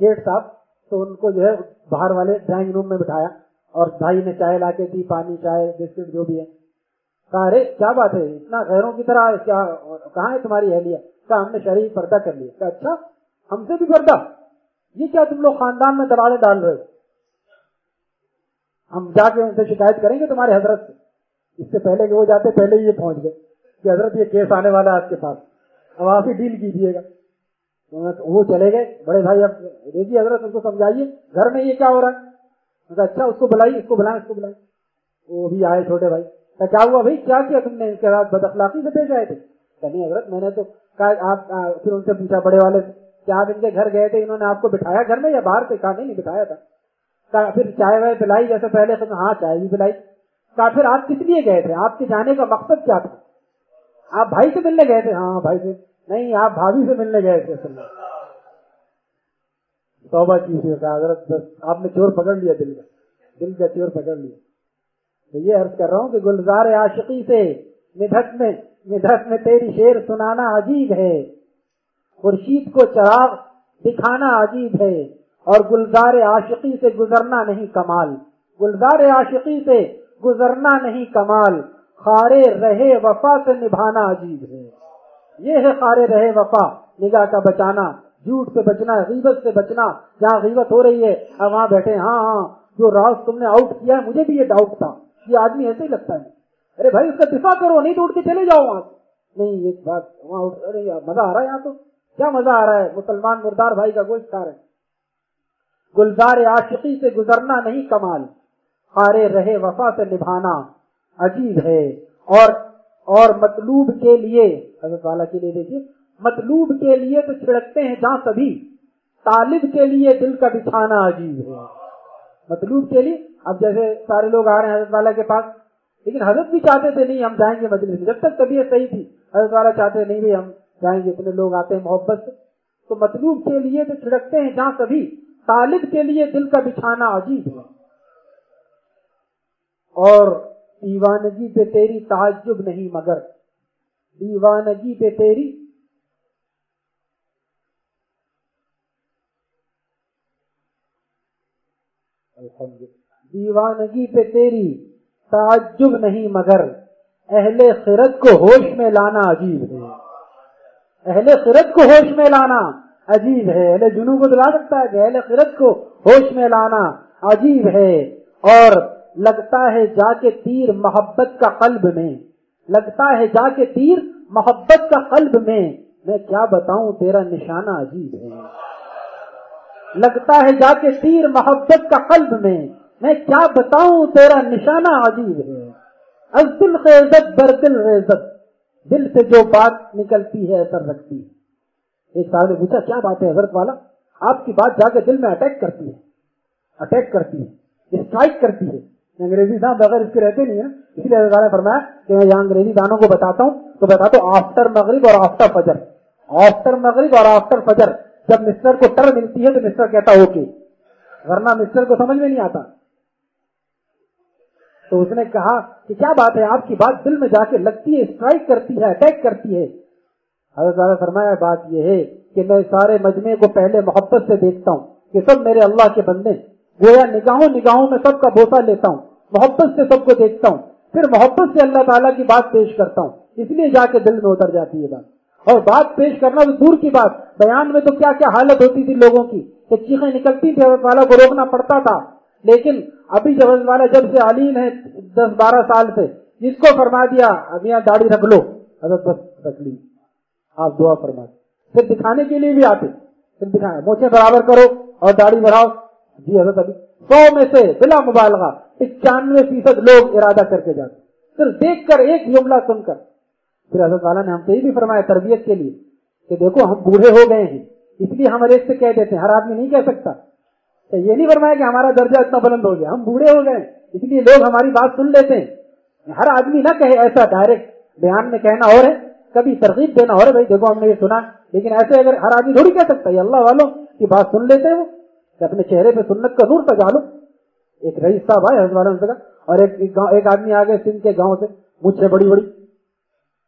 گیٹ صاحب، تو ان کو جو ہے باہر والے ڈرائنگ روم میں بٹھایا اور بھائی نے چائے لا کے دی، پانی، چائے، بسکٹ، جو بھی ہے۔ کہا، ارے، کیا بات ہے؟ اتنا غیروں کی طرح کیا کہاں ہے تمہاری اہلیہ؟ کہا، ہم نے شرعی پردہ کر لیا۔ کہا اچھا ہم سے بھی پردہ؟ یہ کیا تم لوگ خاندان میں دباڑے ڈال رہے ہم جا کے ان سے شکایت کریں گے تمہارے حضرت سے۔ اس سے پہلے کہ وہ جاتے، پہلے ہی یہ پہنچ گئے کہ حضرت یہ کیس آنے والا ہے آپ کے پاس۔ اب آپ ہی ڈیل کیجیے گا۔ وہ چلے گئے۔ بڑے بھائی، اب دیکھیے حضرت، اس کو سمجھائیے۔ گھر میں یہ کیا ہو رہا ہے؟ اچھا اس کو بلائیے، اس کو بلائیں، اس کو بلائیں۔ وہ بھی آئے چھوٹے بھائی۔ کیا ہوا بھائی؟ کیا کیا تم نے ان کے بعد بد اخلاقی سے پیش آئے تھے؟ نہیں حضرت، میں نے تو آپ پھر ان سے پوچھا، بڑے والے سے۔ کیا آپ ان کے گھر گئے تھے، انہوں نے آپ کو بٹھایا گھر میں یا باہر سے کہا نہیں بٹھایا تھا۔ پھر چائے وائے پلائی؟ جیسے پہلے ہاں چائے بھی پلائی۔ کہا، پھر آپ کس لیے گئے تھے؟ آپ کے جانے کا مقصد کیا تھا؟ آپ بھائی سے ملنے گئے تھے؟ ہاں بھائی سے۔ نہیں، آپ بھابھی سے ملنے گئے تھے۔ اصل میں توبہ کی حضرت آپ نے چور پکڑ لیا دل کا۔ دل کا چور پکڑ لیا۔ تو یہ عرض کر رہا ہوں کہ گلزار عاشقی سے مدھت میں مدھت میں تیری شیر سنانا عجیب ہے۔ خورشید کو چراغ دکھانا عجیب ہے اور گلزار عاشقی سے گزرنا نہیں کمال۔ گلزار عاشقی سے گزرنا نہیں کمال۔ خارے رہے وفا سے نبھانا عجیب ہے۔ یہ ہے خارے رہے وفا۔ نگاہ کا بچانا، جھوٹ سے بچنا، غیبت سے بچنا۔ جہاں غیبت ہو رہی ہے، اب وہاں بیٹھے ہاں ہاں جو راز تم نے آؤٹ کیا ہے، مجھے بھی یہ ڈاؤٹ تھا۔ یہ آدمی ایسے ہی لگتا ہے۔ ارے بھائی، اس کا دفاع کرو، نہیں تو اٹھ کے چلے جاؤ وہاں نہیں ایک بات وہاں ارے، مزہ آ رہا ہے یہاں تو۔ کیا مزہ آ رہا ہے؟ مسلمان مردار بھائی کا گوشت کھا رہے گلزار عاشقی سے گزرنا نہیں کمال، خارے رہے وفا سے نبھانا عجیب ہے۔ اور اور مطلوب کے لیے، حضرت والا کے لیے دیکھیے، مطلوب کے لیے تو چھڑکتے ہیں جہاں سبھی، طالب کے لیے دل کا بچھانا عجیب ہے۔ مطلوب کے لیے، اب جیسے سارے لوگ آ رہے ہیں حضرت والا کے پاس، لیکن حضرت بھی چاہتے تھے نہیں ہم جائیں گے مجلس میں۔ جب تک طبیعت صحیح تھی، حضرت والا چاہتے نہیں بھی ہم جائیں گے اتنے لوگ آتے ہیں محبت سے۔ تو مطلوب کے لیے تو چھڑکتے ہیں جہاں سبھی طالب کے لیے دل کا بچھانا عجیب ہے اور دیوانگی پہ تیری تعجب نہیں، مگر دیوانگی پہ تیری دیوانگی پہ تیری تعجب نہیں، مگر اہل خرد کو ہوش میں لانا عجیب ہے۔ اہل خرد کو ہوش میں لانا عجیب ہے، اہل جنو کو دلا سکتا ہے کہ اہل خرد کو ہوش میں لانا عجیب ہے۔ اور لگتا ہے جا کے تیر محبت کا قلب میں۔ لگتا ہے جا کے تیر محبت کا قلب میں۔ میں کیا بتاؤں، تیرا نشانہ عجیب ہے۔ لگتا ہے جا کے تیر محبت کا قلب میں۔ میں کیا بتاؤں، تیرا نشانہ عجیب ہے۔ از دل خیزت بر دل دل سے جو بات نکلتی ہے اثر رکھتی ہے۔ ایک صاحب نے پوچھا، کیا بات ہے حضرت والا؟ آپ کی بات جا کے دل میں اٹیک کرتی ہے۔ اٹیک کرتی ہے۔ اسٹرائک کرتی ہے۔ انگریزی صاحب بغیر اس کے رہتے نہیں ہے اس لیے نے فرمایا کہ میں یہاں انگریزی دانوں کو بتاتا ہوں۔ تو بتاتا ہوں آفٹر مغرب اور آفٹر فجر۔ آفٹر مغرب اور آفٹر فجر۔ جب مسٹر کو ٹر ملتی ہے تو مسٹر کہتا اوکے ورنہ مسٹر کو سمجھ میں نہیں آتا۔ تو اس نے کہا کہ کیا بات ہے؟ آپ کی بات دل میں جا کے لگتی ہے اسٹرائک کرتی ہے اٹیک کرتی ہے۔ حضرت فرمایا، بات یہ ہے کہ میں سارے مجمے کو پہلے محبت سے دیکھتا ہوں کہ سب میرے اللہ کے بندے گویا نگاہوں نگاہوں میں سب کا بوسا لیتا ہوں، محبت سے سب کو دیکھتا ہوں۔ پھر محبت سے اللہ تعالیٰ کی بات پیش کرتا ہوں۔ اس لیے جا کے دل میں اتر جاتی ہے بات۔ اور بات پیش کرنا تو دور کی بات۔ بیان میں تو کیا کیا حالت ہوتی تھی لوگوں کی کہ چیخیں نکلتی تھی حضرت والا کو روکنا پڑتا تھا۔ لیکن ابھی جب والا جب سے علیم ہے دس بارہ سال سے، جس کو فرما دیا، اب یہاں داڑھی رکھ لو۔ حضرت بس رکھ لی آپ دعا فرما پھر دکھانے کے لیے بھی آتے۔ پھر دکھائیں موچے برابر کرو اور داڑھی بڑھاؤ۔ جی حضرت ابھی۔ سو میں سے بلا مبالغہ پچانوے فیصد لوگ ارادہ کر کے جاتے۔ صرف دیکھ کر ایک جملہ سن کر۔ پھر حضرت والا نے ہم سے یہ بھی فرمایا تربیت کے لیے کہ دیکھو ہم بوڑھے ہو گئے ہیں، اس لیے ہم ایک سے کہہ دیتے ہیں۔ ہر آدمی نہیں کہہ سکتا۔ تو یہ نہیں فرمایا کہ ہمارا درجہ اتنا بلند ہو گیا، ہم بوڑھے ہو گئے۔ اس لیے لوگ ہماری بات سن لیتے ہیں۔ ہر آدمی نہ کہے ایسا ڈائریکٹ بیان میں کہنا اور ہے۔ کبھی ترغیب دینا اور ہے، بھائی دیکھو ہم نے یہ سنا۔ لیکن ایسے اگر ہر آدمی تھوڑی کہہ سکتا ہے اللہ والوں کی بات سن لیتے ہیں وہ۔ کہ اپنے چہرے پہ سنت کا نور سجا لو۔ ایک رئیس صاحب آئے حضرت والوں سے اور ایک ایک آدمی آ گئے سندھ کے گاؤں سے مجھ سے بڑی بڑی۔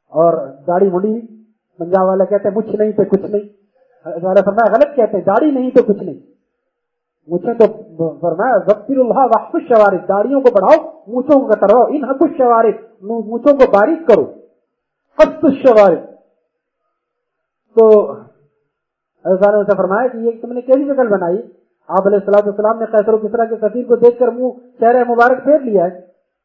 اور داڑھی منڈی پنجاب والا کہتے ہیں مجھ نہیں تو کچھ نہیں۔ فرمایا، غلط کہتے ہیں، داڑھی نہیں تو کچھ نہیں۔ مجھے تو فرمایا، ذکر اللہ وقف شوارف داڑیوں کو بڑھاؤ مونچوں کو کترواؤ ان حق شوارف مونچوں کو باریک کرو۔ حق شوارف تو حضرت سے فرمایا کہ یہ تم نے کیسی شکل بنائی؟ آپ علیہ السلام السلام نے قیصر و کسرا کے سفیر کو دیکھ کر منہ چہرہ مبارک پھیر لیا ہے۔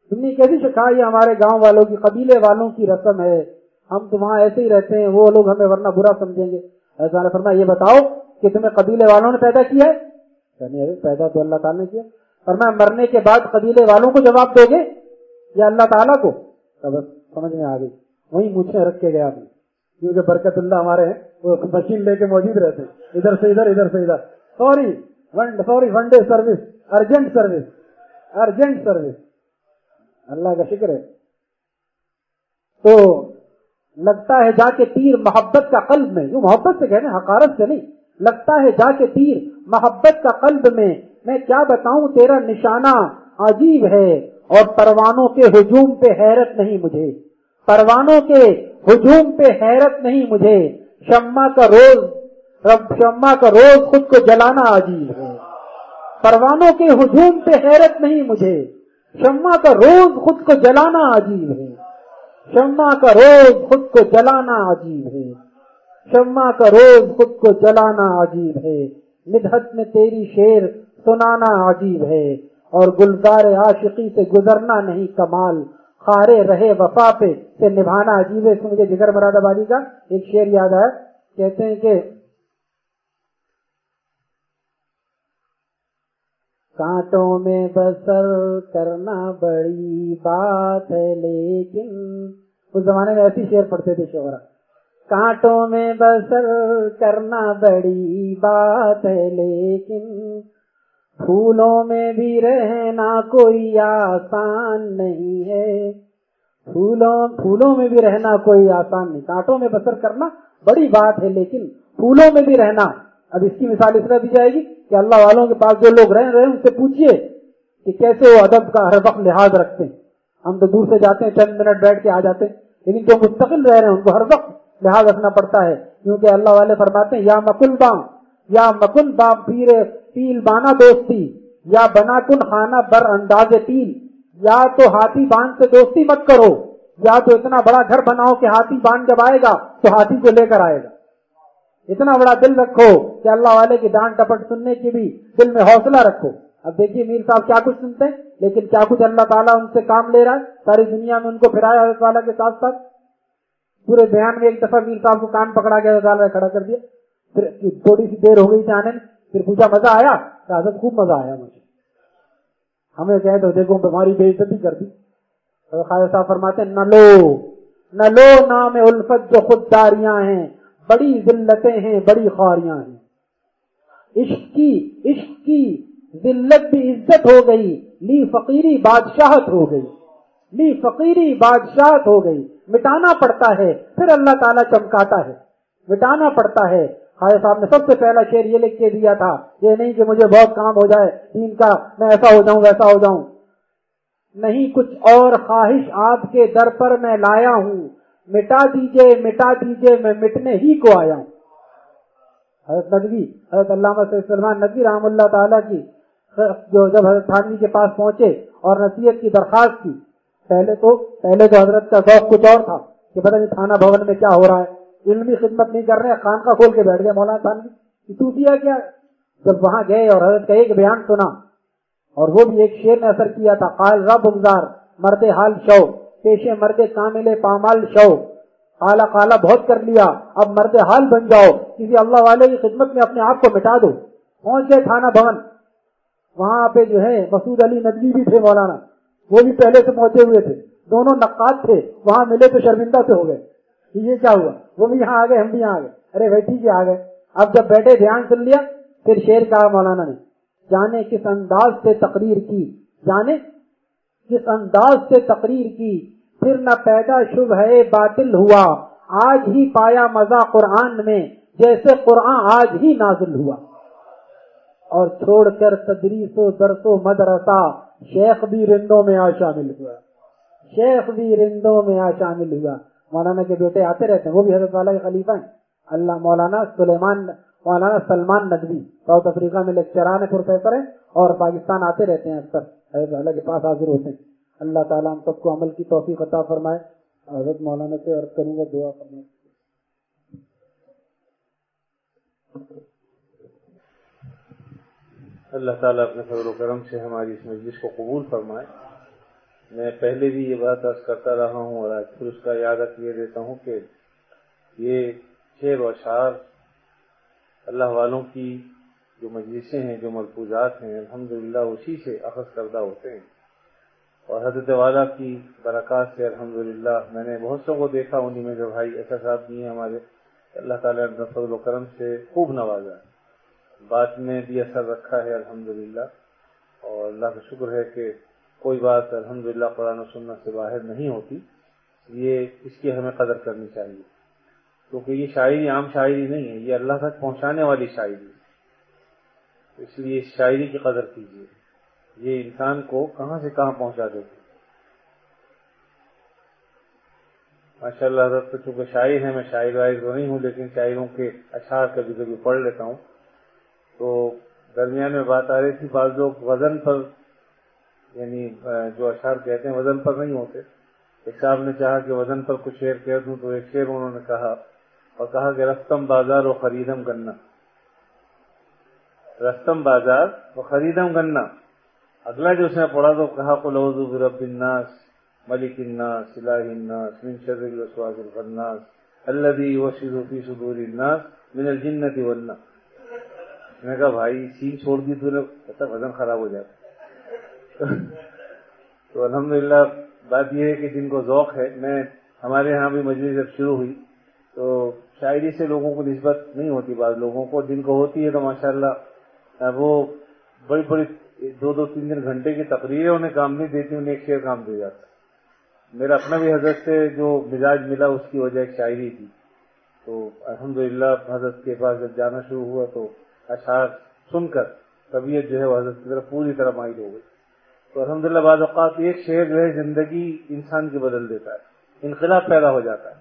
تم نے کیسی سکھا ہاں، یہ ہمارے گاؤں والوں کی، قبیلے والوں کی رسم ہے۔ ہم تو وہاں ایسے ہی رہتے ہیں، وہ لوگ ہمیں ورنہ برا سمجھیں گے۔ ایسا نے فرمایا، یہ بتاؤ کہ تمہیں قبیلے والوں نے پیدا کیا ہے؟ یعنی پیدا تو اللہ تعالیٰ نے کیا۔ فرمایا مرنے کے بعد قبیلے والوں کو جواب دو گے یا اللہ تعالیٰ کو؟ بس سمجھ میں آ گئی۔ وہیں مجھے رکھ کے گیا کیونکہ برکت اللہ ہمارے ہیں، وہ مشین لے کے موجود رہتے ہیں۔ ادھر سے ادھر ادھر سے ادھر۔ Sorry sorry one day service urgent service urgent service اللہ کا شکر ہے۔ تو لگتا ہے جا کے تیر محبت کا قلب میں، یوں محبت سے کہنے، حقارت سے نہیں۔ لگتا ہے، جا کے تیر، محبت کا قلب میں میں کیا بتاؤں، تیرا نشانہ عجیب ہے۔ اور پروانوں کے ہجوم پہ حیرت نہیں مجھے۔ پروانوں کے ہجوم پہ حیرت نہیں مجھے۔ شما کا روز شما کا روز خود کو جلانا عجیب ہے۔ پروانوں کے ہجوم پہ حیرت نہیں مجھے۔ شما کا روز خود کو جلانا عجیب ہے۔ شما کا روز خود کو جلانا عجیب ہے۔ شما کا روز خود کو جلانا عجیب ہے۔ مدحت میں تیری شیر سنانا عجیب ہے۔ اور گلزار عاشقی سے گزرنا نہیں کمال۔ خارے رہے وفا پہ سے نبھانا عجیب ہے۔ اس میں مجھے جگر مراد آبادی کا ایک شعر یاد ہے کہتے ہیں کہ کانٹوں میں بسر کرنا بڑی بات ہے، لیکن اس زمانے میں ایسی شعر پڑھتے تھے شوہرا کانٹوں میں بسر کرنا بڑی بات ہے، لیکن پھولوں میں بھی رہنا کوئی آسان نہیں ہے۔ پھولوں پھولوں میں بھی رہنا کوئی آسان نہیں۔ کانٹوں میں بسر کرنا بڑی بات ہے، لیکن پھولوں میں بھی رہنا۔ اب اس کی مثال اس طرح دی جائے گی کہ اللہ والوں کے پاس جو لوگ رہ رہے ہیں، ان سے پوچھئے کہ کیسے وہ ادب کا ہر وقت لحاظ رکھتے ہیں۔ ہم تو دور سے جاتے ہیں، چند منٹ بیٹھ کے آ جاتے ہیں، لیکن جو مستقل رہ رہے ہیں، ان کو ہر وقت لحاظ رکھنا پڑتا ہے۔ کیونکہ اللہ والے فرماتے ہیں، یا مکل بام، یا مکن بام پیر پیل بانا دوستی، یا بنا کن خانہ بر انداز پیل یا تو ہاتھی باندھ سے دوستی مت کرو، یا تو اتنا بڑا گھر بناؤ کہ ہاتھی باندھ جب آئے گا تو ہاتھی کو لے کر آئے گا۔ اتنا بڑا دل رکھو کہ اللہ والے کی ڈانٹ ٹپٹ سننے کی بھی دل میں حوصلہ رکھو۔ اب دیکھیے میر صاحب کیا کچھ سنتے ہیں، لیکن کیا کچھ اللہ تعالیٰ ان سے کام لے رہا ہے؟ ساری دنیا میں ان کو پھرایا حضرت والا کے ساتھ ساتھ۔ پورے بیان میں ایک دفعہ میر صاحب کو کان پکڑا گیا کھڑا کر دیا۔ پھر تھوڑی سی دیر ہو گئی تھی آنے میں، پھر پوچھا، مزہ آیا؟ حضرت، خوب مزہ آیا مجھے۔ ہمیں کہے تو دیکھو بیماری بے عزتی کر دی۔ خالد صاحب فرماتے ہیں، نہ لو نہ لو نام الفت جو خود داریاں ہیں، بڑی ذلتیں ہیں، بڑی خواریاں ہیں۔ عشق کی عشق کی ذلت بھی عزت ہو گئی، لی فقیری بادشاہت ہو گئی۔ لی فقیری بادشاہت ہو گئی، مٹانا پڑتا ہے، پھر اللہ تعالیٰ چمکاتا ہے، مٹانا پڑتا ہے۔ خواہ صاحب نے سب سے پہلا شعر یہ لکھ کے دیا تھا، یہ نہیں کہ مجھے بہت کام ہو جائے، دین کا میں ایسا ہو جاؤں، ویسا ہو جاؤں۔ نہیں، کچھ اور خواہش آپ کے در پر میں لایا ہوں۔ مٹا دیجیے مٹا دیجیے، میں مٹنے ہی کو آیا ہوں۔ حضرت ندوی، حضرت علامہ سلمان ندوی رحم اللہ تعالیٰ کی، جو جب حضرت تھانوی کے پاس پہنچے اور نصیحت کی درخواست کی پہلے تو پہلے تو حضرت کا ذوق کچھ اور تھا کہ پتہ نہیں تھانہ بھون میں کیا ہو رہا ہے۔ علمی خدمت نہیں کر رہے، خان کا کھول کے بیٹھ گئے مولانا تھانوی جی۔ تو کیا کیا؟ جب وہاں گئے اور حضرت کا ایک بیان سنا اور وہ بھی ایک شیر نے اثر کیا تھا، قال رب گزار مرد حال شو پیشے مرد کامل پامال شو۔ کالا کالا بہت کر لیا، اب مرد حال بن جاؤ۔ کسی اللہ والے کی خدمت میں اپنے آپ کو مٹا دو۔ پہنچ گئے تھانہ بھون۔ وہاں پہ جو ہے مسعود علی ندوی بھی تھے مولانا۔ وہ بھی پہلے سے پہنچے ہوئے تھے۔ دونوں نقاد تھے۔ وہاں ملے تو شرمندہ سے ہو گئے۔ یہ کیا ہوا؟ وہ بھی یہاں آ گئے، ہم بھی یہاں آ گئے۔ ارے بھائی، ٹھیک ہے، آ گئے۔ اب جب بیٹھے، دھیان سن لیا، پھر شیر کہا، مولانا نے، جانے کس انداز سے تقریر کی؟ جانے کس انداز سے تقریر کی؟ پھر نہ پیدا شب ہے باطل ہوا، آج ہی پایا مزہ قرآن میں، جیسے قرآن آج ہی نازل ہوا۔ اور چھوڑ کر تدریس و درس و مدرسہ شیخ بھی رندوں میں آ شامل ہوا۔ شیخ بھی رندوں میں آ شامل ہوا۔ مولانا کے بیٹے آتے رہتے ہیں، وہ بھی حضرت والا کے خلیفہ ہیں۔ اللہ مولانا سلیمان، مولانا سلمان ندوی، ساؤتھ افریقہ میں لیکچران پروفیسر ہیں اور پاکستان آتے رہتے ہیں اکثر۔ حضرت والا کے پاس حاضر ہوتے ہیں۔ اللہ تعالیٰ ہم سب کو عمل کی توفیق عطا فرمائے۔ حضرت مولانا سے عرض کروں گا دعا فرمائے۔
اللہ تعالیٰ اپنے فضل و کرم سے ہماری اس مجلس کو قبول فرمائے۔ میں پہلے بھی یہ بات عرض کرتا رہا ہوں اور آج پھر اس کا یاد یہ دیتا ہوں کہ یہ شعر و اشعار اللہ والوں کی جو مجلسیں ہیں، جو ملفوظات ہیں، الحمدللہ اسی سے اخذ کردہ ہوتے ہیں۔ اور حضرت والا کی برکات سے الحمدللہ میں نے بہت سو کو دیکھا انہیں میں جو بھائی ایسا صاحب بھی ہیں ہمارے، اللہ تعالیٰ نے فضل و کرم سے خوب نوازا۔ بات میں بھی اثر رکھا ہے، الحمدللہ۔ اور اللہ کا شکر ہے کہ کوئی بات الحمدللہ قرآن و سنت سے باہر نہیں ہوتی۔ یہ اس کی ہمیں قدر کرنی چاہیے۔ کیونکہ یہ شاعری عام شاعری نہیں ہے، یہ اللہ تک پہنچانے والی شاعری اس لیے شاعری کی قدر کیجیے۔ یہ انسان کو کہاں سے کہاں پہنچا دیتی ماشاء اللہ حضرت تو چونکہ شاعر ہے میں شاعر وائر تو نہیں ہوں، لیکن شاعروں کے اشعار کبھی کبھی پڑھ لیتا ہوں۔ تو درمیان میں بات آ رہی تھی، بعض لوگ وزن پر یعنی جو اشعار کہتے ہیں، وزن پر نہیں ہوتے۔ ایک صاحب نے چاہا کہ وزن پر کچھ شعر کہہ دوں، تو ایک شعر انہوں نے کہا اور کہا کہ رستم بازار و خریدم گنا۔ رستم بازار و خریدم گنا۔ اگلا جو اس نے پڑھا تو کہا قلوز برب الناس، ملک الناس، الہ الناس، من شر الوسواس الخناس الذي يوسوس في صدور الناس من الجنة والناس۔ میں نے کہا بھائی سین چھوڑ دی تو نے وزن خراب ہو جاتا تو الحمدللہ، بات یہ ہے کہ جن کو ذوق ہے، میں، ہمارے ہاں بھی مجلس جب شروع ہوئی، تو شاعری سے لوگوں کو نسبت نہیں ہوتی، بعض لوگوں کو جن کو ہوتی ہے تو ماشاءاللہ، وہ بڑی بڑی، دو دو تین تین گھنٹے کی تقریریں انہیں کام نہیں دیتی، انہیں ایک شعر کام دے جاتا۔ میرا اپنا بھی حضرت سے جو مزاج ملا، اس کی وجہ ایک شاعری تھی۔ تو الحمدللہ، حضرت کے پاس جب جانا شروع ہوا تو اشعار سن کر طبیعت جو ہے وہ حضرت کی طرف پوری طرح مائل ہو گئی۔ تو الحمد للہ بعض اوقات ایک شعر جو ہے زندگی انسان کی بدل دیتا ہے، انقلاب پیدا ہو جاتا ہے۔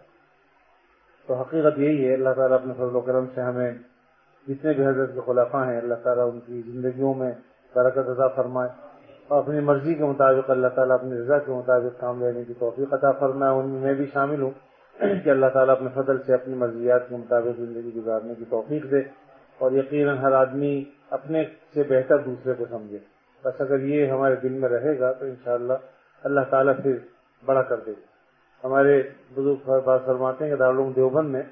تو حقیقت یہی ہے، اللہ تعالیٰ اپنے فضل و کرم سے ہمیں جتنے بھی حضرت کے خلافہ ہیں، اللہ تعالیٰ ان کی زندگیوں میں برکت عطا فرمائے۔ اور اپنی مرضی کے مطابق اللہ تعالیٰ اپنی رضا کے مطابق کام لینے کی توفیق عطا فرمائے۔ ان میں میں بھی شامل ہوں کہ اللہ تعالیٰ اپنے فضل سے اپنی مرضیات کے مطابق زندگی گزارنے کی توفیق دے۔ اور یقیناً ہر آدمی اپنے سے بہتر دوسرے کو سمجھے۔ بس اگر یہ ہمارے دل میں رہے گا تو انشاءاللہ اللہ تعالیٰ پھر بڑا کر دے گا۔ ہمارے بزرگ بات فرماتے ہیں کہ دارالعلوم دیوبند میں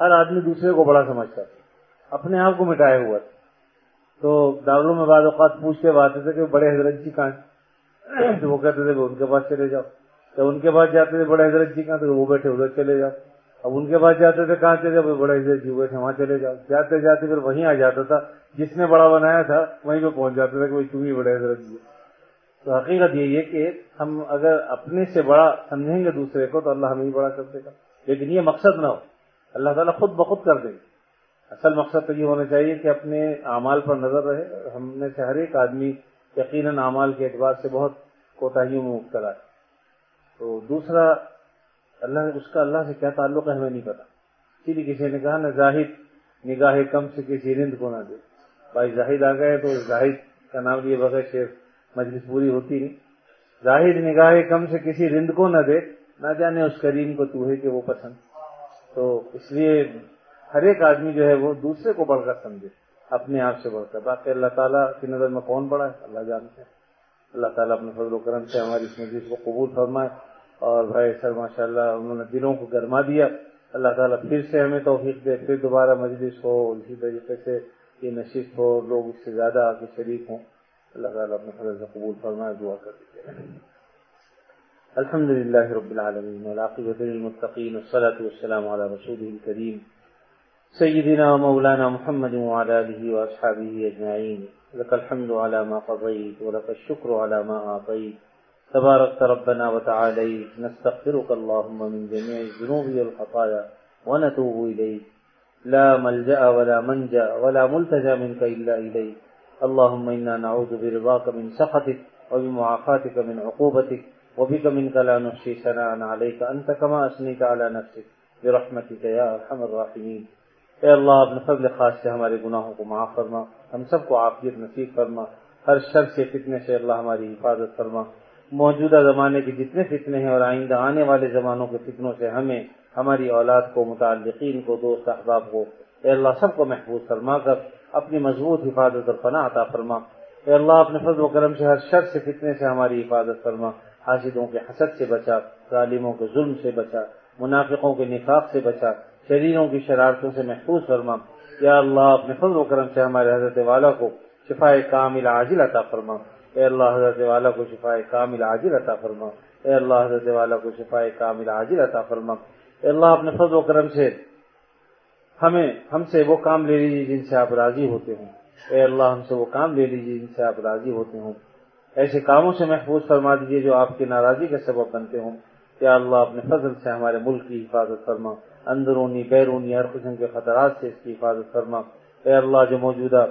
ہر آدمی دوسرے کو بڑا سمجھتا تھا اپنے آپ کو مٹائے ہوا تھا۔ تو دارالعلوم میں بعض اوقات پوچھتے آتے تھے کہ بڑے حضرت جی کہاں تو وہ کہتے تھے کہ ان کے پاس چلے جاؤ۔ تو ان کے پاس جاتے تھے بڑے حضرت جی کہاں تو وہ بیٹھے ادھر چلے جاؤ۔ اب ان کے پاس جاتے تھے، کہاں چلے؟ بڑے جی بیٹھے، وہاں چلے جاؤ جاتے جاتے پھر وہیں آ جاتا تھا۔ جس نے بڑا بنایا تھا، وہیں پہ پہنچ جاتا تھا کہ تم ہی بڑے حضرت جی۔ تو حقیقت یہی ہے کہ ہم اگر اپنے سے بڑا سمجھیں گے دوسرے کو، تو اللہ ہمیں بڑا کر دے گا۔ لیکن یہ مقصد نہ ہو۔ اللہ تعالیٰ خود بخود کر دے۔ گا اصل مقصد تو یہ ہونا چاہیے کہ اپنے اعمال پر نظر رہے۔ ہم نے سے ہر ایک آدمی یقیناً اعمال کے اعتبار سے بہت کوتاہیوں میں مبتلا ہے۔ تو دوسرا اللہ اس کا اللہ سے کیا تعلق ہے ہمیں نہیں پتا۔ اسی لیے کسی نے کہا نا زاہد، نگاہ کم سے کسی رند کو نہ دے۔ بھائی زاہد آ گئے تو زاہد کا نام لیے بغیر شیر مجلس پوری ہوتی نہیں۔ ظاہر نگاہ کم سے کسی رند کو نہ دیکھ نہ جانے اس کریم کو تو ہے کہ وہ پسند۔ تو اس لیے ہر ایک آدمی جو ہے وہ دوسرے کو بڑھ کر سمجھے، اپنے آپ سے بڑھ کر۔ باقی اللہ تعالیٰ کی نظر میں کون بڑا ہے؟ اللہ جانتے ہیں اللہ تعالیٰ اپنے فضل و کرم سے ہماری اس مجلس کو قبول فرمائے۔ اور بھائی سر ماشاء اللہ انہوں نے دلوں کو گرما دیا۔ اللہ تعالیٰ پھر سے ہمیں توفیق دے، پھر دوبارہ مجلس ہو، اسی طریقے سے یہ نشست ہو، لوگ اس سے زیادہ آ کے شریک ہوں۔ اللہ تعالیٰ اپنے فضل سے قبول فرمائے، دعا کر دیجیے۔ الحمد لله رب العالمين والعاقبة للمتقين والصلاة والسلام على رسوله الكريم سيدنا ومولانا محمد وعلى آله وأصحابه أجمعين لك الحمد على ما قضيت ولك الشكر على ما أعطيت تباركت ربنا وتعاليت نستغفرك اللهم من جميع الذنوب والخطايا ونتوب إليك. لا ملجأ ولا منجأ ولا ملتجأ منك إلا إليك. اللهم إنا نعوذ برضاك من سخطك وبمعافاتك من عقوبتك وبك منك لا نحصي ثناء عليك. أنت كما أثنيت على نفسك برحمتك يا أرحم الراحمين. اے اللہ، اپنے فضل خاص سے ہمارے گناہوں کو معاف فرما، ہم سب کو عافیت نصیب فرما، ہر شر سے فتنے سے اللہ ہماری حفاظت فرما۔ موجودہ زمانے کے جتنے فتنے ہیں اور آئندہ آنے والے زمانوں کے فتنوں سے ہمیں، ہماری اولاد کو، متعلقین کو، دوست احباب کو، اے اللہ سب کو محفوظ فرما کر، اپنی مضبوط حفاظت اور پناہ عطا فرما۔ اے اللہ، اپنے فضل و کرم سے ہر شر سے، فتنے سے ہماری حفاظت فرما۔ حاسدوں کے حسد سے بچا، ظالموں کے ظلم سے بچا، منافقوں کے نفاق سے بچا شریروں کی شرارتوں سے محفوظ فرما۔ یا اللہ، اپنے فضل و کرم سے ہمارے حضرت والا کو شفا کامل عاجل عطا فرما۔ اے اللہ حضرت والا کو شفا کامل عاجل عطا فرما۔ اے اللہ حضرت والا کو شفا کامل عاجل عطا فرما۔ اے اللہ اپنے فضل و کرم سے ہمیں ہم سے وہ کام لے لیجیے جن سے آپ راضی ہوتے ہوں۔ اے اللہ ہم سے وہ کام لے لیجیے جن سے آپ راضی ہوتے ہوں۔ ایسے کاموں سے محفوظ فرما دیجیے جو آپ کی ناراضی کا سبب بنتے ہوں۔ یا اللہ اپنے فضل سے ہمارے ملک کی حفاظت فرما۔ اندرونی بیرونی ہر قسم کے خطرات سے اس کی حفاظت فرما۔ اے اللہ جو موجودہ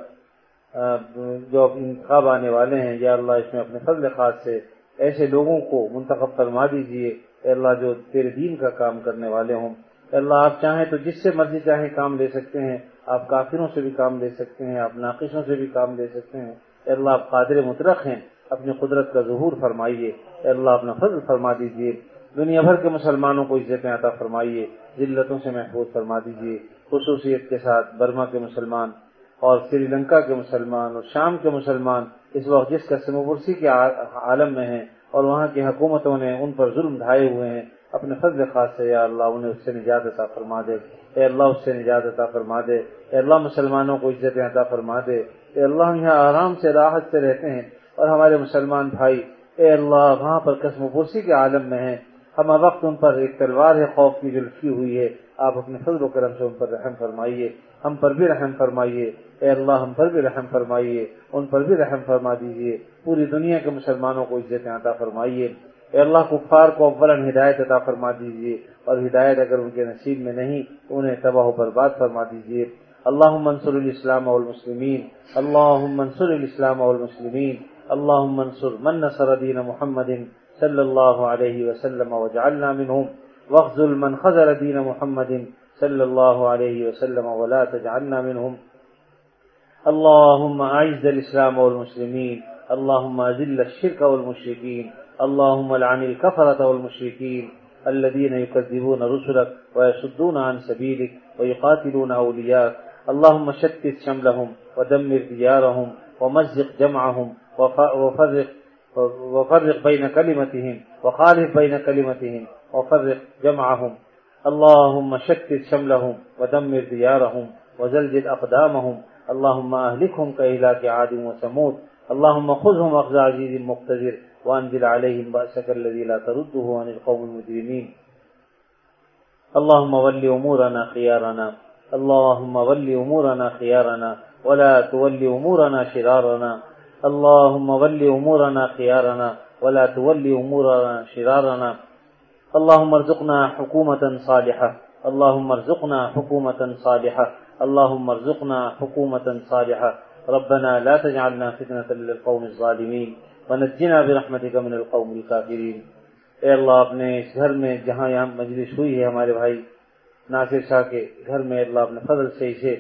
جو انتخاب آنے والے ہیں، یا اللہ اس میں اپنے فضل خاص سے ایسے لوگوں کو منتخب فرما دیجیے اے اللہ جو تیرے دین کا کام کرنے والے ہوں۔ اے اللہ، آپ چاہیں تو جس سے مرضی چاہیں کام لے سکتے ہیں۔ آپ کافروں سے بھی کام لے سکتے ہیں، آپ ناقصوں سے بھی کام لے سکتے ہیں۔ اے اللہ، آپ قادر مطرق ہیں۔ اپنی قدرت کا ظہور فرمائیے۔ اے اللہ، اپنا فضل فرما دیجیے دنیا بھر کے مسلمانوں کو عزتیں عطا فرمائیے۔ ذلتوں سے محفوظ فرما دیجیے خصوصیت کے ساتھ برما کے مسلمان اور سری لنکا کے مسلمان اور شام کے مسلمان اس وقت جس قسم ورسی کے عالم میں ہیں اور وہاں کی حکومتوں نے ان پر ظلم ڈھائے ہوئے ہیں، اپنے فضل خاص سے یا اللہ انہیں اس سے نجات عطا فرما دے۔ اے اللہ اس سے نجات عطا فرما دے۔ اے اللہ مسلمانوں کو عزت عطا فرما دے۔ اے اللہ یہاں آرام سے راحت سے رہتے ہیں اور ہمارے مسلمان بھائی، اے اللہ وہاں پر قسم و پرسی کے عالم میں ہیں۔ ہم وقت ان پر ایک تلوار ہے، خوف کی جو لکھی ہوئی ہے۔ آپ اپنے فضل و کرم سے ان پر رحم فرمائیے۔ ہم پر بھی رحم فرمائیے۔ اے اللہ، ہم پر بھی رحم فرمائیے، ان پر بھی رحم فرما دیجیے۔ پوری دنیا کے مسلمانوں کو عزت عطا فرمائیے۔ اے اللہ، کفار کو اول ہدایت عطا فرما دیجیے۔ اور ہدایت اگر ان کے نصیب میں نہیں، تو انہیں تباہ و برباد فرما دیجیے۔ اللہ منصور الاسلام والمسلمین۔ اللہ منصور الاسلام والمسلمین۔ اللهم انصر من نصر دين محمد صلى الله عليه وسلم واجعلنا منهم واخذل من خذل دين محمد صلى الله عليه وسلم ولا تجعلنا منهم اللهم أعز الإسلام والمسلمين، اللهم أذل الشرك والمشركين، اللهم لعن الكفرة والمشركين الذين يكذبون رسلك ويصدون عن سبيلك ويقاتلون أولياءك اللهم شتت شملهم ودمر ديارهم ومزق جمعهم وفرق وفرق بين كلمتهم، وخالف بين كلمتهم وفرق جمعهم. اللهم شتت شملهم ودمر ديارهم وزلزل أقدامهم اللهم أهلكهم كإهلاك عاد وثمود اللهم خذهم أخذ عزيز مقتدر وأنزل عليهم بأسك الذي لا ترده عن القوم المجرمين. اللهم ول أمورنا خيارنا. اللهم ول أمورنا خيارنا. ولا تول أمورنا شرارنا. اللهم ول أمورنا خيارنا. ولا تول أمورنا شرارنا. اللهم ارزقنا حكومة صالحة. اللهم ارزقنا حكومة صالحة. اللهم ارزقنا حكومة صالحة. ربنا لا تجعلنا فتنة للقوم الظالمين. ونجنا برحمتك من القوم الكافرين. اے اللہ، اپنے اس گھر میں جہاں یہاں مجلس ہوئی ہے ہمارے بھائی، ناصر شاہ کے گھر میں، اللہ اپنے فضل سے اسے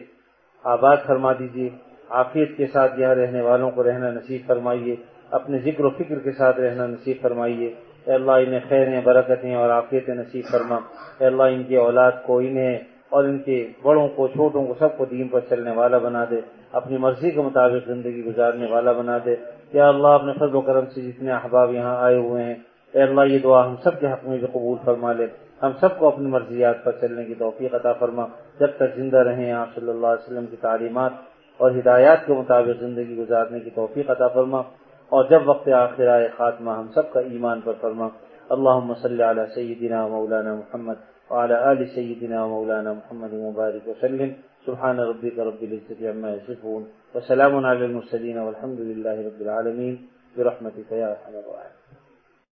آباد فرما دیجیے عافیت کے ساتھ یہاں رہنے والوں کو رہنا نصیب فرمائیے۔ اپنے ذکر و فکر کے ساتھ رہنا نصیب فرمائیے۔ اے اللہ، انہیں خیریں، برکتیں اور عافیت نصیب فرما۔ اے اللہ، ان کی اولاد کو انہیں اور ان کے بڑوں کو، چھوٹوں کو سب کو دین پر چلنے والا بنا دے، اپنی مرضی کے مطابق زندگی گزارنے والا بنا دے۔ یا اللہ، اپنے فضل و کرم سے جتنے احباب یہاں آئے ہوئے ہیں، اے اللہ، یہ دعا ہم سب کے حق میں بھی قبول فرما لے۔ ہم سب کو اپنی مرضیات پر چلنے کی توفیق عطا فرما۔ جب تک زندہ رہیں آپ صلی اللہ علیہ وسلم کی تعلیمات اور ہدایات کے مطابق زندگی گزارنے کی توفیق عطا فرما۔ اور جب وقت آخر آئے خاتمہ، ہم سب کا ایمان پر فرما۔ اللهم صل على سيدنا ومولانا محمد۔ وعلى آل سيدنا ومولانا محمد مبارك وسلم. سبحان ربك رب العزة عما يصفون وسلام على المرسلين والحمد لله رب العالمين. برحمتك يا أرحم الراحمين.